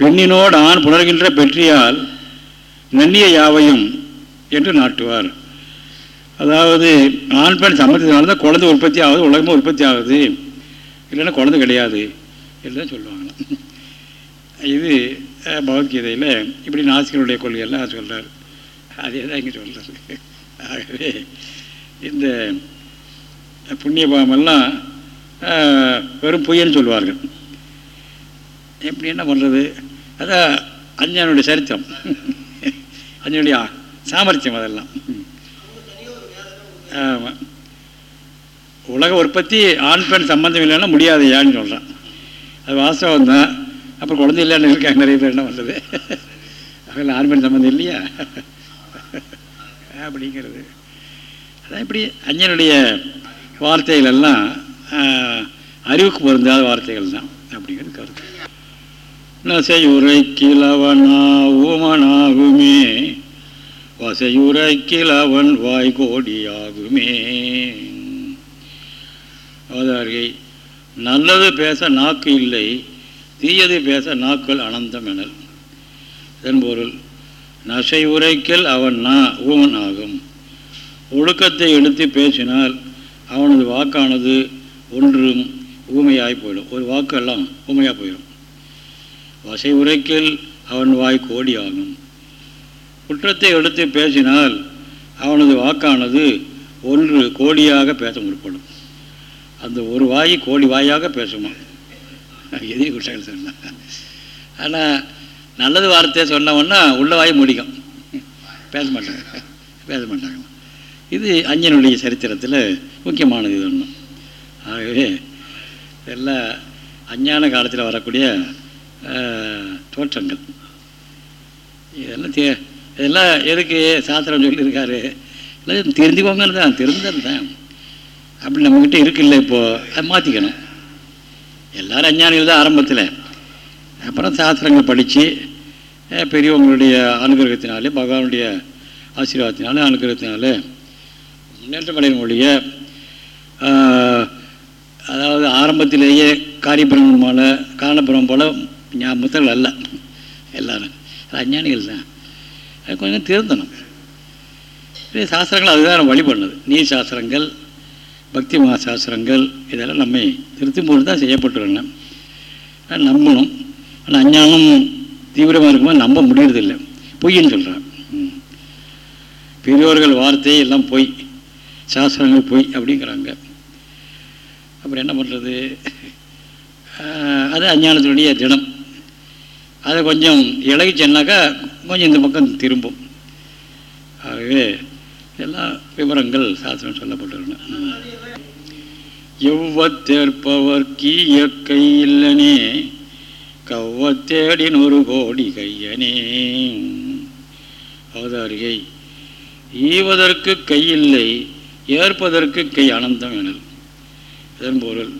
பெண்ணினோடு ஆண் புணர்கின்ற பெற்றியால் நன்னிய யாவையும் என்று நாட்டுவார். அதாவது ஆண் பெண் சம்மந்தத்தினால தான் குழந்தை உற்பத்தி ஆகுது உலகமும் உற்பத்தி ஆகுது. இல்லைன்னா குழந்தை கிடையாது எல்லாம் சொல்லுவாங்க. இது பகவத்கீதையில் இப்படி நாசிகளுடைய கொள்கையெல்லாம் சொல்கிறார் அதே தான் இங்கே சொல்கிறார் ஆகவே இந்த புண்ணிய பாவமெல்லாம் வெறும் பொய்யன்னு சொல்லுவார்கள். எப்படி என்ன பண்ணுறது அதான் அஞ்சனுடைய சரித்திரம். அஞ்சனுடைய சாமர்த்தியம் அதெல்லாம். ஆமாம் உலக உற்பத்தி ஆண் பெண் சம்பந்தம் இல்லைன்னா முடியாது ஏன்னு சொல்கிறான் அது வாஸ்தவம் தான். அப்புறம் குழந்தை இல்லைன்னு இருக்காங்க நிறைய பேர் என்ன பண்ணுறது அதில் ஆண் பெண் சம்மந்தம் இல்லையா? அப்படிங்கிறது. அதான் இப்படி அஞ்சனுடைய வார்த்தைகள் எல்லாம் அறிவுக்கு பொருந்தாத வார்த்தைகள் தான் அப்படிங்கிறது கருத்து. நசையுரை கிழவனா ஊமனாகுமே வசையுரை கிழவன் வாய்கோடியாகுமே. அவதாரிகை நல்லது பேச நாக்கு இல்லை தீயது பேச நாக்கள் அனந்தம் எனல். இதன் பொருள் நசை உரைக்கல் அவன் நா ஊமன் ஆகும் ஒழுக்கத்தை எடுத்து பேசினால் அவனது வாக்கானது ஒன்றும் ஊமையாய் போயிடும். ஒரு வாக்கெல்லாம் ஊமையாக போயிடும். வசை உரைக்கில் அவன் வாய் கோடி ஆகும் குற்றத்தை எடுத்து பேசினால் அவனது வாக்கானது ஒன்று கோடியாக பேச முற்படும். அந்த ஒரு வாய் கோடி வாயாக பேசுமா? எதிரி குற்றங்கள் சொன்ன? ஆனால் நல்லது வார்த்தையை சொன்னவொன்னா உள்ள வாய் முடிக்கும். பேச மாட்டாங்க. பேச மாட்டாங்க. இது அஞ்சனுடைய சரித்திரத்தில் முக்கியமானது இது ஒன்று ஆகவே இதெல்லாம் அஞ்ஞான காலத்தில் வரக்கூடிய தோற்றங்கள். இதெல்லாம் தே இதெல்லாம் எதுக்கு சாஸ்திரம் சொல்லியிருக்காரு? எல்லாம் தெரிஞ்சுக்கோங்கன்னு தான் தெரிஞ்சது தான். அப்படி நம்மக்கிட்ட இருக்குல்ல இப்போது அதை மாற்றிக்கணும் எல்லோரும் அஞ்ஞானிகள் தான் ஆரம்பத்தில். அப்புறம் சாஸ்திரங்கள் படித்து பெரியவங்களுடைய அனுகிரகத்தினாலே பகவானுடைய ஆசீர்வாதத்தினாலே அனுகிரகத்தினாலே முன்னேற்றம் ஒழிய அதாவது ஆரம்பத்திலேயே காரியபிரமன் போல காரணபிரமம் போல ஞா முத்தர்கள் அல்ல. எல்லாரும். அஞ்ஞானிகள் தான். அது கொஞ்சம் திருந்தணும் இது சாஸ்திரங்கள் அதுதான் வழி பண்ணுது நீர் சாஸ்திரங்கள் பக்தி மா சாஸ்திரங்கள் இதெல்லாம் நம்மை திருத்தும் போது தான் செய்யப்பட்டுள்ளன நம்பணும். ஆனால் அஞ்ஞானம் தீவிரமாக இருக்கும்போது நம்ப முடியறதில்லை. பொய்ன்னு சொல்கிறான் பெரியோர்கள் வார்த்தை எல்லாம் பொய். சாஸ்திரங்கள் பொய் அப்படிங்கிறாங்க. அப்புறம் என்ன பண்ணுறது அது அஞ்ஞானத்தினுடைய தினம். அதை கொஞ்சம் இழகிச்சேன்னாக்கா கொஞ்சம் இந்த பக்கம் திரும்பும். ஆகவே எல்லாம் விவரங்கள் சாஸ்திரம் சொல்லப்பட்டுள்ளன எவ்வத்தேற்பவர் கீய இல்லனே கவ்வத்தேடின் ஒரு கோடி கையனே. அவதாரிகை ஈவதற்கு கையில்லை ஏற்பதற்கு கை அனந்தம் எனது. இதன் பொருள்